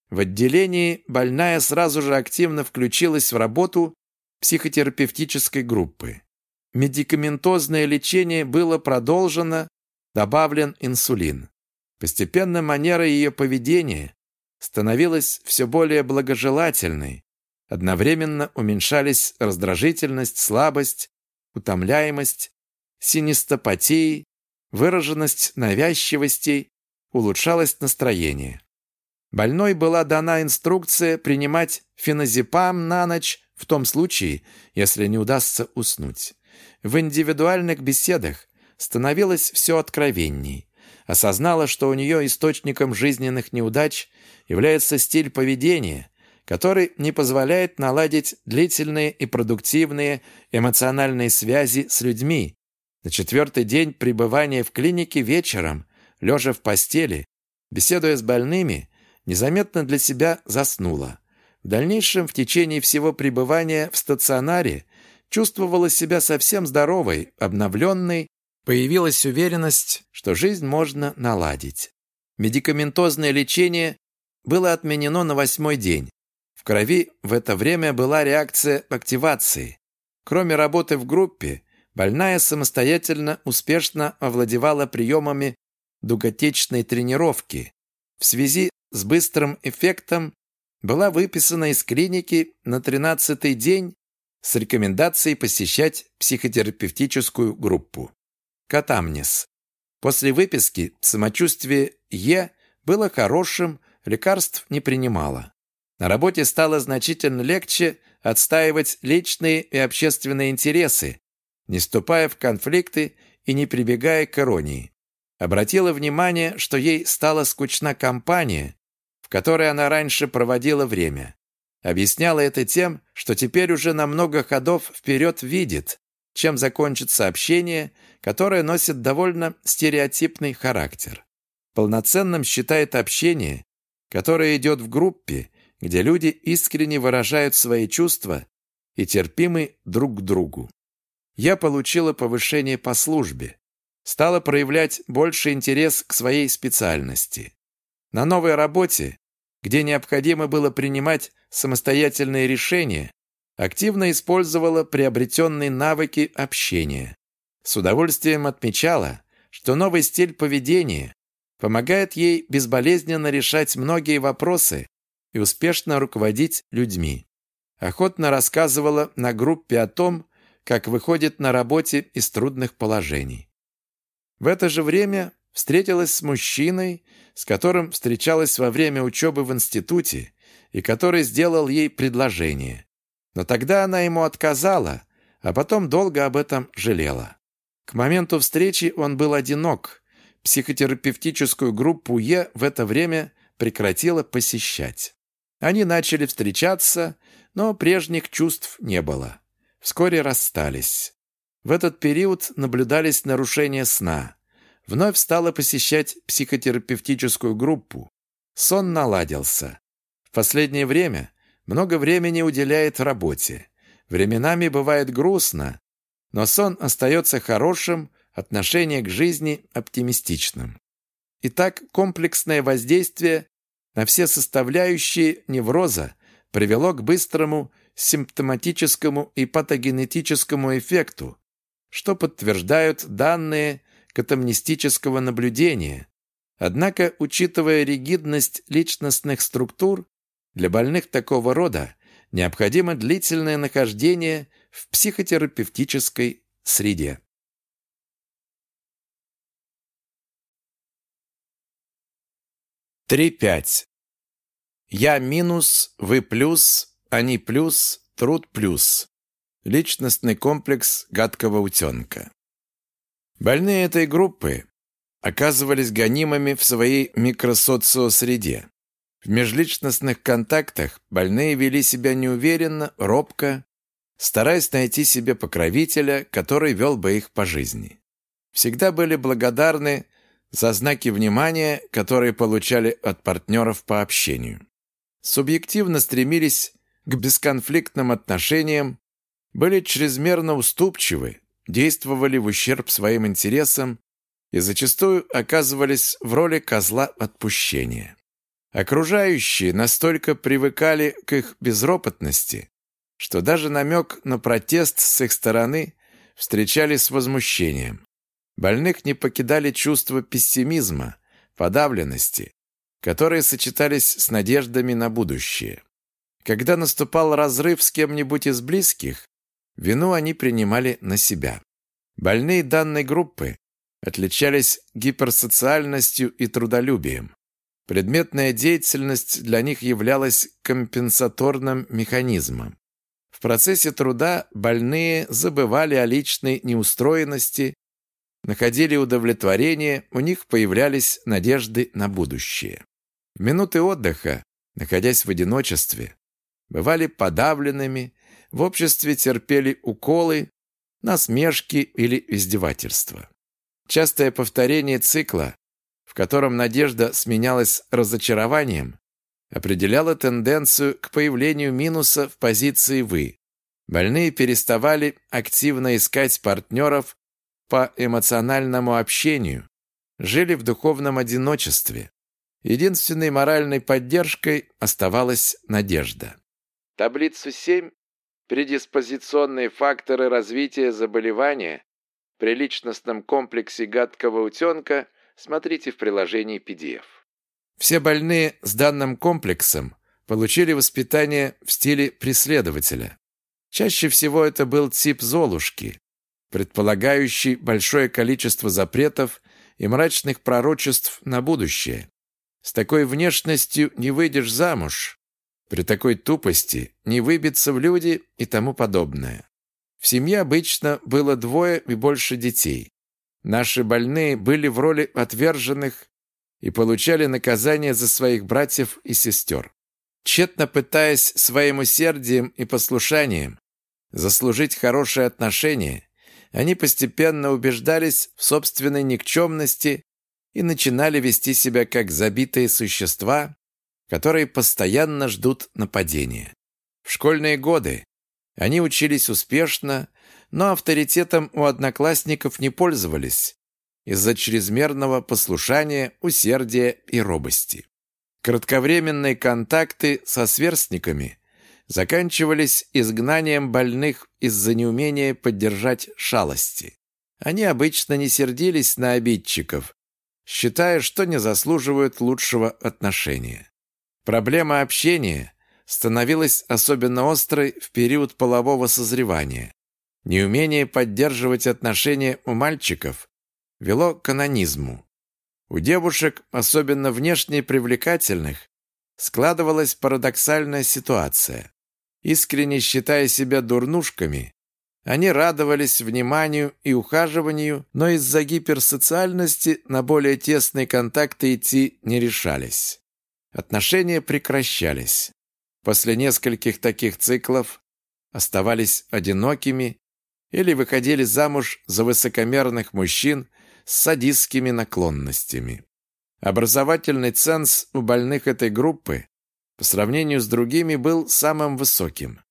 В отделении больная сразу же активно включилась в работу психотерапевтической группы. Медикаментозное лечение было продолжено, добавлен инсулин. Постепенно манера ее поведения становилась все более благожелательной, Одновременно уменьшались раздражительность, слабость, утомляемость, синестопатии, выраженность навязчивостей, улучшалось настроение. Больной была дана инструкция принимать феназепам на ночь в том случае, если не удастся уснуть. В индивидуальных беседах становилось все откровенней. Осознала, что у нее источником жизненных неудач является стиль поведения, который не позволяет наладить длительные и продуктивные эмоциональные связи с людьми. На четвертый день пребывания в клинике вечером, лежа в постели, беседуя с больными, незаметно для себя заснула. В дальнейшем, в течение всего пребывания в стационаре, чувствовала себя совсем здоровой, обновленной, появилась уверенность, что жизнь можно наладить. Медикаментозное лечение было отменено на восьмой день. В крови в это время была реакция активации. Кроме работы в группе, больная самостоятельно успешно овладевала приемами дуготечной тренировки. В связи с быстрым эффектом была выписана из клиники на 13-й день с рекомендацией посещать психотерапевтическую группу. Катамнес. После выписки самочувствие Е было хорошим, лекарств не принимала. На работе стало значительно легче отстаивать личные и общественные интересы, не вступая в конфликты и не прибегая к иронии. Обратила внимание, что ей стала скучна компания, которой она раньше проводила время. Объясняла это тем, что теперь уже на много ходов вперед видит, чем закончится общение, которое носит довольно стереотипный характер. Полноценным считает общение, которое идет в группе, где люди искренне выражают свои чувства и терпимы друг к другу. Я получила повышение по службе, стала проявлять больше интерес к своей специальности. На новой работе, где необходимо было принимать самостоятельные решения, активно использовала приобретенные навыки общения. С удовольствием отмечала, что новый стиль поведения помогает ей безболезненно решать многие вопросы и успешно руководить людьми. Охотно рассказывала на группе о том, как выходит на работе из трудных положений. В это же время встретилась с мужчиной, с которым встречалась во время учебы в институте и который сделал ей предложение. Но тогда она ему отказала, а потом долго об этом жалела. К моменту встречи он был одинок. Психотерапевтическую группу Е в это время прекратила посещать. Они начали встречаться, но прежних чувств не было. Вскоре расстались. В этот период наблюдались нарушения сна. Вновь стала посещать психотерапевтическую группу. Сон наладился. В последнее время много времени уделяет работе. Временами бывает грустно, но сон остается хорошим, отношение к жизни оптимистичным. Итак, комплексное воздействие на все составляющие невроза привело к быстрому симптоматическому и патогенетическому эффекту, что подтверждают данные катамнистического наблюдения. Однако, учитывая ригидность личностных структур, для больных такого рода необходимо длительное нахождение в психотерапевтической среде. Три пять. Я минус, вы плюс, они плюс, труд плюс. Личностный комплекс гадкого утенка. Больные этой группы оказывались гонимыми в своей микросоциосреде. В межличностных контактах больные вели себя неуверенно, робко, стараясь найти себе покровителя, который вел бы их по жизни. Всегда были благодарны за знаки внимания, которые получали от партнеров по общению. Субъективно стремились к бесконфликтным отношениям, были чрезмерно уступчивы, действовали в ущерб своим интересам и зачастую оказывались в роли козла отпущения. Окружающие настолько привыкали к их безропотности, что даже намек на протест с их стороны встречали с возмущением. Больных не покидали чувства пессимизма, подавленности, которые сочетались с надеждами на будущее. Когда наступал разрыв с кем-нибудь из близких, вину они принимали на себя. Больные данной группы отличались гиперсоциальностью и трудолюбием. Предметная деятельность для них являлась компенсаторным механизмом. В процессе труда больные забывали о личной неустроенности, находили удовлетворение, у них появлялись надежды на будущее. В минуты отдыха, находясь в одиночестве, бывали подавленными, в обществе терпели уколы, насмешки или издевательства. Частое повторение цикла в котором надежда сменялась разочарованием, определяла тенденцию к появлению минуса в позиции «вы». Больные переставали активно искать партнеров по эмоциональному общению, жили в духовном одиночестве. Единственной моральной поддержкой оставалась надежда. Таблицу 7 «Предиспозиционные факторы развития заболевания» при личностном комплексе гадкого утенка – Смотрите в приложении PDF. Все больные с данным комплексом получили воспитание в стиле преследователя. Чаще всего это был тип Золушки, предполагающий большое количество запретов и мрачных пророчеств на будущее. С такой внешностью не выйдешь замуж, при такой тупости не выбиться в люди и тому подобное. В семье обычно было двое и больше детей. Наши больные были в роли отверженных и получали наказание за своих братьев и сестер. Тщетно пытаясь своим усердием и послушанием заслужить хорошее отношение, они постепенно убеждались в собственной никчемности и начинали вести себя как забитые существа, которые постоянно ждут нападения. В школьные годы они учились успешно, но авторитетом у одноклассников не пользовались из-за чрезмерного послушания, усердия и робости. Кратковременные контакты со сверстниками заканчивались изгнанием больных из-за неумения поддержать шалости. Они обычно не сердились на обидчиков, считая, что не заслуживают лучшего отношения. Проблема общения становилась особенно острой в период полового созревания. Неумение поддерживать отношения у мальчиков вело к анонизму. У девушек, особенно внешне привлекательных, складывалась парадоксальная ситуация. Искренне считая себя дурнушками, они радовались вниманию и ухаживанию, но из-за гиперсоциальности на более тесные контакты идти не решались. Отношения прекращались. После нескольких таких циклов оставались одинокими или выходили замуж за высокомерных мужчин с садистскими наклонностями. Образовательный ценз у больных этой группы по сравнению с другими был самым высоким.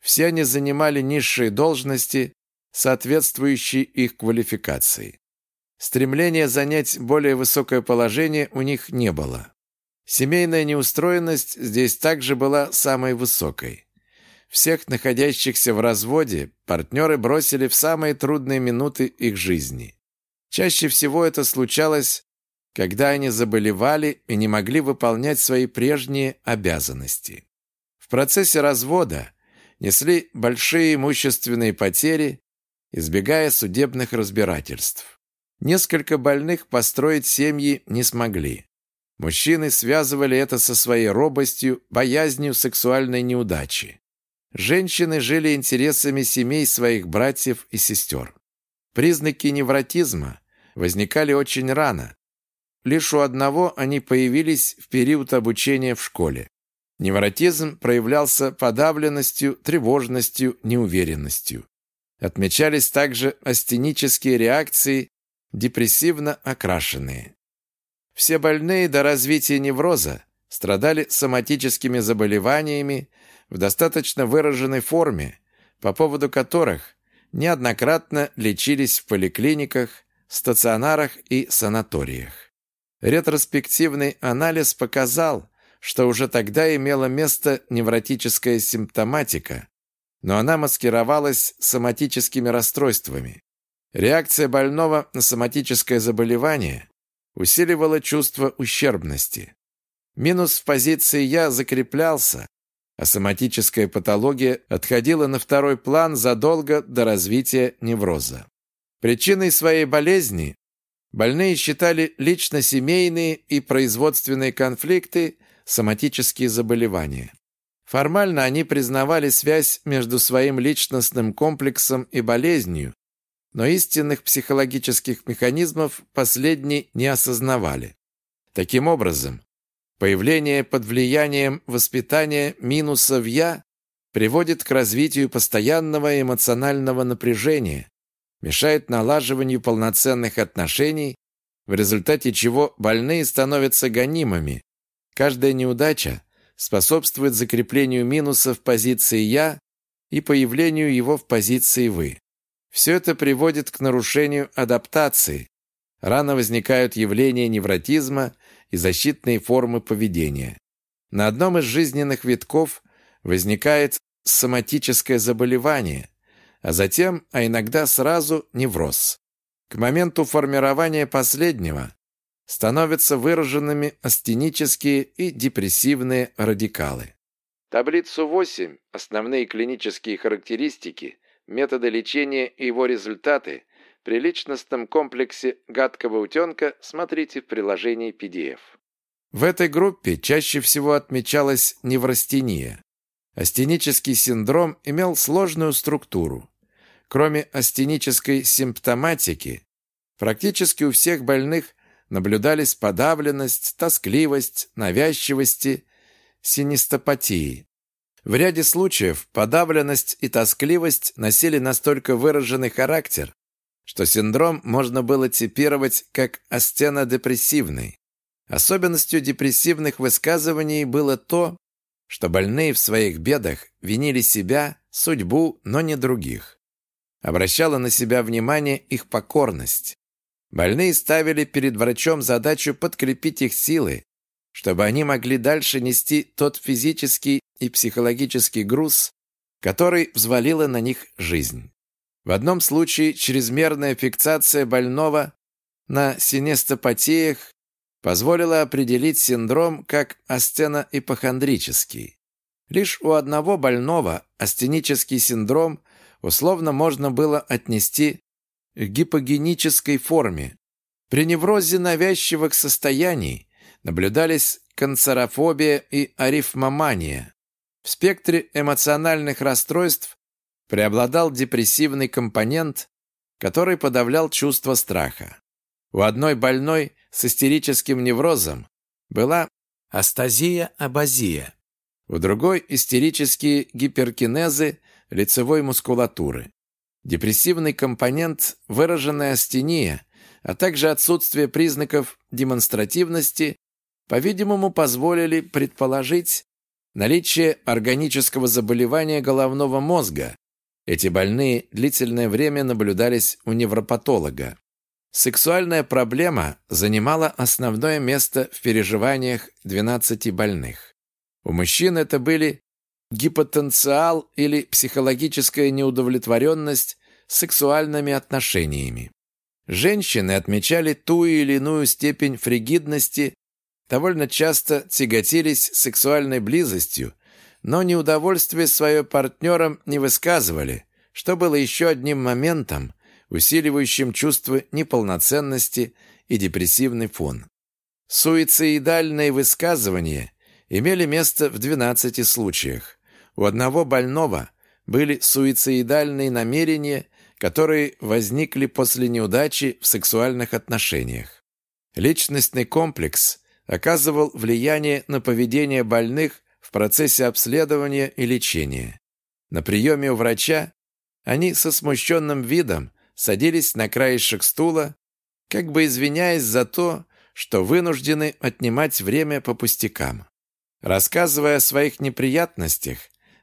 Все они занимали низшие должности, соответствующие их квалификации. Стремления занять более высокое положение у них не было. Семейная неустроенность здесь также была самой высокой. Всех находящихся в разводе партнеры бросили в самые трудные минуты их жизни. Чаще всего это случалось, когда они заболевали и не могли выполнять свои прежние обязанности. В процессе развода несли большие имущественные потери, избегая судебных разбирательств. Несколько больных построить семьи не смогли. Мужчины связывали это со своей робостью, боязнью сексуальной неудачи. Женщины жили интересами семей своих братьев и сестер. Признаки невротизма возникали очень рано. Лишь у одного они появились в период обучения в школе. Невротизм проявлялся подавленностью, тревожностью, неуверенностью. Отмечались также астенические реакции, депрессивно окрашенные. Все больные до развития невроза страдали соматическими заболеваниями в достаточно выраженной форме, по поводу которых неоднократно лечились в поликлиниках, стационарах и санаториях. Ретроспективный анализ показал, что уже тогда имела место невротическая симптоматика, но она маскировалась соматическими расстройствами. Реакция больного на соматическое заболевание усиливало чувство ущербности. Минус в позиции «я» закреплялся, а соматическая патология отходила на второй план задолго до развития невроза. Причиной своей болезни больные считали лично-семейные и производственные конфликты, соматические заболевания. Формально они признавали связь между своим личностным комплексом и болезнью, но истинных психологических механизмов последние не осознавали. Таким образом, появление под влиянием воспитания минуса в «я» приводит к развитию постоянного эмоционального напряжения, мешает налаживанию полноценных отношений, в результате чего больные становятся гонимыми. Каждая неудача способствует закреплению минуса в позиции «я» и появлению его в позиции «вы». Все это приводит к нарушению адаптации. Рано возникают явления невротизма и защитные формы поведения. На одном из жизненных витков возникает соматическое заболевание, а затем, а иногда сразу невроз. К моменту формирования последнего становятся выраженными астенические и депрессивные радикалы. Таблицу 8 «Основные клинические характеристики» методы лечения и его результаты при личностном комплексе гадкого утенка смотрите в приложении PDF. В этой группе чаще всего отмечалась неврастения. Астенический синдром имел сложную структуру. Кроме астенической симптоматики, практически у всех больных наблюдались подавленность, тоскливость, навязчивости, синестопатии. В ряде случаев подавленность и тоскливость носили настолько выраженный характер, что синдром можно было типировать как астенодепрессивный. Особенностью депрессивных высказываний было то, что больные в своих бедах винили себя, судьбу, но не других. Обращала на себя внимание их покорность. Больные ставили перед врачом задачу подкрепить их силы, чтобы они могли дальше нести тот физический и психологический груз, который взвалила на них жизнь. В одном случае чрезмерная фиксация больного на синестопатиях позволила определить синдром как астеноипохондрический. Лишь у одного больного астенический синдром условно можно было отнести к гипогенической форме. При неврозе навязчивых состояний наблюдались канцерофобия и арифмомания. В спектре эмоциональных расстройств преобладал депрессивный компонент, который подавлял чувство страха. У одной больной с истерическим неврозом была астазия-абазия, у другой – истерические гиперкинезы лицевой мускулатуры. Депрессивный компонент – выраженная астения, а также отсутствие признаков демонстративности, по-видимому, позволили предположить наличие органического заболевания головного мозга, эти больные длительное время наблюдались у невропатолога. Сексуальная проблема занимала основное место в переживаниях 12 больных. У мужчин это были гипотенциал или психологическая неудовлетворенность сексуальными отношениями. Женщины отмечали ту или иную степень фригидности, довольно часто тяготились сексуальной близостью но неудовольствие свое партнерам не высказывали, что было еще одним моментом, усиливающим чувство неполноценности и депрессивный фон. Суицидальные высказывания имели место в 12 случаях. У одного больного были суицидальные намерения, которые возникли после неудачи в сексуальных отношениях. Личностный комплекс оказывал влияние на поведение больных в процессе обследования и лечения. На приеме у врача они со смущенным видом садились на краешек стула, как бы извиняясь за то, что вынуждены отнимать время по пустякам. Рассказывая о своих неприятностях,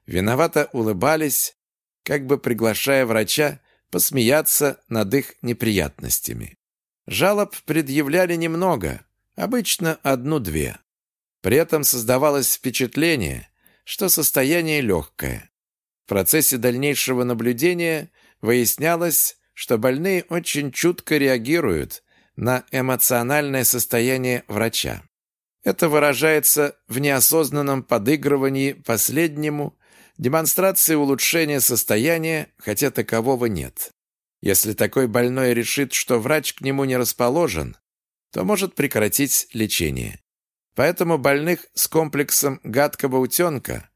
виновато улыбались, как бы приглашая врача посмеяться над их неприятностями. Жалоб предъявляли немного, обычно одну-две. При этом создавалось впечатление, что состояние легкое. В процессе дальнейшего наблюдения выяснялось, что больные очень чутко реагируют на эмоциональное состояние врача. Это выражается в неосознанном подыгрывании последнему, демонстрации улучшения состояния, хотя такового нет. Если такой больной решит, что врач к нему не расположен, то может прекратить лечение. Поэтому больных с комплексом гадкого утенка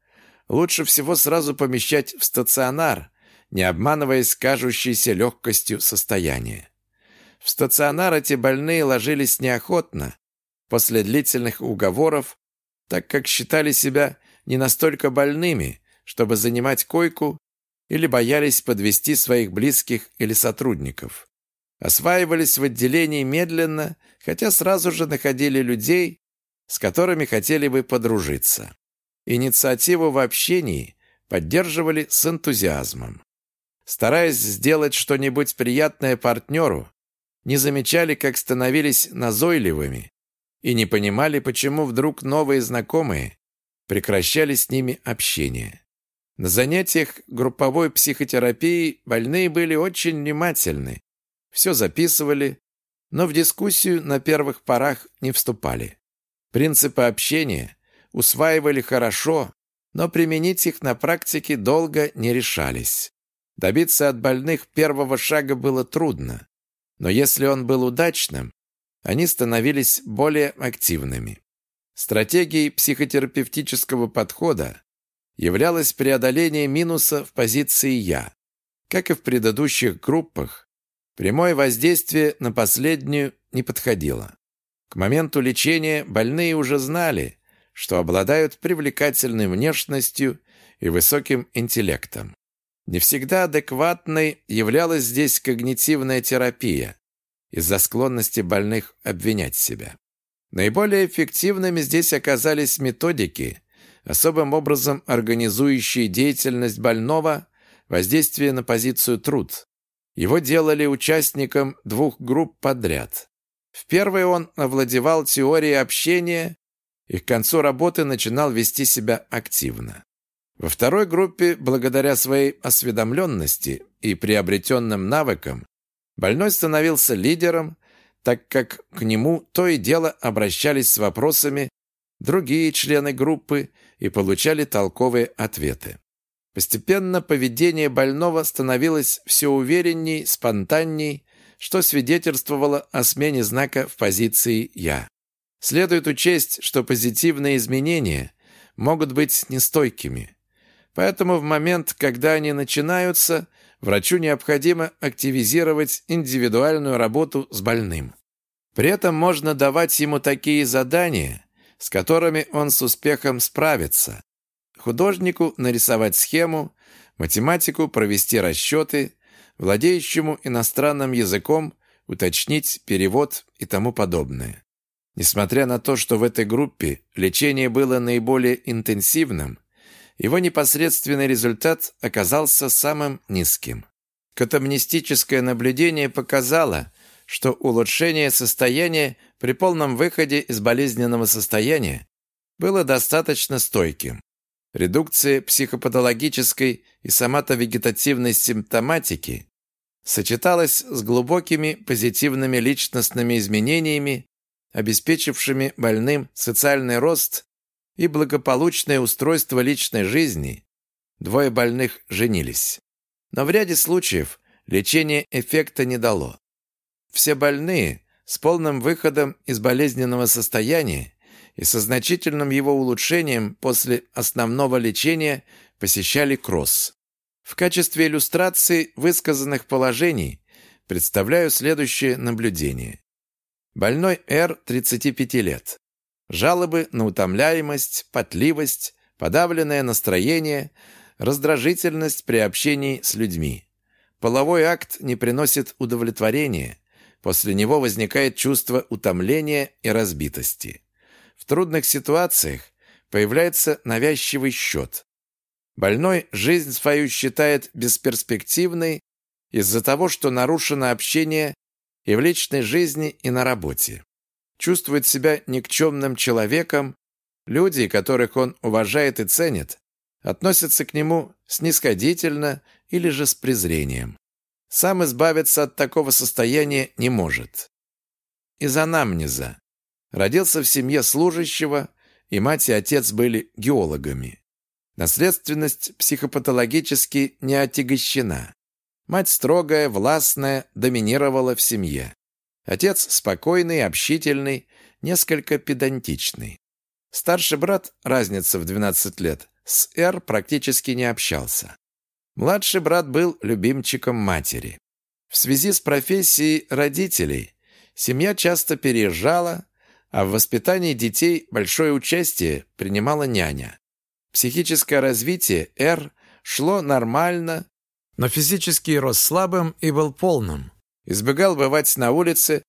лучше всего сразу помещать в стационар, не обманываясь кажущейся легкостью состояния. В стационар эти больные ложились неохотно, после длительных уговоров, так как считали себя не настолько больными, чтобы занимать койку, или боялись подвести своих близких или сотрудников. Осваивались в отделении медленно, хотя сразу же находили людей, с которыми хотели бы подружиться. Инициативу в общении поддерживали с энтузиазмом. Стараясь сделать что-нибудь приятное партнеру, не замечали, как становились назойливыми и не понимали, почему вдруг новые знакомые прекращали с ними общение. На занятиях групповой психотерапии больные были очень внимательны, все записывали, но в дискуссию на первых порах не вступали. Принципы общения усваивали хорошо, но применить их на практике долго не решались. Добиться от больных первого шага было трудно. Но если он был удачным, они становились более активными. Стратегией психотерапевтического подхода являлось преодоление минуса в позиции «я». Как и в предыдущих группах, прямое воздействие на последнюю не подходило. К моменту лечения больные уже знали, что обладают привлекательной внешностью и высоким интеллектом. Не всегда адекватной являлась здесь когнитивная терапия из-за склонности больных обвинять себя. Наиболее эффективными здесь оказались методики, особым образом организующие деятельность больного, воздействие на позицию труд. Его делали участником двух групп подряд. В первой он овладевал теорией общения и к концу работы начинал вести себя активно. Во второй группе, благодаря своей осведомленности и приобретенным навыкам, больной становился лидером, так как к нему то и дело обращались с вопросами другие члены группы и получали толковые ответы. Постепенно поведение больного становилось все уверенней, спонтанней, что свидетельствовало о смене знака в позиции «я». Следует учесть, что позитивные изменения могут быть нестойкими. Поэтому в момент, когда они начинаются, врачу необходимо активизировать индивидуальную работу с больным. При этом можно давать ему такие задания, с которыми он с успехом справится. Художнику нарисовать схему, математику провести расчеты, владеющему иностранным языком уточнить перевод и тому подобное. Несмотря на то, что в этой группе лечение было наиболее интенсивным, его непосредственный результат оказался самым низким. Катамнистическое наблюдение показало, что улучшение состояния при полном выходе из болезненного состояния было достаточно стойким. Редукция психопатологической и соматовегетативной симптоматики сочеталась с глубокими позитивными личностными изменениями, обеспечившими больным социальный рост и благополучное устройство личной жизни, двое больных женились. Но в ряде случаев лечение эффекта не дало. Все больные с полным выходом из болезненного состояния и со значительным его улучшением после основного лечения посещали кросс. В качестве иллюстрации высказанных положений представляю следующее наблюдение. Больной Р, 35 лет. Жалобы на утомляемость, потливость, подавленное настроение, раздражительность при общении с людьми. Половой акт не приносит удовлетворения. После него возникает чувство утомления и разбитости. Трудных ситуациях появляется навязчивый счет. Больной жизнь свою считает бесперспективной из-за того, что нарушено общение и в личной жизни, и на работе чувствует себя никчемным человеком, люди, которых он уважает и ценит, относятся к нему снисходительно или же с презрением. Сам избавиться от такого состояния не может. Из анамнеза. Родился в семье служащего, и мать и отец были геологами. Наследственность психопатологически не отягощена. Мать строгая, властная, доминировала в семье. Отец спокойный, общительный, несколько педантичный. Старший брат, разница в 12 лет, с Р практически не общался. Младший брат был любимчиком матери. В связи с профессией родителей семья часто переезжала, а в воспитании детей большое участие принимала няня. Психическое развитие Р шло нормально, но физический рос слабым и был полным. Избегал бывать на улице,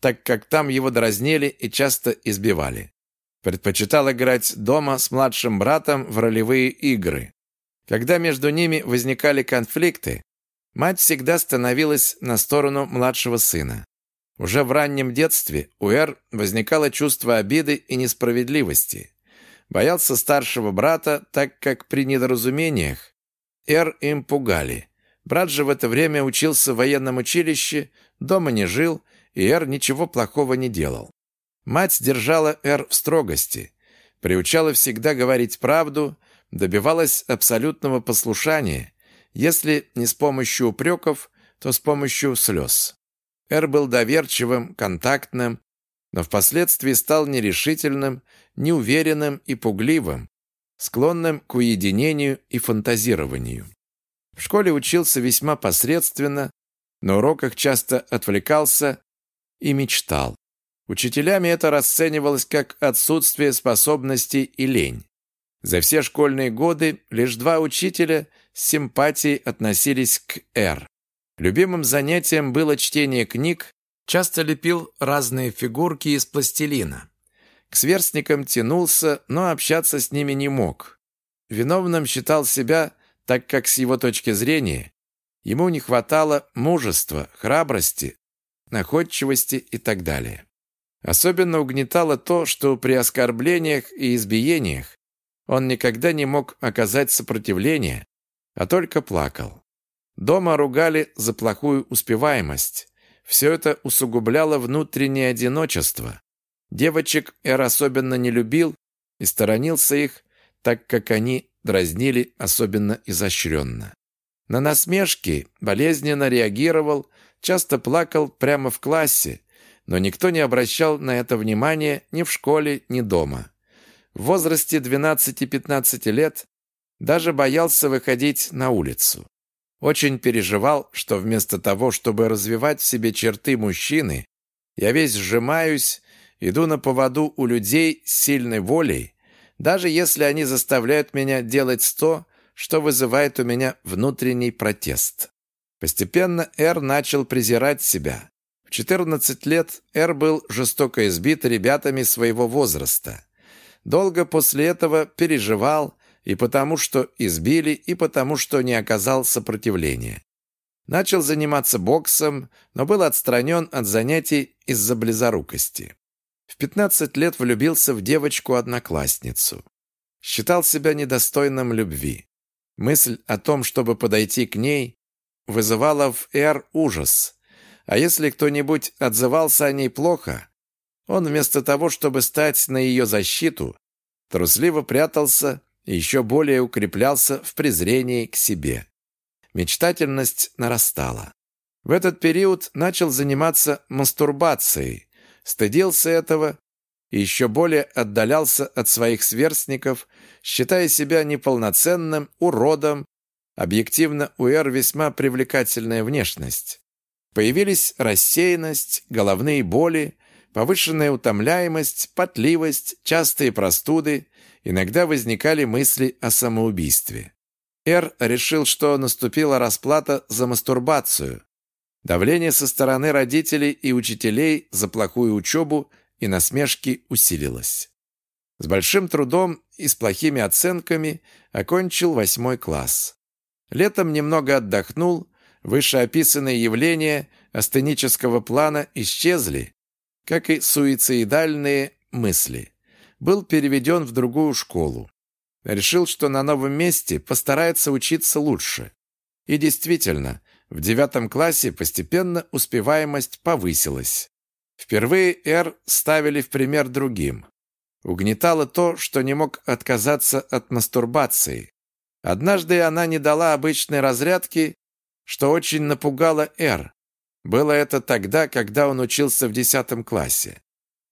так как там его дразнили и часто избивали. Предпочитал играть дома с младшим братом в ролевые игры. Когда между ними возникали конфликты, мать всегда становилась на сторону младшего сына. Уже в раннем детстве у Эр возникало чувство обиды и несправедливости. Боялся старшего брата, так как при недоразумениях Эр им пугали – Брат же в это время учился в военном училище, дома не жил, и Эр ничего плохого не делал. Мать держала Эр в строгости, приучала всегда говорить правду, добивалась абсолютного послушания, если не с помощью упреков, то с помощью слез. Эр был доверчивым, контактным, но впоследствии стал нерешительным, неуверенным и пугливым, склонным к уединению и фантазированию. В школе учился весьма посредственно, на уроках часто отвлекался и мечтал. Учителями это расценивалось как отсутствие способностей и лень. За все школьные годы лишь два учителя с симпатией относились к Р. Любимым занятием было чтение книг, часто лепил разные фигурки из пластилина. К сверстникам тянулся, но общаться с ними не мог. Виновным считал себя, так как с его точки зрения ему не хватало мужества, храбрости, находчивости и так далее. Особенно угнетало то, что при оскорблениях и избиениях он никогда не мог оказать сопротивление, а только плакал. Дома ругали за плохую успеваемость. Все это усугубляло внутреннее одиночество. Девочек Эр особенно не любил и сторонился их, так как они дразнили особенно изощренно. На насмешки болезненно реагировал, часто плакал прямо в классе, но никто не обращал на это внимания ни в школе, ни дома. В возрасте 12-15 лет даже боялся выходить на улицу. Очень переживал, что вместо того, чтобы развивать в себе черты мужчины, я весь сжимаюсь, иду на поводу у людей с сильной волей, даже если они заставляют меня делать то, что вызывает у меня внутренний протест. Постепенно Эр начал презирать себя. В 14 лет Эр был жестоко избит ребятами своего возраста. Долго после этого переживал, и потому что избили, и потому что не оказал сопротивления. Начал заниматься боксом, но был отстранен от занятий из-за близорукости. В 15 лет влюбился в девочку-одноклассницу. Считал себя недостойным любви. Мысль о том, чтобы подойти к ней, вызывала в Эр ужас. А если кто-нибудь отзывался о ней плохо, он вместо того, чтобы стать на ее защиту, трусливо прятался и еще более укреплялся в презрении к себе. Мечтательность нарастала. В этот период начал заниматься мастурбацией, стыдился этого и еще более отдалялся от своих сверстников, считая себя неполноценным, уродом. Объективно, у Эр весьма привлекательная внешность. Появились рассеянность, головные боли, повышенная утомляемость, потливость, частые простуды, иногда возникали мысли о самоубийстве. Эр решил, что наступила расплата за мастурбацию. Давление со стороны родителей и учителей за плохую учебу и насмешки усилилось. С большим трудом и с плохими оценками окончил восьмой класс. Летом немного отдохнул, вышеописанные явления астенического плана исчезли, как и суицидальные мысли. Был переведен в другую школу. Решил, что на новом месте постарается учиться лучше. И действительно, в девятом классе постепенно успеваемость повысилась. Впервые «Р» ставили в пример другим. Угнетало то, что не мог отказаться от мастурбации. Однажды она не дала обычной разрядки, что очень напугало «Р», было это тогда, когда он учился в десятом классе.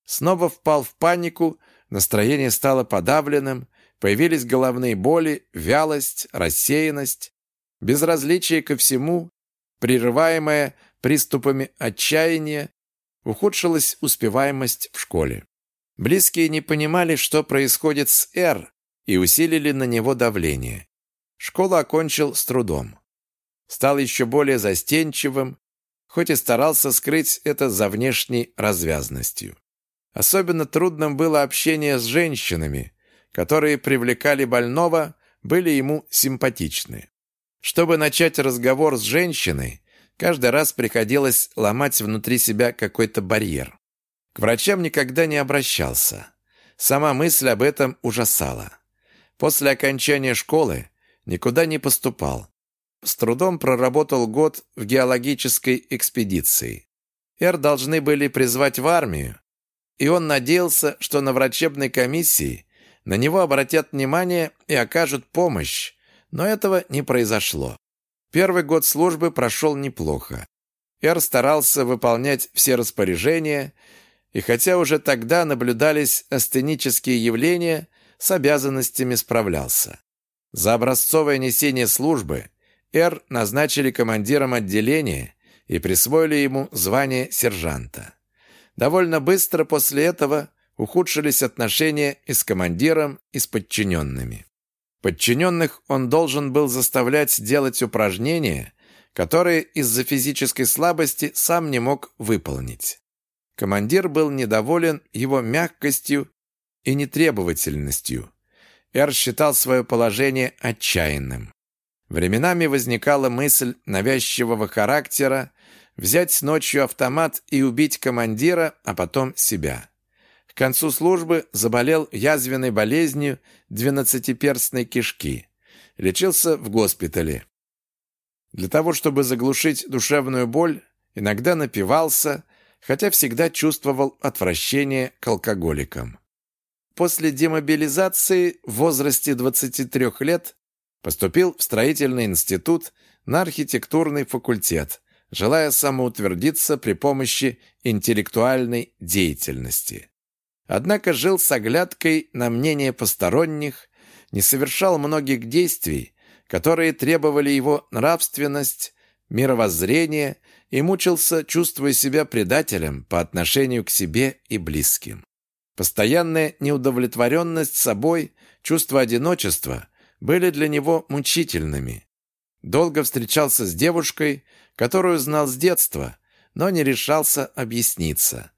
Снова впал в панику, настроение стало подавленным, появились головные боли, вялость, рассеянность, безразличие ко всему, прерываемое приступами отчаяния, ухудшилась успеваемость в школе. Близкие не понимали, что происходит с Р, и усилили на него давление. Школу окончил с трудом. Стал еще более застенчивым, хоть и старался скрыть это за внешней развязностью. Особенно трудным было общение с женщинами, которые привлекали больного, были ему симпатичны. Чтобы начать разговор с женщиной, каждый раз приходилось ломать внутри себя какой-то барьер. К врачам никогда не обращался. Сама мысль об этом ужасала. После окончания школы никуда не поступал, с трудом проработал год в геологической экспедиции. Эр должны были призвать в армию, и он надеялся, что на врачебной комиссии на него обратят внимание и окажут помощь, но этого не произошло. Первый год службы прошел неплохо. Эр старался выполнять все распоряжения, и хотя уже тогда наблюдались астенические явления, с обязанностями справлялся. За образцовое несение службы Эр назначили командиром отделения и присвоили ему звание сержанта. Довольно быстро после этого ухудшились отношения и с командиром, и с подчиненными. Подчиненных он должен был заставлять делать упражнения, которые из-за физической слабости сам не мог выполнить. Командир был недоволен его мягкостью и нетребовательностью. Эр считал свое положение отчаянным. Временами возникала мысль навязчивого характера взять ночью автомат и убить командира, а потом себя. К концу службы заболел язвенной болезнью двенадцатиперстной кишки. Лечился в госпитале. Для того, чтобы заглушить душевную боль, иногда напивался, хотя всегда чувствовал отвращение к алкоголикам. После демобилизации в возрасте 23 лет поступил в строительный институт на архитектурный факультет, желая самоутвердиться при помощи интеллектуальной деятельности. Однако жил с оглядкой на мнение посторонних, не совершал многих действий, которые требовали его нравственность, мировоззрение и мучился, чувствуя себя предателем по отношению к себе и близким. Постоянная неудовлетворенность собой, чувство одиночества были для него мучительными. Долго встречался с девушкой, которую знал с детства, но не решался объясниться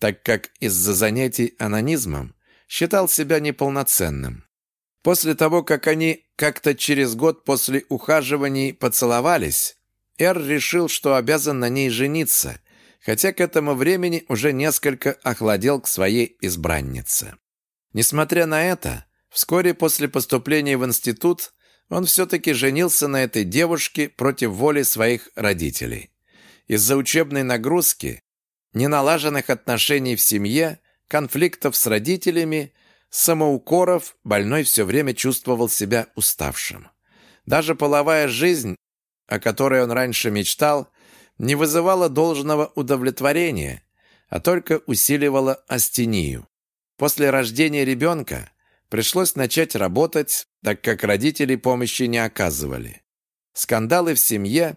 так как из-за занятий анонизмом считал себя неполноценным. После того, как они как-то через год после ухаживаний поцеловались, Эр решил, что обязан на ней жениться, хотя к этому времени уже несколько охладел к своей избраннице. Несмотря на это, вскоре после поступления в институт он все-таки женился на этой девушке против воли своих родителей. Из-за учебной нагрузки неналаженных отношений в семье, конфликтов с родителями, самоукоров, больной все время чувствовал себя уставшим. Даже половая жизнь, о которой он раньше мечтал, не вызывала должного удовлетворения, а только усиливала астению. После рождения ребенка пришлось начать работать, так как родители помощи не оказывали. Скандалы в семье,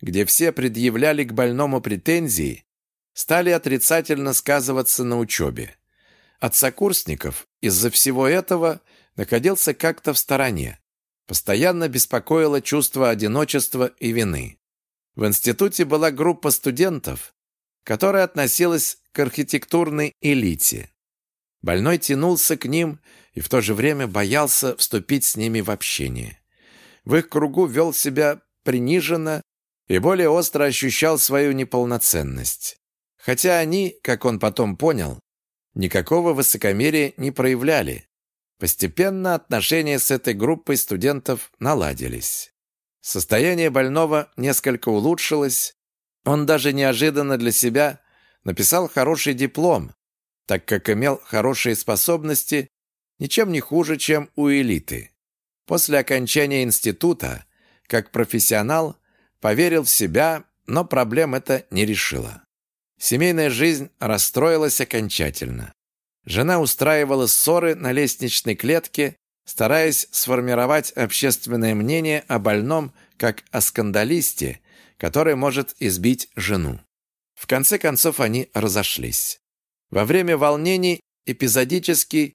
где все предъявляли к больному претензии, стали отрицательно сказываться на учебе. От сокурсников из-за всего этого находился как-то в стороне. Постоянно беспокоило чувство одиночества и вины. В институте была группа студентов, которая относилась к архитектурной элите. Больной тянулся к ним и в то же время боялся вступить с ними в общение. В их кругу вел себя приниженно и более остро ощущал свою неполноценность. Хотя они, как он потом понял, никакого высокомерия не проявляли. Постепенно отношения с этой группой студентов наладились. Состояние больного несколько улучшилось. Он даже неожиданно для себя написал хороший диплом, так как имел хорошие способности, ничем не хуже, чем у элиты. После окончания института, как профессионал, поверил в себя, но проблем это не решило. Семейная жизнь расстроилась окончательно. Жена устраивала ссоры на лестничной клетке, стараясь сформировать общественное мнение о больном как о скандалисте, который может избить жену. В конце концов они разошлись. Во время волнений эпизодически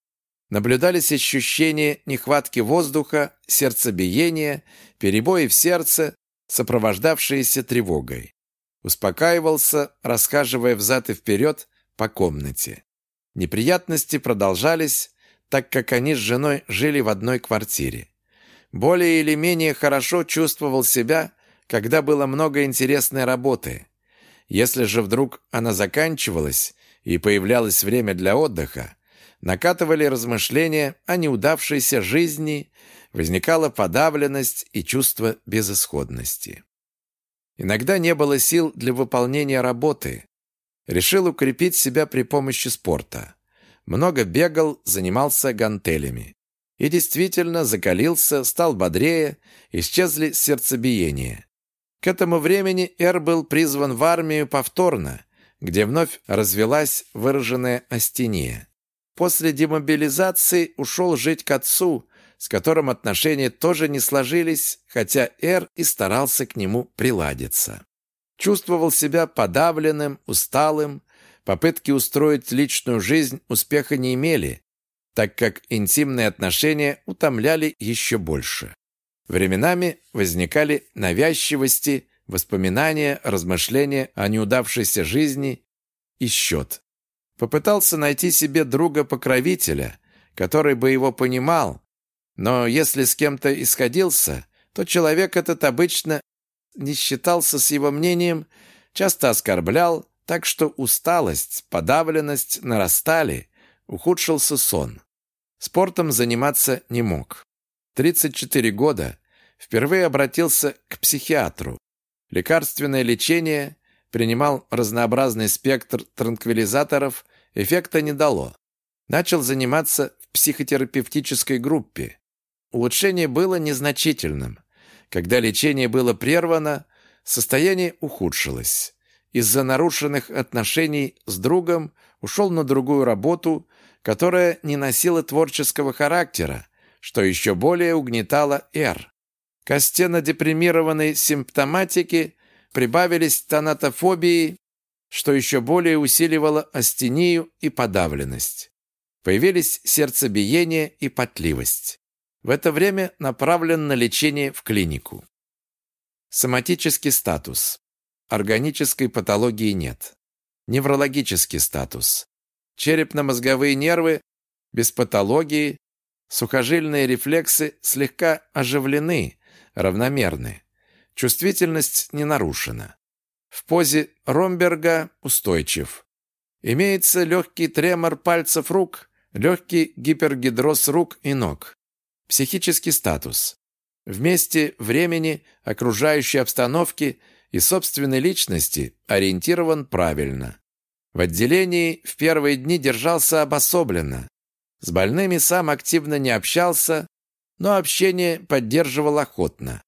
наблюдались ощущения нехватки воздуха, сердцебиения, перебои в сердце, сопровождавшиеся тревогой. Успокаивался, расхаживая взад и вперед по комнате. Неприятности продолжались, так как они с женой жили в одной квартире. Более или менее хорошо чувствовал себя, когда было много интересной работы. Если же вдруг она заканчивалась и появлялось время для отдыха, накатывали размышления о неудавшейся жизни, возникала подавленность и чувство безысходности. Иногда не было сил для выполнения работы. Решил укрепить себя при помощи спорта. Много бегал, занимался гантелями. И действительно закалился, стал бодрее, исчезли сердцебиения. К этому времени Эр был призван в армию повторно, где вновь развелась выраженная астения. После демобилизации ушел жить к отцу, с которым отношения тоже не сложились, хотя Эр и старался к нему приладиться. Чувствовал себя подавленным, усталым, попытки устроить личную жизнь успеха не имели, так как интимные отношения утомляли еще больше. Временами возникали навязчивости, воспоминания, размышления о неудавшейся жизни и счет. Попытался найти себе друга-покровителя, который бы его понимал, но если с кем-то исходился, то человек этот обычно не считался с его мнением, часто оскорблял, так что усталость, подавленность нарастали, ухудшился сон. Спортом заниматься не мог. 34 года впервые обратился к психиатру. Лекарственное лечение, принимал разнообразный спектр транквилизаторов, эффекта не дало. Начал заниматься в психотерапевтической группе. Улучшение было незначительным. Когда лечение было прервано, состояние ухудшилось. Из-за нарушенных отношений с другом ушел на другую работу, которая не носила творческого характера, что еще более угнетало Р. К астенно-депримированной симптоматике прибавились тонатофобии, что еще более усиливало астению и подавленность. Появились сердцебиение и потливость. В это время направлен на лечение в клинику. Соматический статус. Органической патологии нет. Неврологический статус. Черепно-мозговые нервы без патологии, сухожильные рефлексы слегка оживлены, равномерны. Чувствительность не нарушена. В позе Ромберга устойчив. Имеется легкий тремор пальцев рук, легкий гипергидроз рук и ног. Психический статус. Вместе времени, окружающей обстановки и собственной личности ориентирован правильно. В отделении в первые дни держался обособленно. С больными сам активно не общался, но общение поддерживал охотно,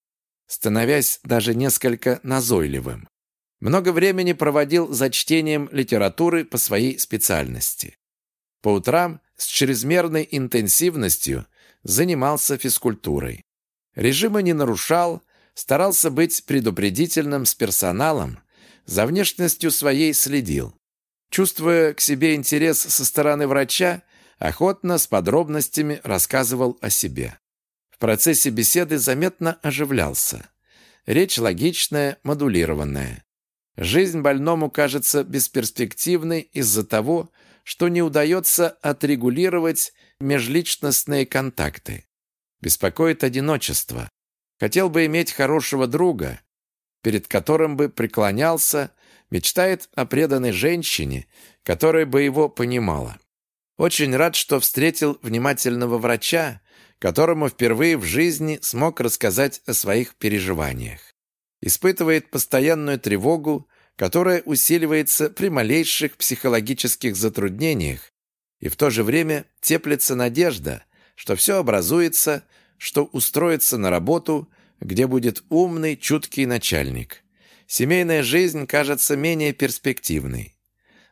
становясь даже несколько назойливым. Много времени проводил за чтением литературы по своей специальности. По утрам с чрезмерной интенсивностью занимался физкультурой. Режима не нарушал, старался быть предупредительным с персоналом, за внешностью своей следил. Чувствуя к себе интерес со стороны врача, охотно с подробностями рассказывал о себе. В процессе беседы заметно оживлялся. Речь логичная, модулированная. Жизнь больному кажется бесперспективной из-за того, что не удается отрегулировать межличностные контакты. Беспокоит одиночество. Хотел бы иметь хорошего друга, перед которым бы преклонялся, мечтает о преданной женщине, которая бы его понимала. Очень рад, что встретил внимательного врача, которому впервые в жизни смог рассказать о своих переживаниях. Испытывает постоянную тревогу, которая усиливается при малейших психологических затруднениях, и в то же время теплится надежда, что все образуется, что устроится на работу, где будет умный, чуткий начальник. Семейная жизнь кажется менее перспективной.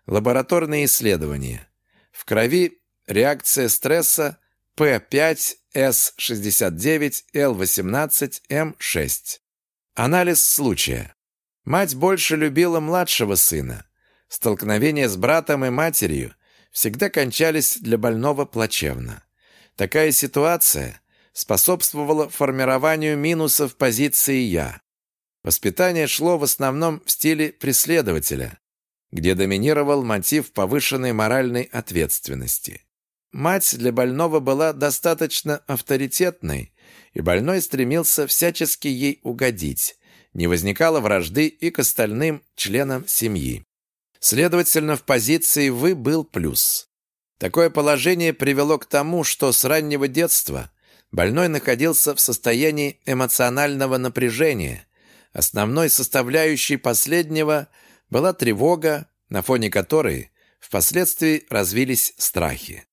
Лабораторные исследования. В крови реакция стресса P5, S69, L18, M6. Анализ случая. Мать больше любила младшего сына. Столкновения с братом и матерью всегда кончались для больного плачевно. Такая ситуация способствовала формированию минусов позиции «я». Воспитание шло в основном в стиле преследователя, где доминировал мотив повышенной моральной ответственности. Мать для больного была достаточно авторитетной, и больной стремился всячески ей угодить, не возникало вражды и к остальным членам семьи. Следовательно, в позиции «вы» был плюс. Такое положение привело к тому, что с раннего детства больной находился в состоянии эмоционального напряжения. Основной составляющей последнего была тревога, на фоне которой впоследствии развились страхи.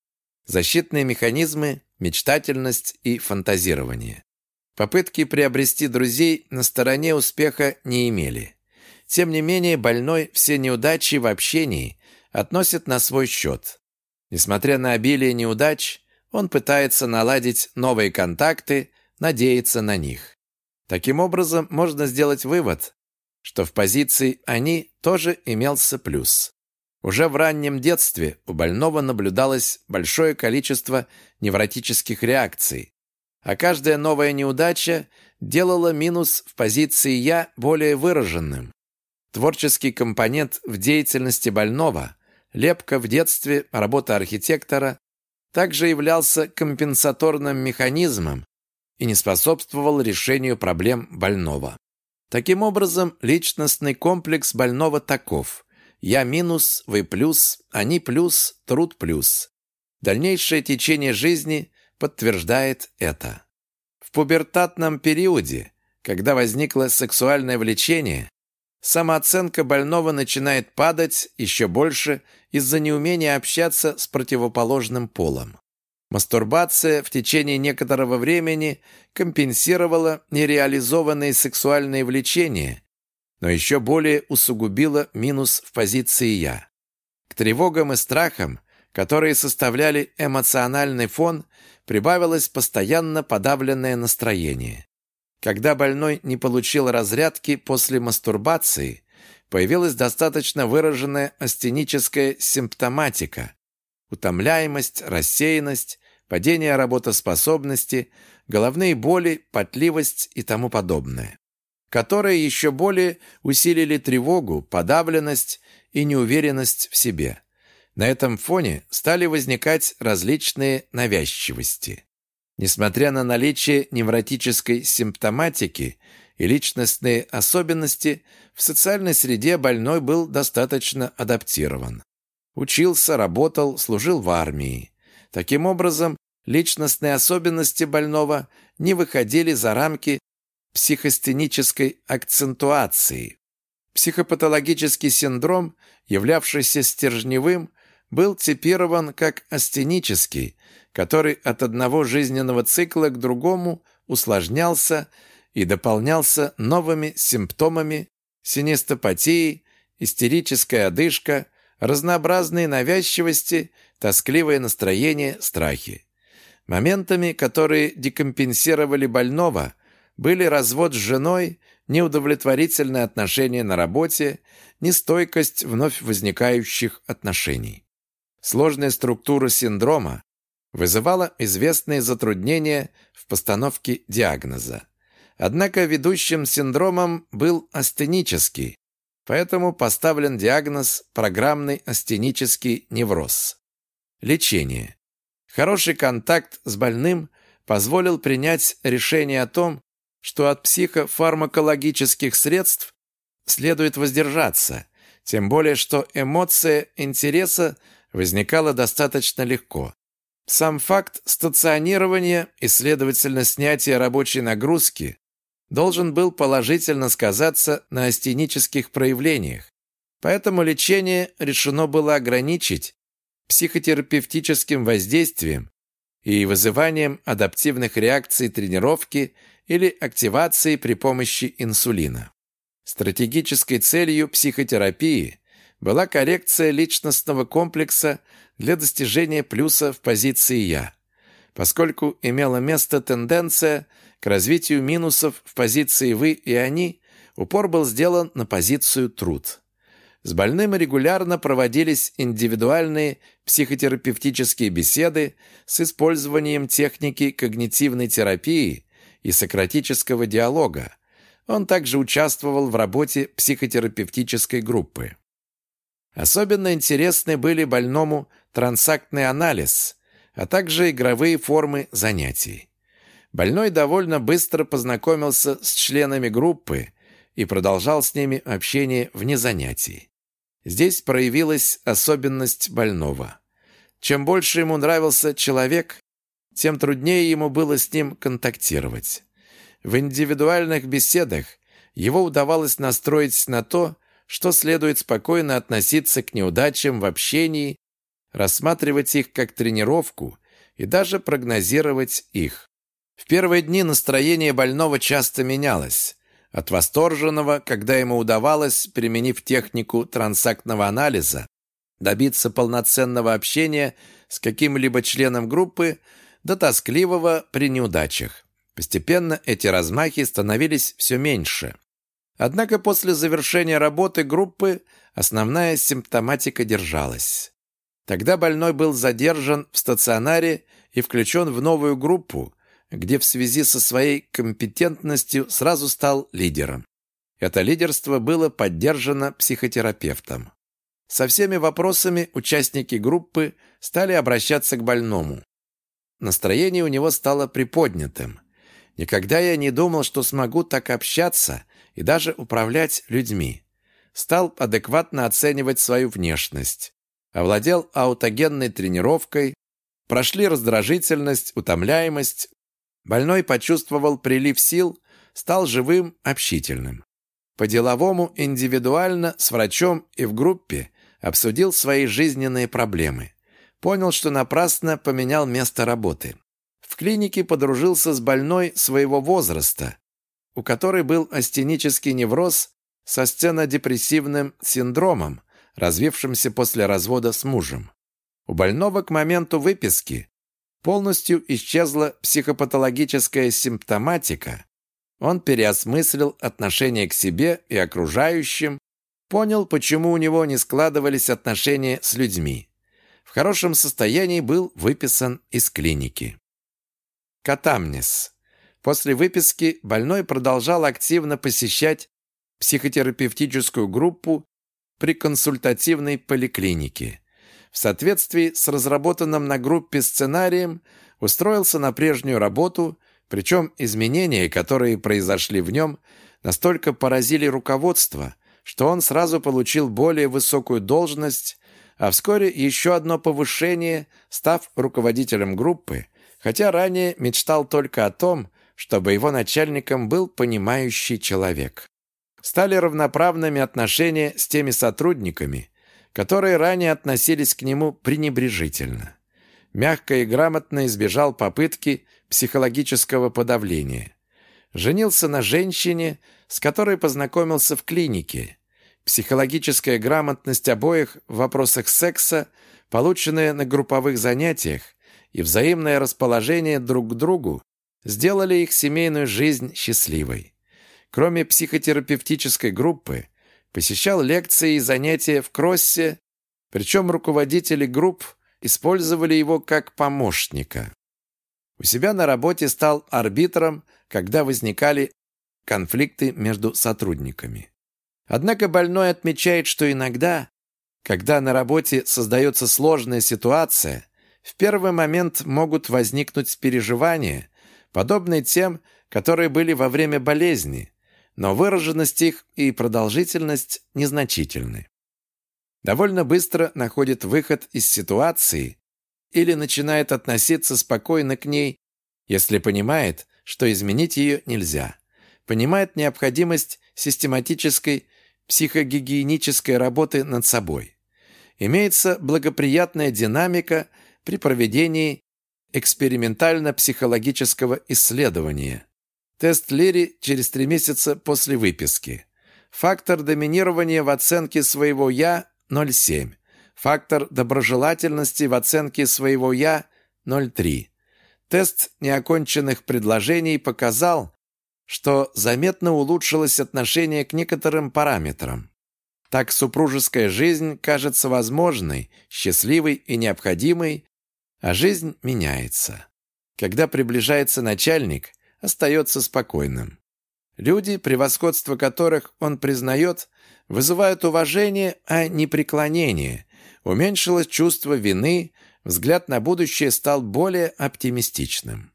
Защитные механизмы, мечтательность и фантазирование. Попытки приобрести друзей на стороне успеха не имели. Тем не менее, больной все неудачи в общении относит на свой счет. Несмотря на обилие неудач, он пытается наладить новые контакты, надеяться на них. Таким образом, можно сделать вывод, что в позиции «они» тоже имелся плюс. Уже в раннем детстве у больного наблюдалось большое количество невротических реакций, а каждая новая неудача делала минус в позиции «я» более выраженным. Творческий компонент в деятельности больного, лепка в детстве, работа архитектора также являлся компенсаторным механизмом и не способствовал решению проблем больного. Таким образом, личностный комплекс больного таков. Я минус, вы плюс, они плюс, труд плюс. Дальнейшее течение жизни подтверждает это. В пубертатном периоде, когда возникло сексуальное влечение, самооценка больного начинает падать еще больше из-за неумения общаться с противоположным полом. Мастурбация в течение некоторого времени компенсировала нереализованные сексуальные влечения, но еще более усугубила минус в позиции «я». К тревогам и страхам, которые составляли эмоциональный фон, прибавилось постоянно подавленное настроение. Когда больной не получил разрядки после мастурбации, появилась достаточно выраженная астеническая симптоматика, утомляемость, рассеянность, падение работоспособности, головные боли, потливость и тому подобное, которые еще более усилили тревогу, подавленность и неуверенность в себе. На этом фоне стали возникать различные навязчивости. Несмотря на наличие невротической симптоматики и личностные особенности, в социальной среде больной был достаточно адаптирован. Учился, работал, служил в армии. Таким образом, личностные особенности больного не выходили за рамки психостенической акцентуации. Психопатологический синдром, являвшийся стержневым, был типирован как астенический, который от одного жизненного цикла к другому усложнялся и дополнялся новыми симптомами синестопатии, истерическая одышка, разнообразные навязчивости, тоскливое настроение, страхи. Моментами, которые декомпенсировали больного, были развод с женой, неудовлетворительное отношение на работе, нестойкость вновь возникающих отношений. Сложная структура синдрома вызывала известные затруднения в постановке диагноза. Однако ведущим синдромом был астенический, поэтому поставлен диагноз программный астенический невроз. Лечение. Хороший контакт с больным позволил принять решение о том, что от психофармакологических средств следует воздержаться, тем более что эмоция интереса возникала достаточно легко. Сам факт стационирования и, следовательно, снятия рабочей нагрузки должен был положительно сказаться на астенических проявлениях, поэтому лечение решено было ограничить психотерапевтическим воздействием и вызыванием адаптивных реакций тренировки или активации при помощи инсулина. Стратегической целью психотерапии была коррекция личностного комплекса для достижения плюса в позиции «я», поскольку имела место тенденция к развитию минусов в позиции «вы» и «они», упор был сделан на позицию «труд». С больным регулярно проводились индивидуальные психотерапевтические беседы с использованием техники когнитивной терапии и сократического диалога. Он также участвовал в работе психотерапевтической группы. Особенно интересны были больному трансактный анализ, а также игровые формы занятий. Больной довольно быстро познакомился с членами группы и продолжал с ними общение вне занятий. Здесь проявилась особенность больного. Чем больше ему нравился человек, тем труднее ему было с ним контактировать. В индивидуальных беседах его удавалось настроить на то, что следует спокойно относиться к неудачам в общении, рассматривать их как тренировку и даже прогнозировать их. В первые дни настроение больного часто менялось. От восторженного, когда ему удавалось, применив технику трансактного анализа, добиться полноценного общения с каким-либо членом группы, до тоскливого при неудачах. Постепенно эти размахи становились все меньше. Однако после завершения работы группы основная симптоматика держалась. Тогда больной был задержан в стационаре и включен в новую группу, где в связи со своей компетентностью сразу стал лидером. Это лидерство было поддержано психотерапевтом. Со всеми вопросами участники группы стали обращаться к больному. Настроение у него стало приподнятым. Никогда я не думал, что смогу так общаться и даже управлять людьми. Стал адекватно оценивать свою внешность. Овладел аутогенной тренировкой, прошли раздражительность, утомляемость. Больной почувствовал прилив сил, стал живым, общительным. По-деловому, индивидуально, с врачом и в группе обсудил свои жизненные проблемы. Понял, что напрасно поменял место работы. В клинике подружился с больной своего возраста, у которой был астенический невроз со сценодепрессивным синдромом, развившимся после развода с мужем. У больного к моменту выписки полностью исчезла психопатологическая симптоматика. Он переосмыслил отношение к себе и окружающим, понял, почему у него не складывались отношения с людьми. В хорошем состоянии был выписан из клиники. Катамнес. После выписки больной продолжал активно посещать психотерапевтическую группу при консультативной поликлинике. В соответствии с разработанным на группе сценарием устроился на прежнюю работу, причем изменения, которые произошли в нем, настолько поразили руководство, что он сразу получил более высокую должность, а вскоре еще одно повышение, став руководителем группы, хотя ранее мечтал только о том, чтобы его начальником был понимающий человек. Стали равноправными отношения с теми сотрудниками, которые ранее относились к нему пренебрежительно. Мягко и грамотно избежал попытки психологического подавления. Женился на женщине, с которой познакомился в клинике. Психологическая грамотность обоих в вопросах секса, полученная на групповых занятиях, и взаимное расположение друг к другу сделали их семейную жизнь счастливой. Кроме психотерапевтической группы, посещал лекции и занятия в кроссе, причем руководители групп использовали его как помощника. У себя на работе стал арбитром, когда возникали конфликты между сотрудниками. Однако больной отмечает, что иногда, когда на работе создается сложная ситуация, в первый момент могут возникнуть переживания, подобные тем, которые были во время болезни, но выраженность их и продолжительность незначительны. Довольно быстро находит выход из ситуации или начинает относиться спокойно к ней, если понимает, что изменить ее нельзя. Понимает необходимость систематической психогигиенической работы над собой. Имеется благоприятная динамика при проведении экспериментально-психологического исследования. Тест Лири через три месяца после выписки. Фактор доминирования в оценке своего «я» 0,7. Фактор доброжелательности в оценке своего «я» 0,3. Тест неоконченных предложений показал, что заметно улучшилось отношение к некоторым параметрам. Так супружеская жизнь кажется возможной, счастливой и необходимой, а жизнь меняется. Когда приближается начальник, остается спокойным. Люди, превосходство которых он признает, вызывают уважение, а не преклонение. Уменьшилось чувство вины, взгляд на будущее стал более оптимистичным.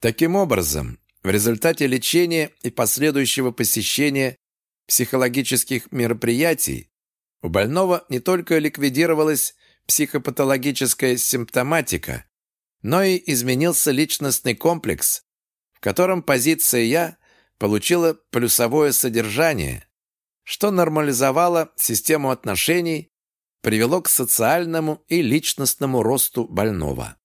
Таким образом, в результате лечения и последующего посещения психологических мероприятий у больного не только ликвидировалась психопатологическая симптоматика, но и изменился личностный комплекс, в котором позиция «я» получила плюсовое содержание, что нормализовало систему отношений, привело к социальному и личностному росту больного.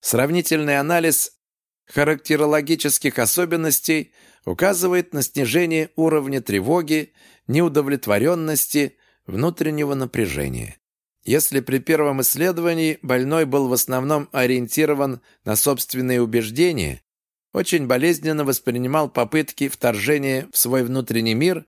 Сравнительный анализ характерологических особенностей указывает на снижение уровня тревоги, неудовлетворенности, внутреннего напряжения. Если при первом исследовании больной был в основном ориентирован на собственные убеждения, очень болезненно воспринимал попытки вторжения в свой внутренний мир,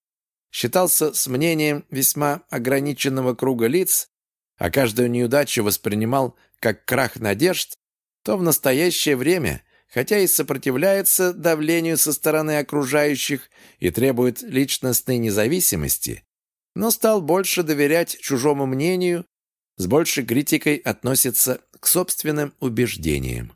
считался с мнением весьма ограниченного круга лиц, а каждую неудачу воспринимал как крах надежд, то в настоящее время, хотя и сопротивляется давлению со стороны окружающих и требует личностной независимости, но стал больше доверять чужому мнению, с большей критикой относится к собственным убеждениям.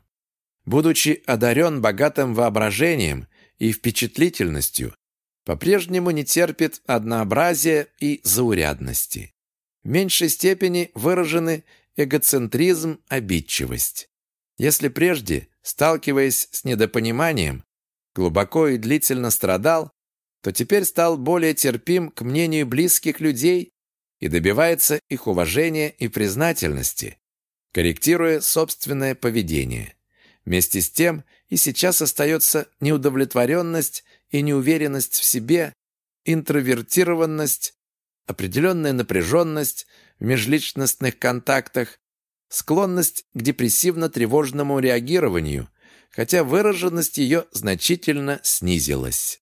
Будучи одарен богатым воображением и впечатлительностью, по-прежнему не терпит однообразия и заурядности. В меньшей степени выражены эгоцентризм, обидчивость. Если прежде, сталкиваясь с недопониманием, глубоко и длительно страдал, то теперь стал более терпим к мнению близких людей и добивается их уважения и признательности, корректируя собственное поведение. Вместе с тем и сейчас остается неудовлетворенность и неуверенность в себе, интровертированность, определенная напряженность в межличностных контактах, склонность к депрессивно-тревожному реагированию, хотя выраженность ее значительно снизилась.